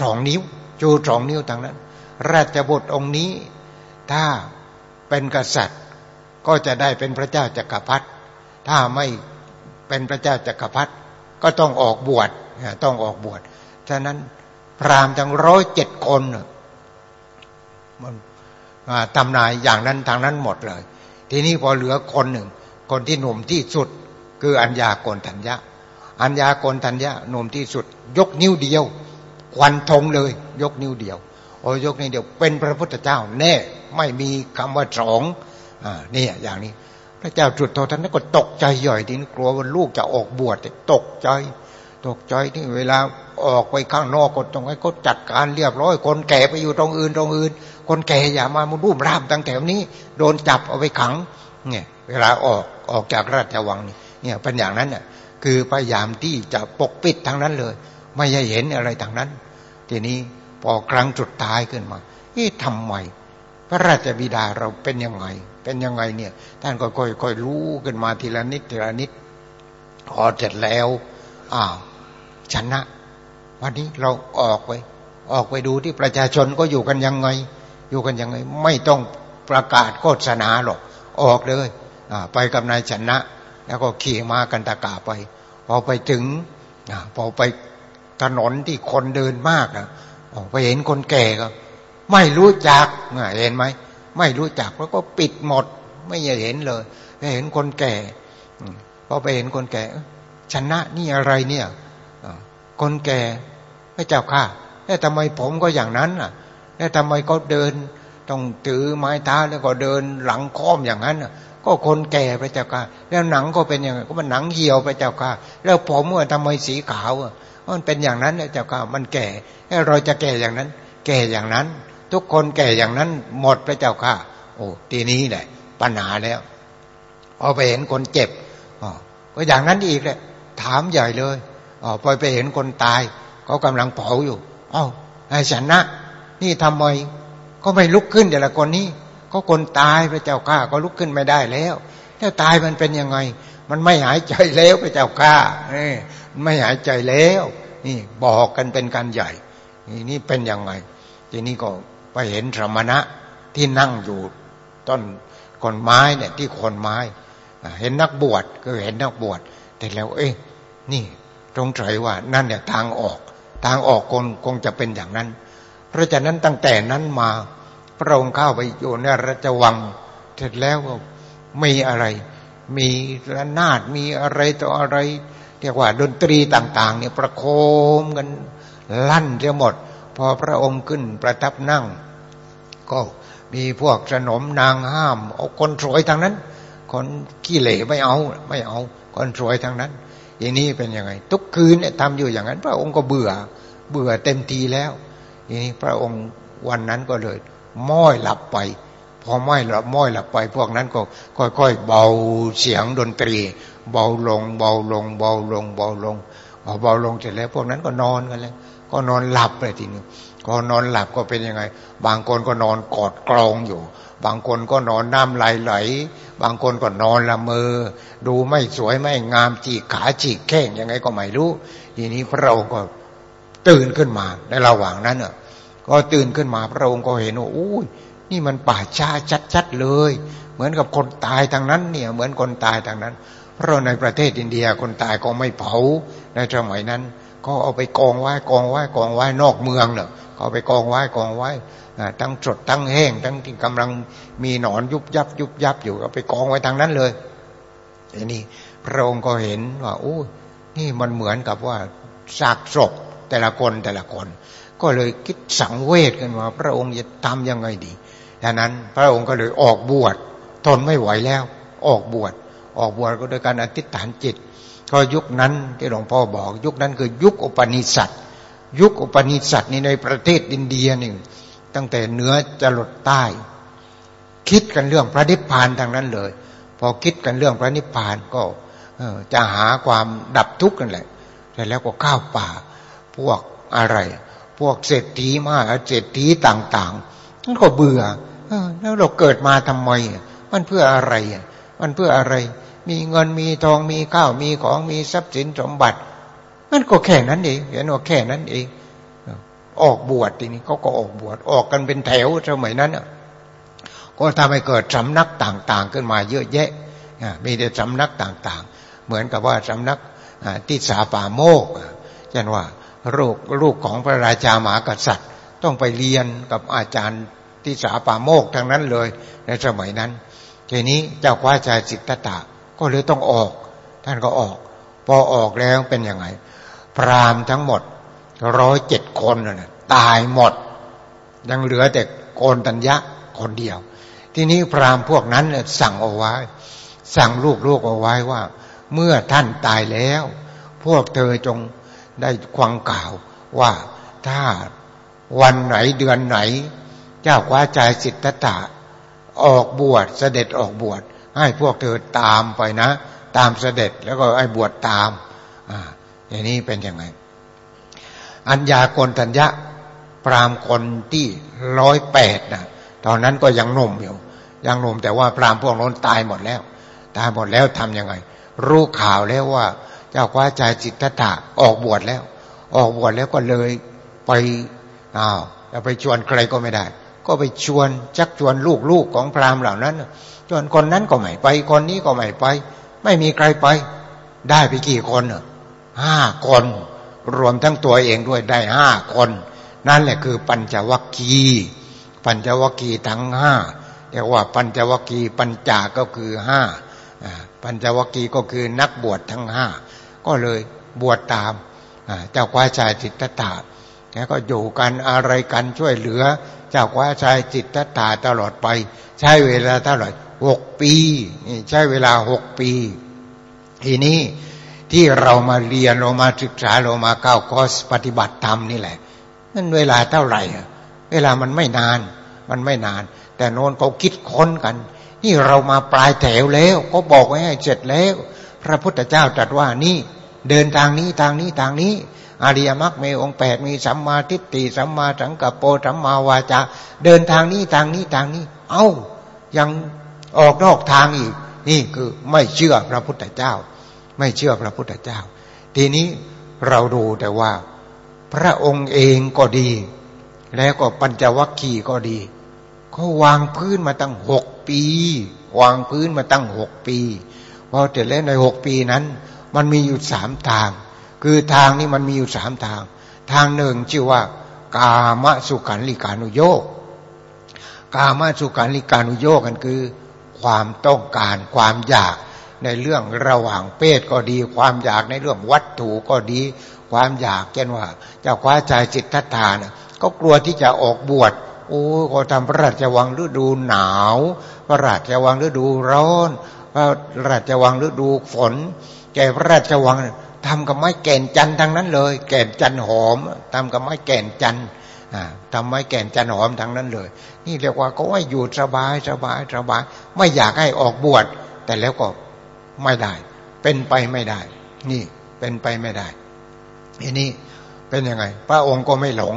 สองนิ้ว จูสองนิ้วทั้งนั้น ราชบุตรองค์นี้ ถ้าเป็นกษัตริย์ก็จะได้เป็นพระเจ้าจักรพรรดิถ้าไม่เป็นพระเจ้าจักรพรรดิก็ต้องออกบวชต้องออกบวชฉะนั้นพรามทั้งร้อยเจ็ดคนมัน ทำนายอย่างนั้นทางนั้นหมดเลย ทีนี้พอเหลือคนหนึ่ง คนที่หนุ่มที่สุด คืออัญญาโกนทัญญะ อัญญาโกนทัญญะหนุ่มที่สุด ยกนิ้วเดียวควันทงเลย ยกนิ้วเดียว โอ้ยกนิ้วเดียว เป็นพระพุทธเจ้า แน่ไม่มีคำว่าสองอ่านี่อย่างนี้ พระเจ้าจุดโทท่านก็ตกใจย่อยทีนี้กลัวว่าลูกจะออกบวชตกใจ ตกใจที่เวลาออกไปข้างนอกก็ต้องให้เขาจัดการเรียบร้อย คนแก่ไปอยู่ตรงอื่นตรงอื่น คนแก่อย่ามามุรุ่มร่ามตั้งแถวนี้ โดนจับเอาไปขัง เนี่ย เวลาออกออกจากราชวังนี่เนี่ยเป็นอย่างนั้นเนี่ยคือพยายามที่จะปกปิดทางนั้นเลย ไม่ให้เห็นอะไรทางนั้น ทีนี้พอครั้งจุดตายขึ้นมาเอ๊ะทำไมพระราชบิดาเราเป็นยังไง เป็นยังไงเนี่ย ท่านก็ค่อยๆรู้ขึ้นมาทีละนิดทีละนิดพอเสร็จแล้วอ้าว ชนะ วันนี้เราออกไป ออกไปดูที่ประชาชนก็อยู่กันยังไง อยู่กันยังไง ไม่ต้องประกาศโฆษณาหรอก ออกเลยไปกับนายชนะ แล้วก็ขี่มากันตะกาไป พอไปถึงอพอไปถนนที่คนเดินมากนะไปเห็นคนแก่ก็ไม่รู้จักเห็นไหมไม่รู้จักแล้วก็ปิดหมด ไม่เห็นเลยไปเห็นคนแก่พอไปเห็นคนแก่ชนะนี่อะไรเนี่ย คนแก่พระเจ้าค่ะแต่ทำไมผมก็อย่างนั้นอะแล้วทำไมเขาเดิน ต้องถือไม้เท้าแล้วก็เดินหลังค้อมอย่างนั้นก็คนแก่พระเจ้าค่ะ แล้วหนังก็เป็นอย่างไงก็มันหนังเหี่ยวพระเจ้าค่ะ แล้วผมว่าทำไมสีขาวอะมันเป็นอย่างนั้นพระเจ้าค่ะมันแก่แล้วเราจะแก่อย่างนั้น แก่อย่างนั้น ทุกคนแก่อย่างนั้น หมดพระเจ้าค่ะ โอ้ทีนี้แหละปัญหาแล้วพอาไปเห็นคนเจ็บอ๋อก็อย่างนั้นอีกแหละถามใหญ่เลย อ๋อพอไปเห็นคนตายเขากำลังเผาอยู่อ้าไอ้ชนนะ นี่ทำไมก็ไม่ลุกขึ้นแต่ละคนนี้ ก็คนตายพระเจ้าข้าก็ลุกขึ้นไม่ได้แล้วแล้วตายมันเป็นยังไง มันไม่หายใจแล้วพระเจ้าข้าไม่หายใจแล้ว นี่บอกกันเป็นการใหญ่ นี่นี่เป็นยังไง ทีนี้ก็ไปเห็นสมณะที่นั่งอยู่ต้นคนไม้เนี่ยที่คนไม้ เห็นนักบวชก็เห็นนักบวชแต่แล้ว เอ๊ะนี่ ตรงใจว่านั่นเนี่ยทางออก ทางออกคงคงจะเป็นอย่างนั้น เพราะฉะนั้นตั้งแต่นั้นมา พระองค์เข้าไปอยู่ในราชวัง เสร็จแล้วก็มีอะไร มีระนาดมีอะไรต่ออะไรเรียกว่าดนตรีต่าง ๆ เนี่ยประโคมกันลั่นจะหมด พอพระองค์ขึ้นประทับนั่ง ก็มีพวกสนมนางห้าม เอาคนสวยทางนั้น คนขี้เหร่ไม่เอาไม่เอา คนสวยทางนั้น อย่างนี้เป็นยังไง ทุกคืนเนี่ยทำอยู่อย่างนั้น พระองค์ก็เบื่อ เบื่อเต็มทีแล้วนี่พระองค์วันนั้นก็เลยม้อยหลับไป พอม้อยหลับม้อยหลับไป พวกนั้นก็ค่อยๆเบาเสียงดนตรี เบาลง เบาลง เบาลง เบาลงพอเบาลงเสร็จแล้ว พวกนั้นก็นอนกันเลยก็นอนหลับไปทีนึงก็นอนหลับก็เป็นยังไง บางคนก็นอนกอดกรองอยู่ บางคนก็นอนน้ำไหลไหล บางคนก็นอนละเมอ ดูไม่สวยไม่งามจีขาจีแข้งยังไงก็ไม่รู้ ทีนี้พระองค์ก็ตื่นขึ้นมาในระหว่างนั้นอะก็ตื่นขึ้นมาพระองค์ก็เห็นว่าอู้ยนี่มันป่าช้าชัดๆเลย เหมือนกับคนตายทางนั้นเนี่ยเหมือนคนตายทางนั้น เพราะในประเทศอินเดียคนตายก็ไม่เผาในสมัยนั้น ก็เอาไปกองไว้กองไว้กองไว้นอกเมืองเนาะก็เอาไปกองไว้กองไว้ทั้งสดทั้งแห้งทั้งที่กำลังมีหนอนยุบยับยุบยับอยู่ก็ไปกองไว้ทางนั้นเลย ทีนี้พระองค์ก็เห็นว่าโอ้นี่มันเหมือนกับว่าซากศพแต่ละคนแต่ละคน ก็เลยคิดสังเวชกันว่า พระองค์จะทำยังไงดีดังนั้นพระองค์ก็เลยออกบวชทนไม่ไหวแล้ว ออกบวชออกบวชก็โดยการอธิษฐานจิตก็ยุคนั้นที่หลวงพ่อบอก ยุคนั้นคือยุคอุปนิสัตยุคอุปนิสัตนี่ในประเทศอินเดียนี่ตั้งแต่เหนือจะลดใต้ คิดกันเรื่องพระนิพพานทางนั้นเลย พอคิดกันเรื่องพระนิพพานก็จะหาความดับทุกข์กันแหละแต่แล้วก็ข้าวป่า พวกอะไร พวกเศรษฐีมาเศรษฐีต่างๆนั่นก็เบื่อแล้วเราเกิดมาทำไม มันเพื่ออะไรมันเพื่ออะไร มีเงินมีทองมีข้าวมีของมีทรัพย์สินสมบัติมันก็แค่นั้นเองเห็นว่าแค่นั้นเอง ออกบวชทีนี้เขาก็ออกบวชออกกันเป็นแถวสมัยนั้น ก็ทำให้เกิดสำนักต่างๆ ขึ้นมาเยอะแยะมีแต่สำนักต่างๆ เหมือนกับว่าสำนักที่สาป่าโมกเช่นว่าลูกลูกของพระราชามหากษัตริย์ ต้องไปเรียนกับอาจารย์ที่สาป่าโมกทั้งนั้นเลยในสมัยนั้น ทีนี้เจ้าคว้าชายสิทธัตถะก็เลยต้องออก ท่านก็ออก พอออกแล้วเป็นยังไง พรามทั้งหมดร้อยเจ็ดคนน่ะตายหมด ยังเหลือแต่โกนตัญญะคนเดียว ทีนี้พรามพวกนั้นสั่งเอาไว้ สั่งลูกๆเอาไว้ว่า เมื่อท่านตายแล้ว พวกเธอจงได้ควังกล่าวว่าถ้าวันไหนเดือนไหน เจ้าคว้าใจสิทธัตถะออกบวชเสด็จออกบวชให้พวกเธอตามไปนะ ตามเสด็จแล้วก็ไอ้บวชตามอ่าอย่างนี้เป็นยังไง อัญญากนทัญญะพรามคนที่ร้อยแปดนะตอนนั้นก็ยังหนุ่มอยู่ ยังหนุ่มแต่ว่าพรามพวกนั้นตายหมดแล้ว ตายหมดแล้วทํำยังไง รู้ข่าวแล้วว่า เจ้าคว้าใจจิตตถะออกบวชแล้ว ออกบวชแล้วก็เลยไปอ้าวจะไปชวนใครก็ไม่ได้ ก็ไปชวนชักชวนลูกๆของพรามเหล่านั้นชวนคนนั้นก็ไม่ไป คนนี้ก็ไม่ไป ไม่มีใครไป ได้ไปกี่คนห้าคน รวมทั้งตัวเองด้วยได้ห้าคน นั่นแหละคือปัญจวัคคีย์ปัญจวัคคีย์ทั้งห้า เรียกว่าปัญจวคีปัญจาก็คือห้าปัญจวคีก็คือนักบวชทั้งห้าก็เลยบวชตามเจ้าควาชายจิตตถาแล้วก็อยู่กันอะไรกันช่วยเหลือ เจ้าควาชายจิตตถาตลอดไป ใช้เวลาเท่าไหร่หกปีใช้เวลาหกปี ทีนี้ที่เรามาเรียนเรามาศึกษาเรามาเข้าคอสปฏิบัติธรรมนี่แหละนั่นเวลาเท่าไหร่เวลามันไม่นาน มันไม่นาน แต่โน้นเขาคิดค้นกัน นี่เรามาปลายแถวแล้ว ก็บอกไว้ให้เสร็จแล้ว พระพุทธเจ้าตรัสว่านี่เดินทางนี้ทางนี้ทางนี้อริยมรรคมีองค์แปดมีสัมมาทิฏฐิสัมมาสังกัปโปสัมมาวาจาเดินทางนี้ทางนี้ทางนี้ เอา้ายังออกนอกทางอีก นี่คือไม่เชื่อพระพุทธเจ้า ไม่เชื่อพระพุทธเจ้า ทีนี้เราดูแต่ว่า พระองค์เองก็ดี แล้วก็ปัญจวัคคีย์ก็ดี เขาวางพื้นมาตั้งหกปี วางพื้นมาตั้งหกปีพอเสร็จแล้วในหกปีนั้น มันมีอยู่สามทาง คือทางนี้มันมีอยู่สามทาง ทางหนึ่งชื่อว่า กามสุขันลิกานุโยกกามสุขันลิกานุโยกกันคือ ความต้องการความอยากในเรื่องระหว่างเพศก็ดี ความอยากในเรื่องวัตถุก็ดี ความอยากเช่นว่าจ้าคว้าใจจิตทัตานก็กลัวที่จะออกบวช โอ้ก็ทำพระราชวังฤดูหนาว พระราชวังฤดูร้อน พระราชวังฤดูฝน แกพระราชวังทำกับไม้แก่นจันทั้งนั้นเลย แก่นจันหอมทำกับไม้แก่นจันทำไม้แก่นจันหอมทั้งนั้นเลย นี่เรียกว่าก็ให้อยู่สบายสบายสบาย ไม่อยากให้ออกบวช แต่แล้วก็ไม่ได้ เป็นไปไม่ได้ นี่เป็นไปไม่ได้ทีนี้เป็นยังไง พระองค์ก็ไม่หลง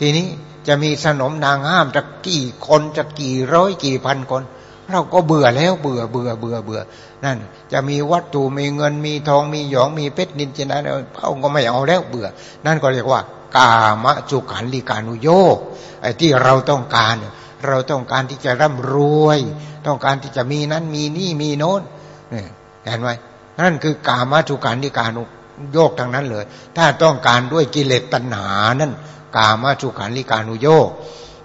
ทีนี้ จะมีสนมนางห้ามจะกี่คนจะกี่ร้อยกี่พันคน เราก็เบื่อแล้วเบื่อเบื่อเบื่อเบื่อ นั่น จะมีวัตถุมีเงินมีทองมีหยองมีเพชรนินจินะพระองค์ก็ไม่เอาแล้วเบื่อ นั่นก็เรียกว่า กามจุขันลิกานุโยกไอ้ที่เราต้องการ เราต้องการที่จะร่ำรวย ต้องการที่จะมีนั้นมีนี่มีโน้นเห็นไหมนั่นคือกามาสุขันธิการุโยกทางนั้นเลย ถ้าต้องการด้วยกิเลสตัณหานั่น กามาสุขันธิการุโยก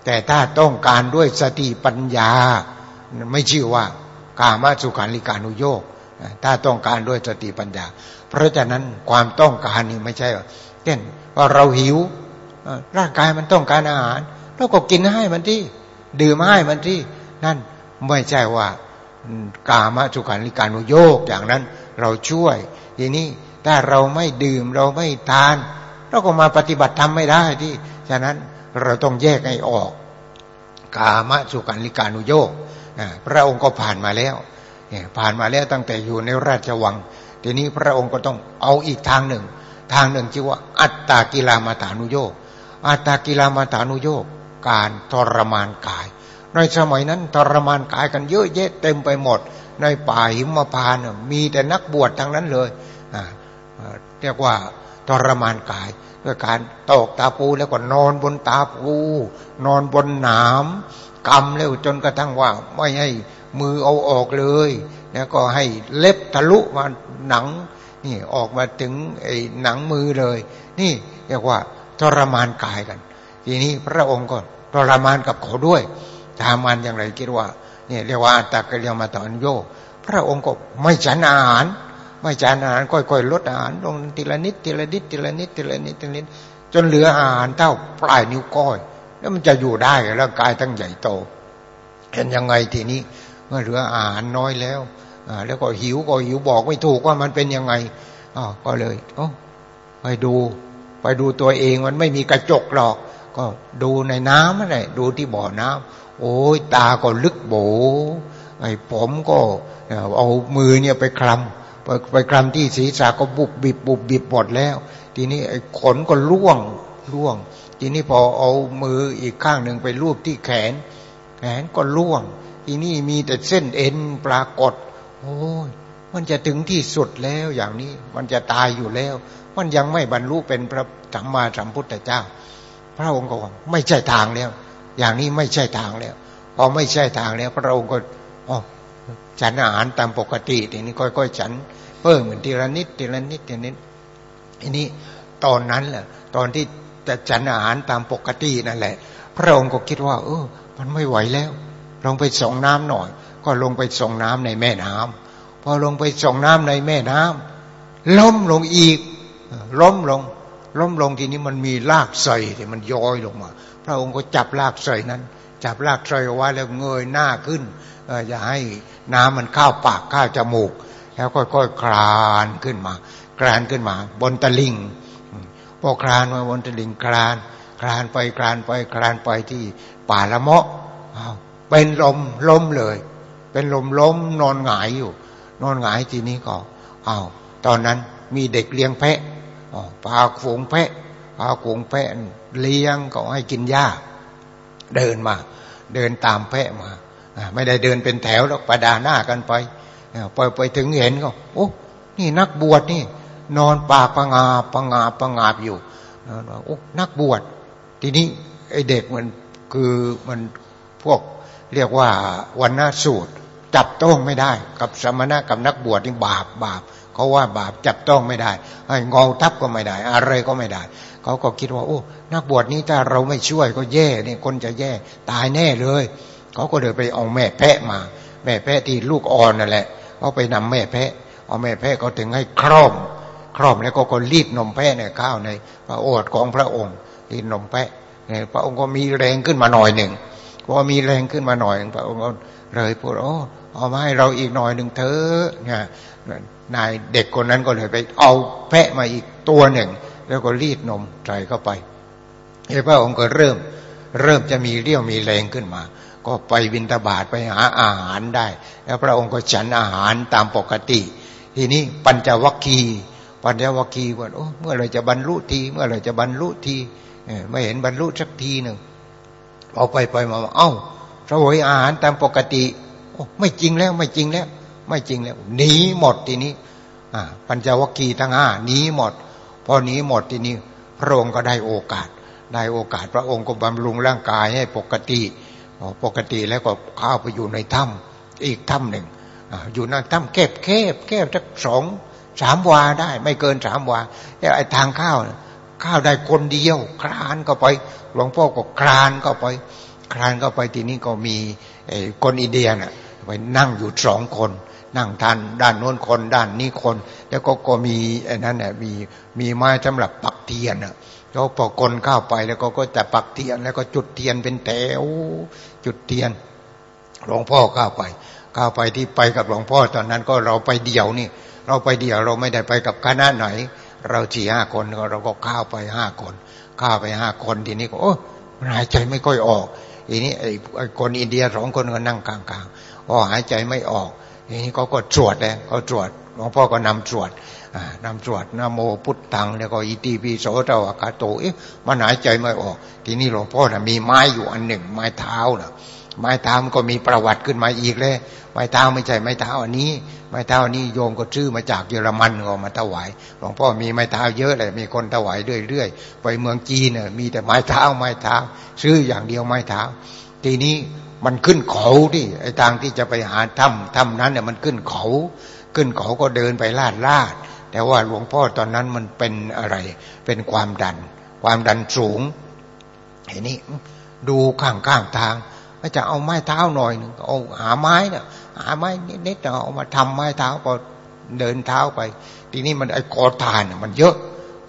แต่ถ้าต้องการด้วยสติปัญญา ไม่ชื่อว่า กามาสุขันธิการุโยกถ้าต้องการด้วยสติปัญญา เพราะฉะนั้นความต้องการนี่ไม่ใช่เช่นว่าเราหิวร่างกายมันต้องการอาหารเราก็กินให้มันที่ดื่มให้มันที่นั่นไม่ใช่ว่ากามสุขันธิการุโยกอย่างนั้นเราช่วย ทีนี้ถ้าเราไม่ดื่มเราไม่ทาน เราก็มาปฏิบัติธรรมไม่ได้ที่ ฉะนั้นเราต้องแยกให้ออก กามสุขันิการุโยกพระองค์ก็ผ่านมาแล้วผ่านมาแล้วตั้งแต่อยู่ในราชวัง ทีนี้พระองค์ก็ต้องเอาอีกทางหนึ่ง ทางหนึ่งชื่อว่า อัตตากิลามาตานุโยกอัตตากิลามาตานุโยกการทรมานกาย ในสมัยนั้นทรมานกายกันเยอะแยะเต็มไปหมด ในป่าหิมพานมีแต่นักบวชทั้งนั้นเลยเรียกว่า ทรมานกายด้วยการตอกตาปูแล้วก็นอนบนตาปู นอนบนหนามกำแล้วจนกระทั่งว่าไม่ให้มือเอาออกเลย แล้วก็ให้เล็บทะลุมาหนังนี่ออกมาถึงไอ้หนังมือเลย นี่เรียกว่าทรมานกายกัน ทีนี้พระองค์ก็ทรมานกับเขาด้วยทรมานอย่างไรคิดว่าเนี่ยเรียกว่าตากเรียมาตอนโยพระองค์ก็ไม่ฉันอาหาร ไม่ฉันอาหารค่อยๆลดอาหารลงทีละนิดทีละนิดทีละนิดทีละนิดทีละนิดจนเหลืออาหารเท่าปลายนิ้วก้อย แล้วมันจะอยู่ได้ร่างกายตั้งใหญ่โตเห็นยังไงทีนี้เมื่อเหลืออาหารน้อยแล้วแล้วก็หิวก็หิวบอกไม่ถูกว่ามันเป็นยังไงก็เลยโอ้ไปดู ไปดูตัวเองมันไม่มีกระจกหรอก ก็ดูในน้ำนั่นแหละดูที่บ่อน้ำโอ้ยตาก็ลึกโบไอ้ผมก็เอามือเนี่ยไปคลำ ไปไปคลำที่ศีรษะก็บุบบิบบุบบิบหมดแล้ว ทีนี้ไอ้ขนก็ร่วงร่วง ทีนี้พอเอามืออีกข้างหนึ่งไปรูปที่แขน แขนก็ร่วง ทีนี้มีแต่เส้นเอ็นปรากฏ โอ้ยมันจะถึงที่สุดแล้วอย่างนี้มันจะตายอยู่แล้ว มันยังไม่บรรลุเป็นพระสัมมาสัมพุทธเจ้า พระองค์ก็ว่าไม่ใช่ทางแล้ว อย่างนี้ไม่ใช่ทางแล้วพอไม่ใช่ทางแล้ว พระองค์ก็อ๋อ ฉันอาหารตามปกติทีนี้ค่อยๆฉันเพิ่มเหมือนทีละนิดทีละนิดทีละนิดทีนี้ตอนนั้นแหละตอนที่จะฉันอาหารตามปกตินั่นแหละ พระองค์ก็คิดว่า เออ มันไม่ไหวแล้ว ลงไปส่งน้ำหน่อย ก็ลงไปส่งน้ำในแม่น้ำพอลงไปส่งน้ำในแม่น้ำล้มลงอีก ล้มลง ล้มลงทีนี้มันมีรากใส่ที่มันย้อยลงมา พระองค์ก็จับรากใส่นั้น จับรากใส่เอาไว้แล้วเงยหน้าขึ้นอย่าให้น้ำมันเข้าปากเข้าจมูก แล้วค่อยๆคลานขึ้นมา คลานขึ้นมา บนตะลิงพอคลานมาบนตะลิงคลาน คลานไปคลานไปคลานไปที่ป่าละเมาะเป็นลมล้มเลย เป็นลมล้มนอนหงายอยู่ นอนหงายทีนี้ก็อ้าวตอนนั้นมีเด็กเลี้ยงแพะพาฝูงแพะพาฝูงแพะเลี้ยงก็ให้กินหญ้า เดินมา เดินตามแพะมาไม่ได้เดินเป็นแถวแล้วประดาหน้ากันไปไปไปถึงเห็นก็โอ้นี่นักบวชนี่ นอนปากประงาประงาประงาบอยู่โอ้นักบวชทีนี้ไอเด็กมันคือมันพวกเรียกว่าวันนาสูตร จับต้องไม่ได้ กับสมณะกับนักบวชนี่บาปบาป เขาว่าบาปจับต้องไม่ได้ให้งอทับก็ไม่ได้ อะไรก็ไม่ได้ เขาก็คิดว่า โอ้นักบวชนี้ถ้าเราไม่ช่วยก็แย่เนี่ยคนจะแย่ตายแน่เลย เขาก็เดินไปเอาแม่แพะมา แม่แพะที่ลูกอ่อนนั่นแหละเขาไปนำแม่แพะ เอาแม่แพะเขาถึงให้ครอบครอบแล้วก็ก็รีดนมแพะเนี่ยข้าวในพระโอษฐ์ของพระองค์รีดนมแพะเนี่ยพระองค์ก็มีแรงขึ้นมาหน่อยหนึ่งพอมีแรงขึ้นมาหน่อยพระองค์ก็เลยพูดโอ้เอามาให้เราอีกหน่อยหนึ่งเถอะเนี่ย นายเด็กคนนั้นก็เลยไปเอาแพะมาอีกตัวหนึ่ง แล้วก็รีดนมใส่เข้าไปไอ้พระองค์ก็เริ่ม เริ่มจะมีเรี่ยวมีแรงขึ้นมา ก็ไปวินทบาทไปหาอาหารได้ แล้วพระองค์ก็ฉันอาหารตามปกติ ทีนี้ปัญจวัคคีย์ปัญจวัคคีย์ว่าโอ้เมื่อไรจะบรรลุทีเมื่อไรจะบรรลุทีไม่เห็นบรรลุสักทีหนึ่งเอาไปไปมา เอ้าสวยอาหารตามปกติโอ้ไม่จริงแล้วไม่จริงแล้ว ไม่จริงแล้วหนีหมดทีนี้ปัญจวัคคีย์ทั้งห้าหนีหมด พอหนีหมดทีนี้พระองค์ก็ได้โอกาส ได้โอกาสพระองค์ก็บำรุงร่างกายให้ปกติ ปกติแล้วก็เข้าไปอยู่ในถ้ำอีกถ้ำหนึ่งอยู่ในถ้ำแคบแคบแคบสักสองสามวาได้ ไม่เกินสามวาแต่ไอ้ทางข้าวข้าวได้คนเดียว คลานก็ไปหลวงพ่อก็คลานก็ไปคลานก็ไปทีนี้ก็มีคนอินเดียน่ะไปนั่งอยู่สองคน นั่งทานด้านโน้นคนด้านนี้คน แล้วก็ก็มีไอ้นั้นเนี่ยมีมีไม้สำหรับปักเทียนอะแล้วพอคนเข้าไปแล้วก็ก็จะปักเทียน แล้วก็จุดเทียนเป็นแถวจุดเทียนหลวงพ่อเข้าไปเข้าไปที่ไปกับหลวงพ่อตอนนั้นก็เราไปเดี่ยวนี่ เราไปเดี่ยวเราไม่ได้ไปกับคณะไหน เราสี่ห้าคนเราก็เข้าไปห้าคนเข้าไปห้าคนทีนี้ก็โอ้หายใจไม่ค่อยออกทีนี้ไอ้คนอินเดียสองคนก็นั่งกลางๆพอหายใจไม่ออก ทีนี้เขาก็ตรวจเลยเขาตรวจหลวงพ่อก็นำตรวจนำตรวจนโมพุทธัง แล้วก็อิติปิโสตวากาโตเอ๊ะมันหายใจไม่ออก ทีนี้หลวงพ่อนะมีไม้อยู่อันหนึ่ง ไม้เท้านะไม้เท้ามันก็มีประวัติขึ้นมาอีกเลย ไม้เท้าไม่ใช่ไม้เท้าอันนี้ ไม้เท้านี้โยมก็ซื้อมาจากเยอรมันก็มาถวาย หลวงพ่อมีไม้เท้าเยอะเลย มีคนถวายเรื่อยๆ ไปเมืองจีนเนี่ยมีแต่ไม้เท้าไม้เท้า ซื้ออย่างเดียวไม้เท้า ทีนี้ มันขึ้นเขาที่ไอ้ทางที่จะไปหาถ้ำถ้ำนั้นเนี่ยมันขึ้นเขา ขึ้นเขาก็เดินไปลาดลาด แต่ว่าหลวงพ่อตอนนั้นมันเป็นอะไร เป็นความดัน ความดันสูงเห็นนี้ดูข้างข้างทางก็จะเอาไม้เท้าหน่อยหนึ่งเอาหาไม้เนี่ยหาไม้นิดๆเอามาทำไม้เท้าก็เดินเท้าไป ทีนี้มันไอ้กอทานมันเยอะ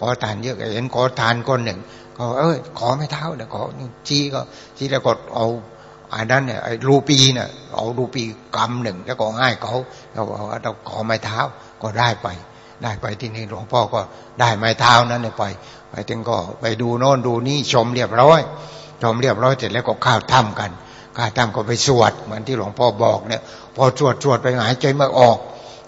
กอทานเยอะเห็นกอทานคนหนึ่งก็เอ้ยขอไม้เท้าเดี๋ยวขอจี้ก็จี้แล้วก็เอา อันนั้นเนี่ยไอ้รูปีเนี่ยเอารูปีกำหนึ่งแล้วก็ให้เขาเราบอกว่าเราขอไม้เท้าก็ได้ไป ได้ไปที่นี่หลวงพ่อก็ได้ไม้เท้านั้นเนี่ยไป ไปถึงก็ไปดูโน่นดูนี่ชมเรียบร้อยชมเรียบร้อยเสร็จแล้วก็ข้าวถ้ำกันข้าวถ้ำก็ไปสวดเหมือนที่หลวงพ่อบอกเนี่ย พอสวดสวดไปหายใจไม่ออก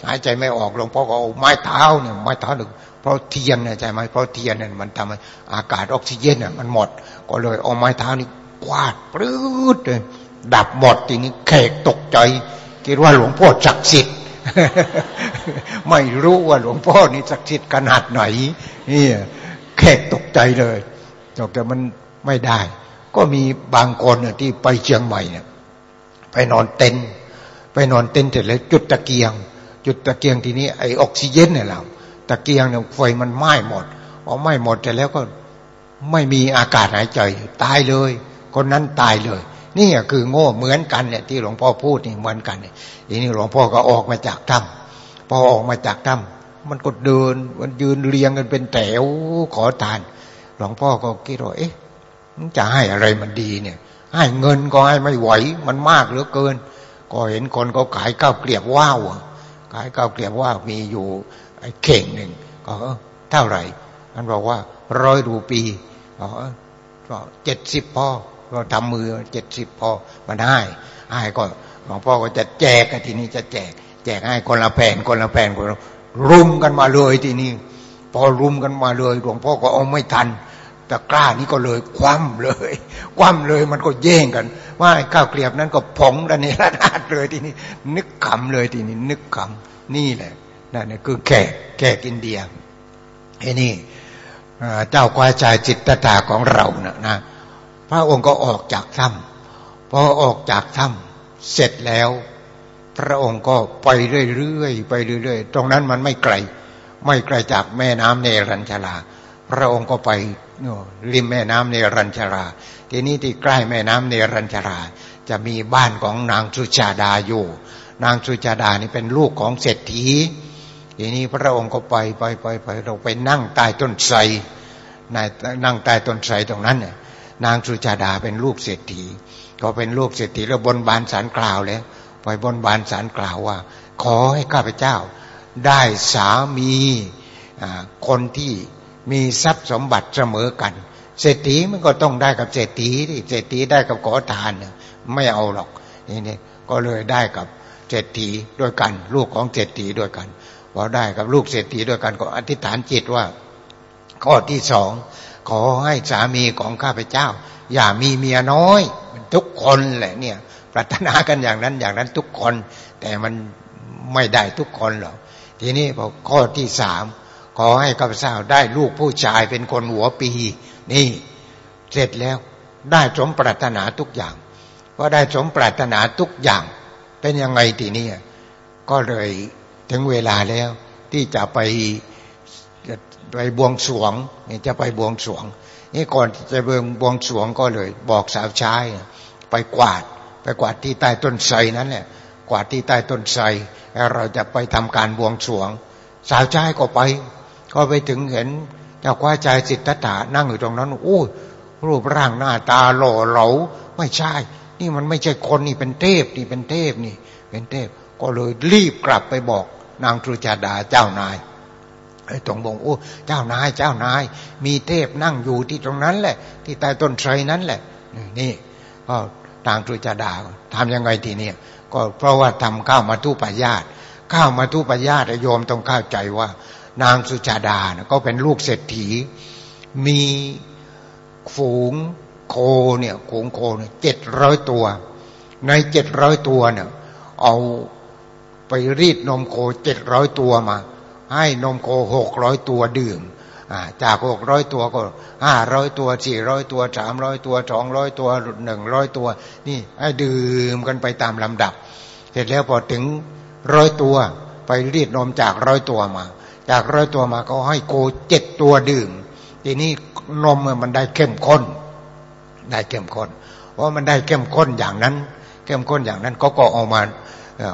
หายใจไม่ออกหลวงพ่อก็เอาไม้เท้าเนี่ยไม้เท้าหนึ่งเพราะเทียนเนี่ยใช่ไหมเพราะเทียนเนี่ยมันทำให้อากาศออกซิเจนเนี่ยมันหมด ก็เลยเอาไม้เท้านี่ กวาดปลื้ดเลยดับหมดทีนี้แขกตกใจ คิดว่าหลวงพ่อศักดิ์สิทธิ์ไม่รู้ว่าหลวงพ่อนี่ศักดิ์สิทธิ์ขนาดไหนนี่แขกตกใจเลยแต่มันไม่ได้ ก็มีบางคนที่ไปเชียงใหม่เนี่ยไปนอนเต็นไปนอนเต็นเสร็จแล้วจุดตะเกียง จุดตะเกียงทีนี้ไอออกซิเจนเนี่ยเราตะเกียงเนี่ยไฟมันไหม้หมดพอไหม้หมดเสร็จแล้วก็ไม่มีอากาศหายใจตายเลย คนนั้นตายเลย นี่คือโง่เหมือนกันเนี่ยที่หลวงพ่อพูดนี่เหมือนกันเนี่ยทีนี้หลวงพ่อก็ออกมาจากถ้ำพอออกมาจากถ้ำมันก็เดินมันยืนเรียงกันเป็นแถวขอทาน หลวงพ่อก็คิดว่าเอ๊ะจะให้อะไรมันดีเนี่ย ให้เงินก็ให้ไม่ไหวมันมากเหลือเกิน ก็เห็นคนเขาขายข้าวเกลียบว่าวขายข้าวเกลียบว่าวมีอยู่ไอ้เข่งหนึ่งก็เท่าไหร่มันบอกว่าร้อยรูปีก็เจ็ดสิบพ่อ ก็ทำมือเจ็ดสิบพอมันให้ให้ก็หลวงพ่อก็จะแจกทีนี้จะแจก แจกให้คนละแผ่นคนละแผ่นคนรุมกันมาเลยทีนี้ พอรุมกันมาเลย หลวงพ่อก็เอาไม่ทันตะกร้านี้ก็เลยคว่ำเลย คว่ำเลยมันก็แย่งกัน ว่าข้าวเกลียบนั้นก็ผงระเนระนาดเลยทีนี้ นึกขำเลยทีนี้ นึกขำนี่แหละนั่นคือแขกแขกอินเดียไอ้นี่เจ้ากวาจายจิตตาของเรานะนะ พระองค์ก็ออกจากถ้ำพอออกจากถ้ำเสร็จแล้ว พระองค์ก็ไปเรื่อยๆไปเรื่อยๆ ตรงนั้นมันไม่ไกล ไม่ไกลจากแม่น้ำเนรัญชาราพระองค์ก็ไปริมแม่น้ำเนรัญชารา ทีนี้ที่ใกล้แม่น้ำเนรัญชารา จะมีบ้านของนางสุชาดาอยู่ นางสุชาดานี่เป็นลูกของเศรษฐี ทีนี้พระองค์ก็ไปไปไปไปเราไปนั่งใต้ต้นไทรนั่งใต้ต้นไทรตรงนั้นเนี่ย นางสุจาดาเป็นลูกเศรษฐี ก็เป็นลูกเศรษฐีแล้วบนบานสารกล่าวแล้วไปบนบานสารกล่าวว่า ขอให้ข้าพเจ้า ได้สามีคนที่มีทรัพย์สมบัติเสมอกัน เศรษฐีมันก็ต้องได้กับเศรษฐีที่เศรษฐีได้กับขอทานไม่เอาหรอกนี่นี่ก็เลยได้กับเศรษฐีด้วยกัน ลูกของเศรษฐีด้วยกันพอได้กับลูกเศรษฐีด้วยกันก็อธิษฐานจิตว่า ข้อที่สอง ขอให้สามีของข้าพเจ้า อย่ามีเมียน้อยทุกคนแหละเนี่ยปรารถนากันอย่างนั้นอย่างนั้นทุกคน แต่มันไม่ได้ทุกคนหรอกทีนี้พอข้อที่สามขอให้ข้าพเจ้าได้ลูกผู้ชายเป็นคนหัวปี นี่เสร็จแล้วได้สมปรารถนาทุกอย่างพอได้สมปรารถนาทุกอย่าง เป็นยังไงทีนี้ก็เลยถึงเวลาแล้วที่จะไป ไปบวงสวงนี่จะไปบวงสวง นี่ก่อนจะเบงบวงสวงก็เลย บอกสาวใช้ไปกวาด ไปกวาดที่ใต้ต้นไทรนั้นแหละกวาดที่ใต้ต้นไทรแล้วเราจะไปทำการบวงสวง สาวใช้ก็ไป ก็ไปถึงเห็นเจ้าคว้าใจสิทธัตถานั่งอยู่ตรงนั้นโอ้รูปร่างหน้าตาหล่อเหลาไม่ใช่ นี่มันไม่ใช่คนนี่เป็นเทพนี่เป็นเทพนี่ เป็นเทพก็เลยรีบกลับไปบอกนางทรุจาดาเจ้านาย ไอ้ตรงบอกโอ้เจ้านายเจ้านาย มีเทพนั่งอยู่ที่ตรงนั้นแหละ ที่ใต้ต้นไทรนั้นแหละ นี่ก็นางทรุจาดาทำยังไงทีนี้ก็เพราะว่าทำข้าวมาทุปายาตข้าวมาทุปายาตโยมต้องเข้าใจว่า นางสุจาดานะก็เป็นลูกเศรษฐี มีฝูงโคเนี่ยฝูงโคเนี่ยเจ็ดร้อยตัว ในเจ็ดร้อยตัวเนี่ยเอาไปรีดนมโคเจ็ดร้อยตัวมา ให้นมโคหกร้อยตัวดื่มจากหกร้อยตัวก็ห้าร้อยตัวสี่ร้อยตัวสามร้อยตัวสองร้อยตัวหนึ่งร้อยตัว นี่ให้ดื่มกันไปตามลำดับ เสร็จแล้วพอถึงร้อยตัว ไปรีดนมจากร้อยตัวมา จากร้อยตัวมาก็ให้โคเจ็ดตัวดื่ม ทีนี้นมมันได้เข้มข้น ได้เข้มข้นเพราะมันได้เข้มข้นอย่างนั้น เข้มข้นอย่างนั้นก็ก็ออกมา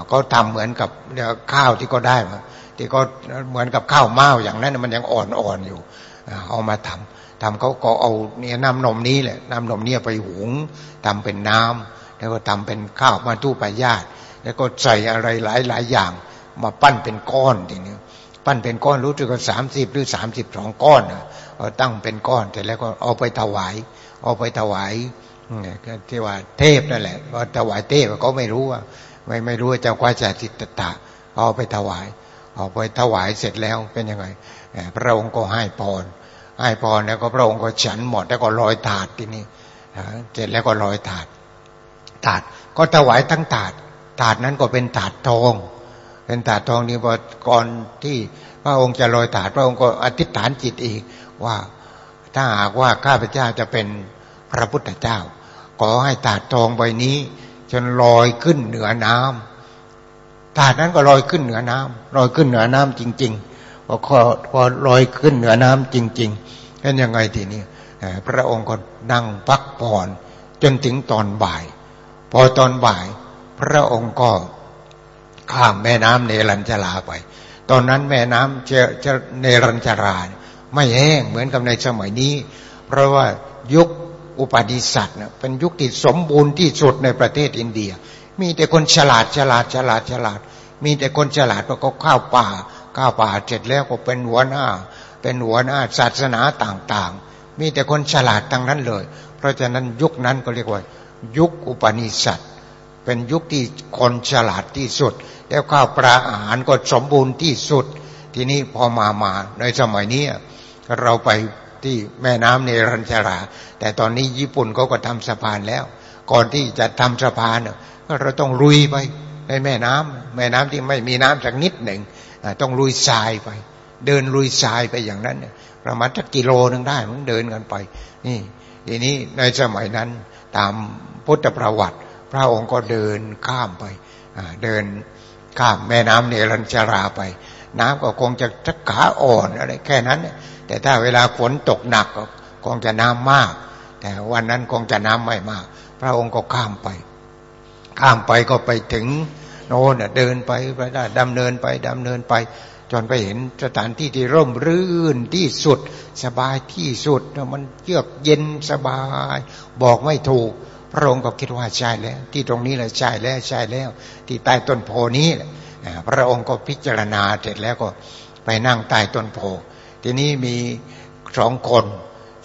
เขาทำเหมือนกับข้าวที่ก็ได้มา ที่ก็เหมือนกับข้าวเม้าอย่างนั้นมันยังอ่อนๆอยู่เอามาทำทำเขาก็เอาเนี่ยน้ำนมนี้แหละน้ำนมเนี่ยไปหุงทำเป็นน้ำแล้วก็ทำเป็นข้าวมาตู้ปายาตแล้วก็ใส่อะไรหลาย ๆ อย่าง มาปั้นเป็นก้อนทีนี้ปั้นเป็นก้อนรู้สึกว่าสามสิบหรือสามสิบสองก้อนเอาตั้งเป็นก้อนเสร็จแล้วก็เอาไปถวาย เอาไปถวายที่ว่าเทพนั่นแหละว่าถวายเทพเขาไม่รู้ว่าไม่ไม่รู้ว่าจ้าควาจาจิตตะเอาไปถวาย เอาไปถวายเสร็จแล้วเป็นยังไงพระองค์ก็ให้พรให้พรแล้วก็พระองค์ก็ฉันหมดแล้วก็ลอยถาดที่นี่เสร็จแล้วก็ลอยถาดถาดก็ถวายทั้งถาดถาดนั้นก็เป็นถาดทอง เป็นถาดทองนี่พอก่อนที่พระองค์จะลอยถาดพระองค์ก็อธิษฐานจิตอีกว่าถ้าหากว่าข้าพเจ้าจะเป็นพระพุทธเจ้าขอให้ถาดทองใบนี้ จนลอยขึ้นเหนือน้ำ ถาดนั้นก็ลอยขึ้นเหนือน้ำลอยขึ้นเหนือน้ำจริงๆพอพอลอยขึ้นเหนือน้ำจริงๆเป็นยังไงทีนี้พระองค์ก็นั่งพักผ่อนจนถึงตอนบ่าย พอตอนบ่าย พระองค์ก็ข้ามแม่น้ำเนรัญชลาไป ตอนนั้นแม่น้ำเจเนรัญชราไม่แห้งเหมือนกับในสมัยนี้ เพราะว่ายุคอุปาดิสัตว์เป็นยุคที่สมบูรณ์ที่สุดในประเทศอินเดีย มีแต่คนฉลาดฉลาดฉลาดฉลาด มีแต่คนฉลาดเพราะเขาข้าวป่าข้าวป่าเสร็จแล้วก็เป็นหัวหน้า เป็นหัวหน้าศาสนาต่างๆ มีแต่คนฉลาดทั้งนั้นเลย เพราะฉะนั้นยุคนั้นก็เรียกว่า ยุคอุปนิสัตเป็นยุคที่คนฉลาดที่สุด แล้วข้าวปลาอาหารก็สมบูรณ์ที่สุด ทีนี้พอมามาในสมัยนี้เราไปที่แม่น้ำเนรัญชารา แต่ตอนนี้ญี่ปุ่นเขาก็ทำสะพานแล้ว ก่อนที่จะทำสะพาน เราต้องลุยไปในแม่น้ำแม่น้ำที่ไม่มีน้ำสักนิดหนึ่งต้องลุยทรายไป เดินลุยทรายไปอย่างนั้นประมาณสักกิโลนึงได้มันเดินกันไป นี่ทีนี้ในสมัยนั้นตามพุทธประวัติ พระองค์ก็เดินข้ามไปเดินข้ามแม่น้ำเนรัญชาราไป น้ำก็คงจะชักขาอ่อนอะไรแค่นั้น แต่ถ้าเวลาฝนตกหนักก็คงจะน้ำมาก แต่วันนั้นคงจะน้ำไม่มาก พระองค์ก็ข้ามไป ข้ามไปก็ไปถึงโน่นเดินไปไปได้ดำเนินไปดำเนินไป จนไปเห็นสถานที่ที่ร่มรื่นที่สุด สบายที่สุดมันเยือกเย็นสบาย บอกไม่ถูก พระองค์ก็คิดว่าใช่แล้ว ที่ตรงนี้แหละใช่แล้วใช่แล้ว ที่ใต้ต้นโพนี้พระองค์ก็พิจารณาเสร็จแล้วก็ไปนั่งใต้ต้นโพทีนี้มีสองคน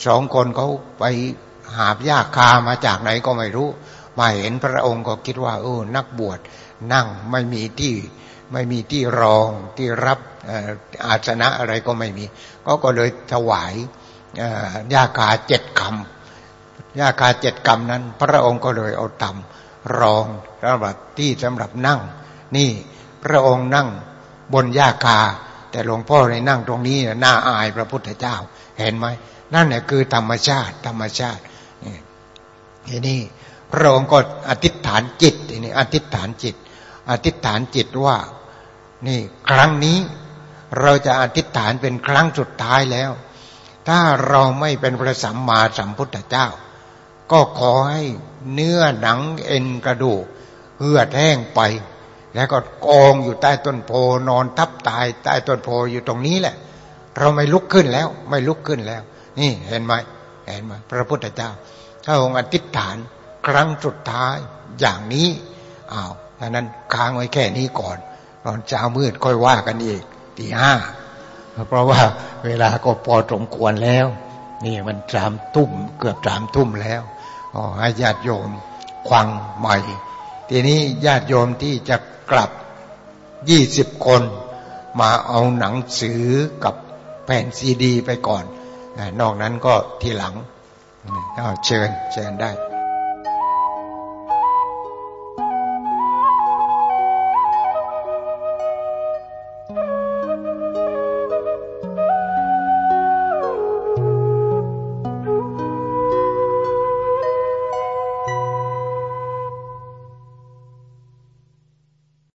สองคนเขาไปหาบยาคามาจากไหนก็ไม่รู้ มาเห็นพระองค์ก็คิดว่าเออนักบวชนั่งไม่มีที่ไม่มีที่รองที่รับอาสนะอะไรก็ไม่มี ก็ก็เลยถวายยาคาเจ็ดคำยาคาเจ็ดคำนั้น พระองค์ก็เลยเอาตำรองสำหรับที่สำหรับนั่ง นี่พระองค์นั่งบนยาคา แต่หลวงพ่อในนั่งตรงนี้น่าอายพระพุทธเจ้า เห็นไหมนั่นแหละคือธรรมชาติ ธรรมชาติทีนี้ พระองค์ก็อธิษฐานจิตนี้อธิษฐานจิต อธิษฐานจิตว่านี่ครั้งนี้เราจะอธิษฐานเป็นครั้งสุดท้ายแล้ว ถ้าเราไม่เป็นพระสัมมาสัมพุทธเจ้า ก็ขอให้เนื้อหนังเอ็นกระดูกเหือดแห้งไป แล้วก็กองอยู่ใต้ต้นโพนอนทับตายใต้ต้นโพอยู่ตรงนี้แหละ เราไม่ลุกขึ้นแล้ว ไม่ลุกขึ้นแล้ว นี่เห็นไหมเห็นไหมพระพุทธเจ้าถ้าองค์อธิษฐาน ครั้งสุดท้ายอย่างนี้อ้าวดังนั้นค้างไว้แค่นี้ก่อน ตอนเช้ามืดค่อยว่ากันอีกตีห้าเพราะว่าเวลาก็พอสมควรแล้ว นี่มันสามทุ่มเกือบสามทุ่มแล้วอ๋อให้ญาติโยมควังใหม่ ทีนี้ญาติโยมที่จะกลับยี่สิบคน มาเอาหนังสือกับแผ่นซีดี ไปก่อน นอกนั้นก็ทีหลังเชิญเชิญได้